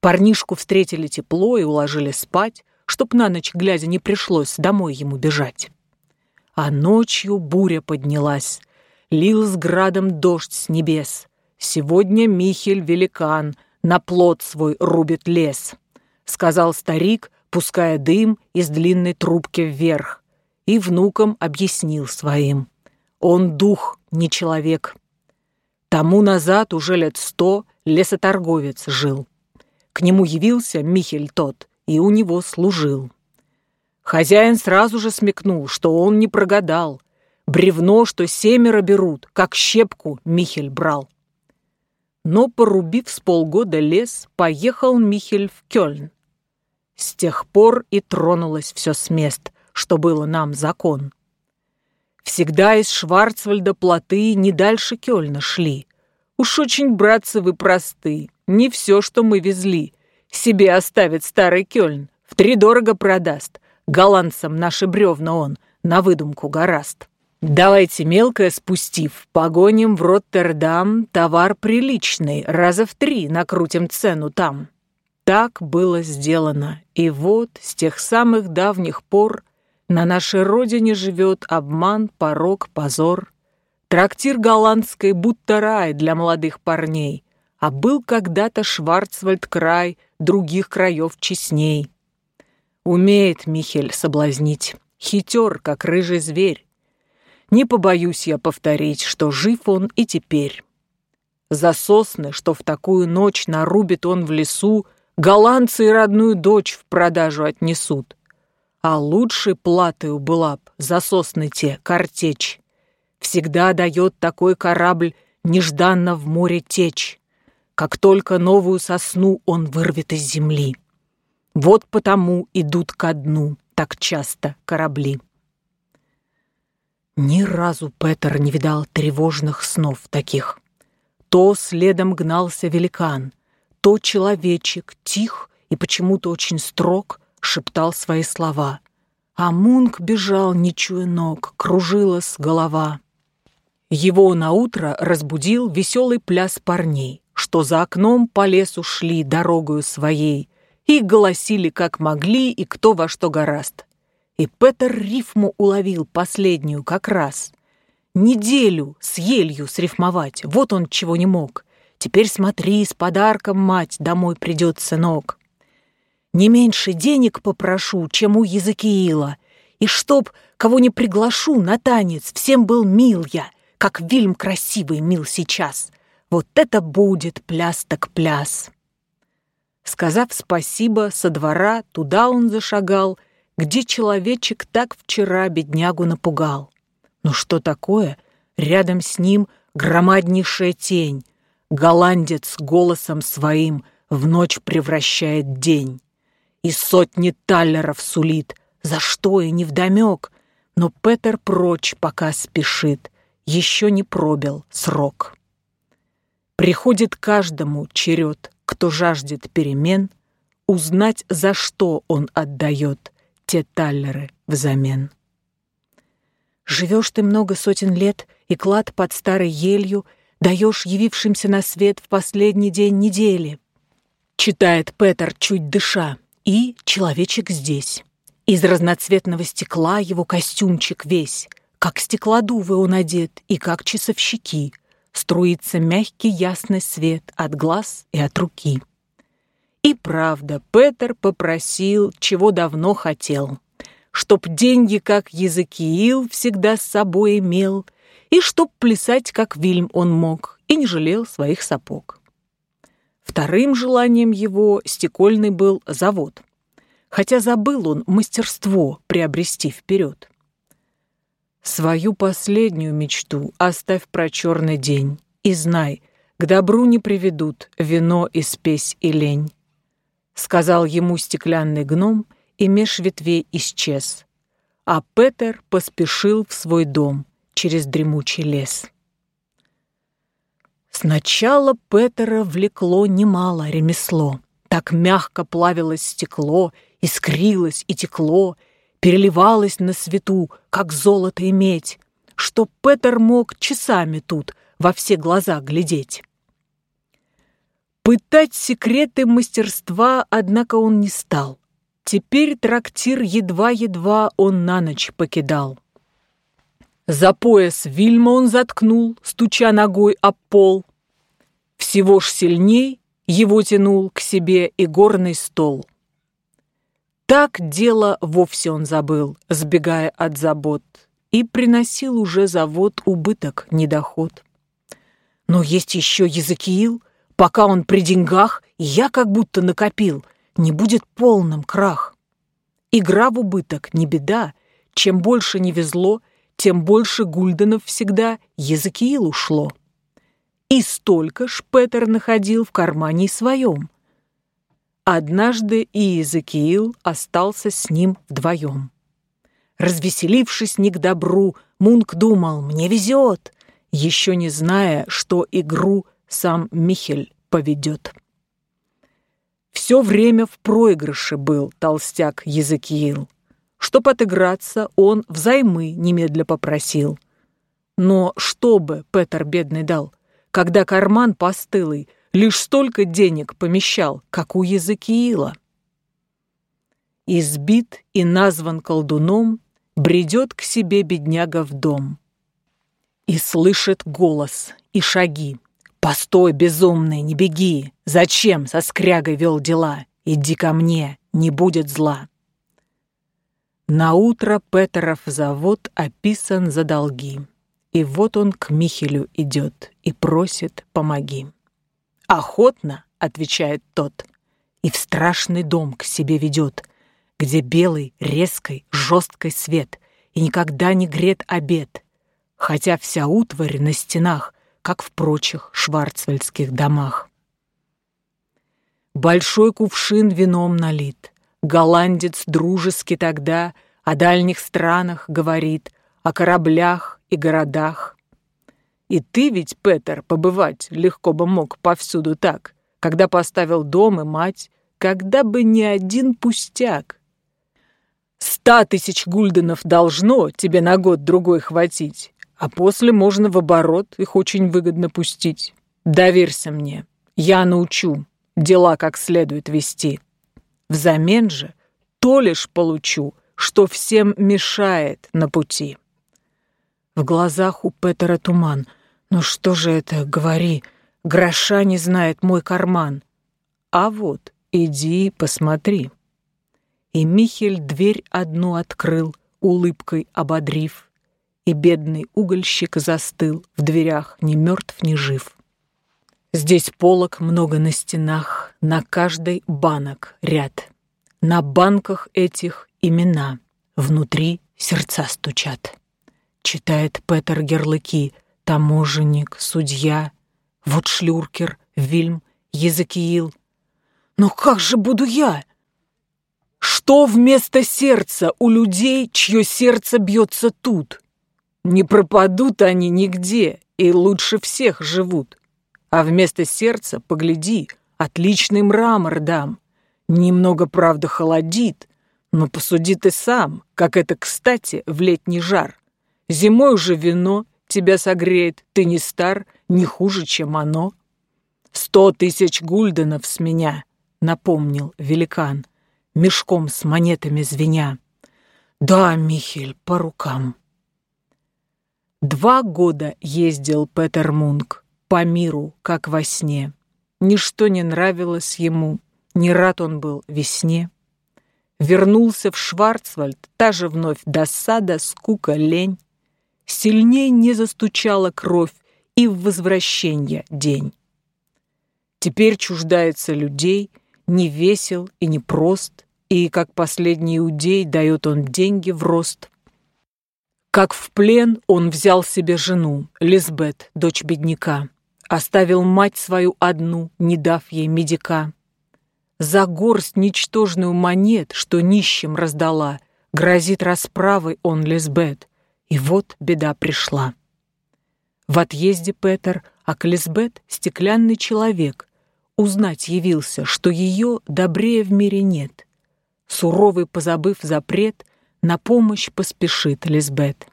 Парнишку встретили тепло и уложили спать, чтоб на ночь глядя не пришлось домой ему бежать. А ночью буря поднялась, лил с градом дождь с небес. Сегодня Михель великан на плод свой рубит лес, сказал старик, пуская дым из длинной трубки вверх, и внукам объяснил своим. Он дух, не человек. Тому назад уже лет сто лесоторговец жил. К нему явился Михель тот и у него служил. Хозяин сразу же смекнул, что он не прогадал. Бревно, что семеро берут, как щепку Михель брал. Но, порубив с полгода лес, поехал Михель в Кёльн. С тех пор и тронулось все с мест, что было нам закон. Всегда из Шварцвальда плоты не дальше Кёльна шли. Уж очень, братцы, вы просты, не все, что мы везли. Себе оставит старый Кёльн, втридорого продаст. Голландцам наши бревна он на выдумку гораст. Давайте мелкое спустив, погоним в Роттердам товар приличный, раза в три накрутим цену там. Так было сделано, и вот с тех самых давних пор на нашей родине живет обман, порог, позор. Трактир голландской будто рай для молодых парней, а был когда-то Шварцвальд край других краев честней. Умеет Михель соблазнить, хитер, как рыжий зверь. Не побоюсь я повторить, что жив он и теперь. За сосны, что в такую ночь нарубит он в лесу, голландцы и родную дочь в продажу отнесут. А лучшей платой была б за сосны те картечь. Всегда дает такой корабль нежданно в море течь, как только новую сосну он вырвет из земли. Вот потому идут ко дну так часто корабли. Ни разу Петер не видал тревожных снов таких. То следом гнался великан, то человечек тих и почему-то очень строг шептал свои слова. А Мунк бежал, не чуя ног, кружилась голова. Его наутро разбудил веселый пляс парней, что за окном по лесу шли дорогою своей и голосили как могли и кто во что гораст. И Петер рифму уловил последнюю как раз. Неделю с елью срифмовать, вот он чего не мог. Теперь смотри, с подарком, мать, домой придет сынок. Не меньше денег попрошу, чем у Языкиила, и чтоб, кого не приглашу на танец, всем был мил я, как Вильм красивый мил сейчас. Вот это будет пляс так пляс. Сказав спасибо, со двора туда он зашагал — где человечек так вчера беднягу напугал. Но что такое? Рядом с ним громаднейшая тень. Голландец голосом своим в ночь превращает день. И сотни таллеров сулит, за что и невдомек. Но Петер прочь пока спешит, еще не пробил срок. Приходит каждому черед, кто жаждет перемен, узнать, за что он отдает — те таллеры взамен. Живешь ты много сотен лет, и клад под старой елью даешь явившимся на свет в последний день недели. Читает Петер, чуть дыша, и человечек здесь. Из разноцветного стекла его костюмчик весь, как стеклодувы он одет и как часовщики. Струится мягкий ясный свет от глаз и от руки. И правда, Петер попросил, чего давно хотел. Чтоб деньги, как Языкиил, всегда с собой имел, и чтоб плясать, как Вильм он мог, и не жалел своих сапог. Вторым желанием его стекольный был завод, хотя забыл он мастерство приобрести вперед. Свою последнюю мечту оставь про черный день и знай, к добру не приведут вино и спесь и лень сказал ему стеклянный гном, и меж ветвей исчез. А Петер поспешил в свой дом через дремучий лес. Сначала Петера влекло немало ремесло. Так мягко плавилось стекло, искрилось и текло, переливалось на свету, как золото и медь, что Петер мог часами тут во все глаза глядеть. Пытать секреты мастерства, однако, он не стал. Теперь трактир едва-едва он на ночь покидал. За пояс Вильма он заткнул, стуча ногой об пол. Всего ж сильней его тянул к себе и горный стол. Так дело вовсе он забыл, сбегая от забот, и приносил уже завод убыток, недоход. Но есть еще Языкиил, Пока он при деньгах, я как будто накопил, не будет полным крах. Игра в убыток не беда, чем больше не везло, тем больше гульденов всегда Языкиил ушло. И столько ж Петер находил в кармане своем. Однажды и Языкиил остался с ним вдвоем. Развеселившись не к добру, Мунк думал, мне везет, еще не зная, что игру сам Михель поведет. Все время в проигрыше был толстяк Языкиил. Чтоб отыграться, он взаймы немедля попросил. Но что бы Петр бедный дал, когда карман постылый лишь столько денег помещал, как у Языкиила? Избит и назван колдуном, бредет к себе бедняга в дом. И слышит голос и шаги. «Постой, безумный, не беги! Зачем со скрягой вел дела? Иди ко мне, не будет зла!» На утро Петеров завод описан за долги. И вот он к Михелю идет и просит «помоги». «Охотно», — отвечает тот, и в страшный дом к себе ведет, где белый, резкий, жесткий свет и никогда не грет обед, хотя вся утварь на стенах как в прочих шварцвальдских домах. Большой кувшин вином налит. Голландец дружески тогда о дальних странах говорит, о кораблях и городах. И ты ведь, Петер, побывать легко бы мог повсюду так, когда поставил дом и мать, когда бы не один пустяк. Ста тысяч гульденов должно тебе на год-другой хватить, а после можно в оборот их очень выгодно пустить. Доверься мне, я научу дела как следует вести. Взамен же то лишь получу, что всем мешает на пути. В глазах у Петера туман. Ну что же это, говори, гроша не знает мой карман. А вот, иди посмотри. И Михель дверь одну открыл, улыбкой ободрив и бедный угольщик застыл в дверях, ни мертв, ни жив. Здесь полок много на стенах, на каждой банок ряд. На банках этих имена, внутри сердца стучат. Читает Петер Герлыки, таможенник, судья, вот шлюркер, Вильм, Езекиил. Но как же буду я? Что вместо сердца у людей, чье сердце бьется тут? Не пропадут они нигде и лучше всех живут. А вместо сердца, погляди, отличный мрамор дам. Немного, правда, холодит, но посуди ты сам, как это, кстати, в летний жар. Зимой уже вино тебя согреет, ты не стар, не хуже, чем оно. Сто тысяч гульденов с меня, напомнил великан, мешком с монетами звеня. Да, Михель, по рукам. Два года ездил Петер Мунк по миру, как во сне. Ничто не нравилось ему, не рад он был весне. Вернулся в Шварцвальд, та же вновь досада, скука, лень. Сильней не застучала кровь и в возвращение день. Теперь чуждается людей, не весел и не прост, и, как последний иудей, дает он деньги в рост — как в плен он взял себе жену, Лизбет, дочь бедняка, оставил мать свою одну, не дав ей медика. За горсть ничтожную монет, что нищим раздала, грозит расправой он Лизбет, и вот беда пришла. В отъезде Петер, а к Лизбет стеклянный человек, узнать явился, что ее добрее в мире нет. Суровый, позабыв запрет, на помощь поспешит Лизбет.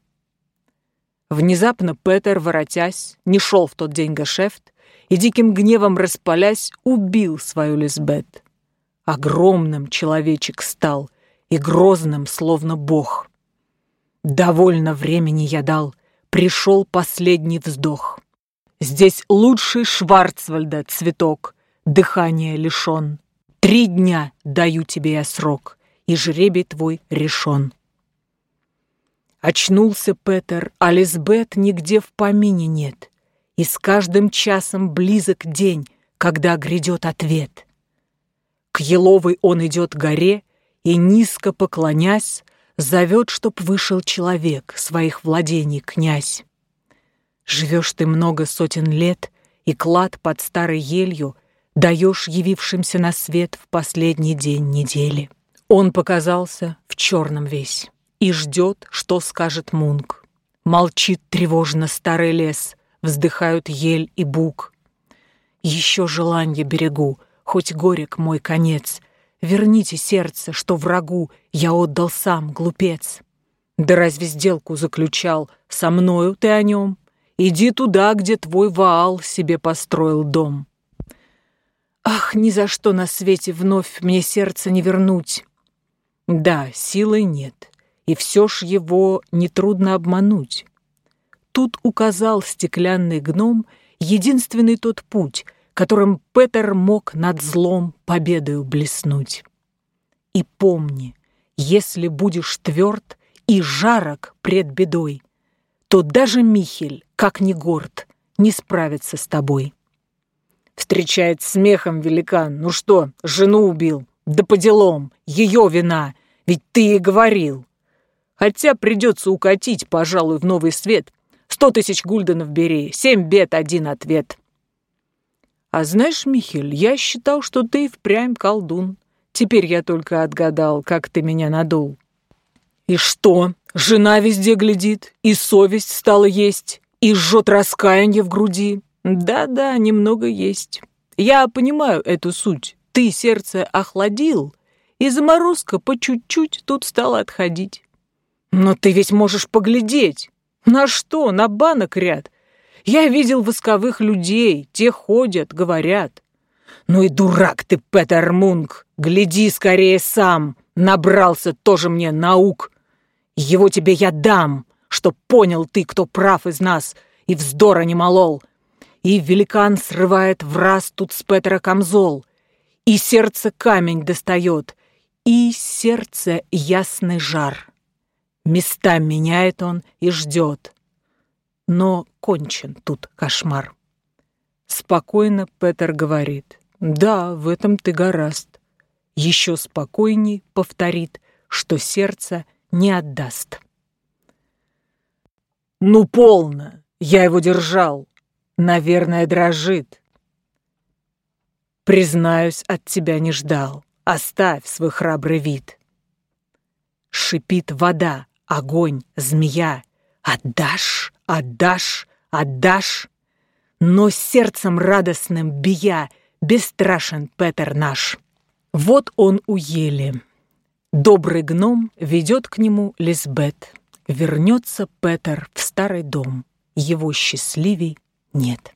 Внезапно Петер, воротясь, не шел в тот день гашефт и диким гневом распалясь, убил свою Лизбет. Огромным человечек стал и грозным, словно бог. Довольно времени я дал, пришел последний вздох. Здесь лучший Шварцвальда цветок, дыхание лишен. Три дня даю тебе я срок, и жребий твой решен. Очнулся Петер, а Лизбет нигде в помине нет, и с каждым часом близок день, когда грядет ответ. К Еловой он идет горе и, низко поклонясь, Зовет, чтоб вышел человек, своих владений князь. Живешь ты много сотен лет, и клад под старой елью Даешь явившимся на свет в последний день недели. Он показался в черном весь и ждет, что скажет Мунк. Молчит тревожно старый лес, вздыхают ель и бук. Еще желанье берегу, хоть горек мой конец. Верните сердце, что врагу я отдал сам, глупец. Да разве сделку заключал, со мною ты о нем? Иди туда, где твой Ваал себе построил дом. Ах, ни за что на свете вновь мне сердце не вернуть. Да, силы нет, и все ж его нетрудно обмануть. Тут указал стеклянный гном единственный тот путь, которым Петер мог над злом победою блеснуть. И помни, если будешь тверд и жарок пред бедой, то даже Михель, как ни горд, не справится с тобой. Встречает смехом великан. Ну что, жену убил? Да по делам, ее вина, ведь ты и говорил. Хотя придется укатить, пожалуй, в новый свет. Сто тысяч гульденов бери, семь бед, один ответ. А знаешь, Михель, я считал, что ты впрямь колдун. Теперь я только отгадал, как ты меня надул. И что? Жена везде глядит, и совесть стала есть, и жжет раскаяние в груди. Да-да, немного есть. Я понимаю эту суть. Ты сердце охладил, и заморозка по чуть-чуть тут стала отходить. Но ты ведь можешь поглядеть. На что? На банок ряд. Я видел восковых людей, те ходят, говорят. Ну и дурак ты, Петер Мунк, гляди скорее сам. Набрался тоже мне наук. Его тебе я дам, чтоб понял ты, кто прав из нас, и вздора не молол. И великан срывает в раз тут с Петра камзол, И сердце камень достает, и сердце ясный жар. Места меняет он и ждет. Но кончен тут кошмар. Спокойно Петр говорит. Да, в этом ты гораст. Еще спокойней повторит, что сердце не отдаст. Ну, полно! Я его держал. Наверное, дрожит. Признаюсь, от тебя не ждал. Оставь свой храбрый вид. Шипит вода, огонь, змея. Отдашь, отдашь, отдашь. Но сердцем радостным бия, бесстрашен Петер наш. Вот он у ели. Добрый гном ведет к нему Лизбет. Вернется Петер в старый дом. Его счастливей нет.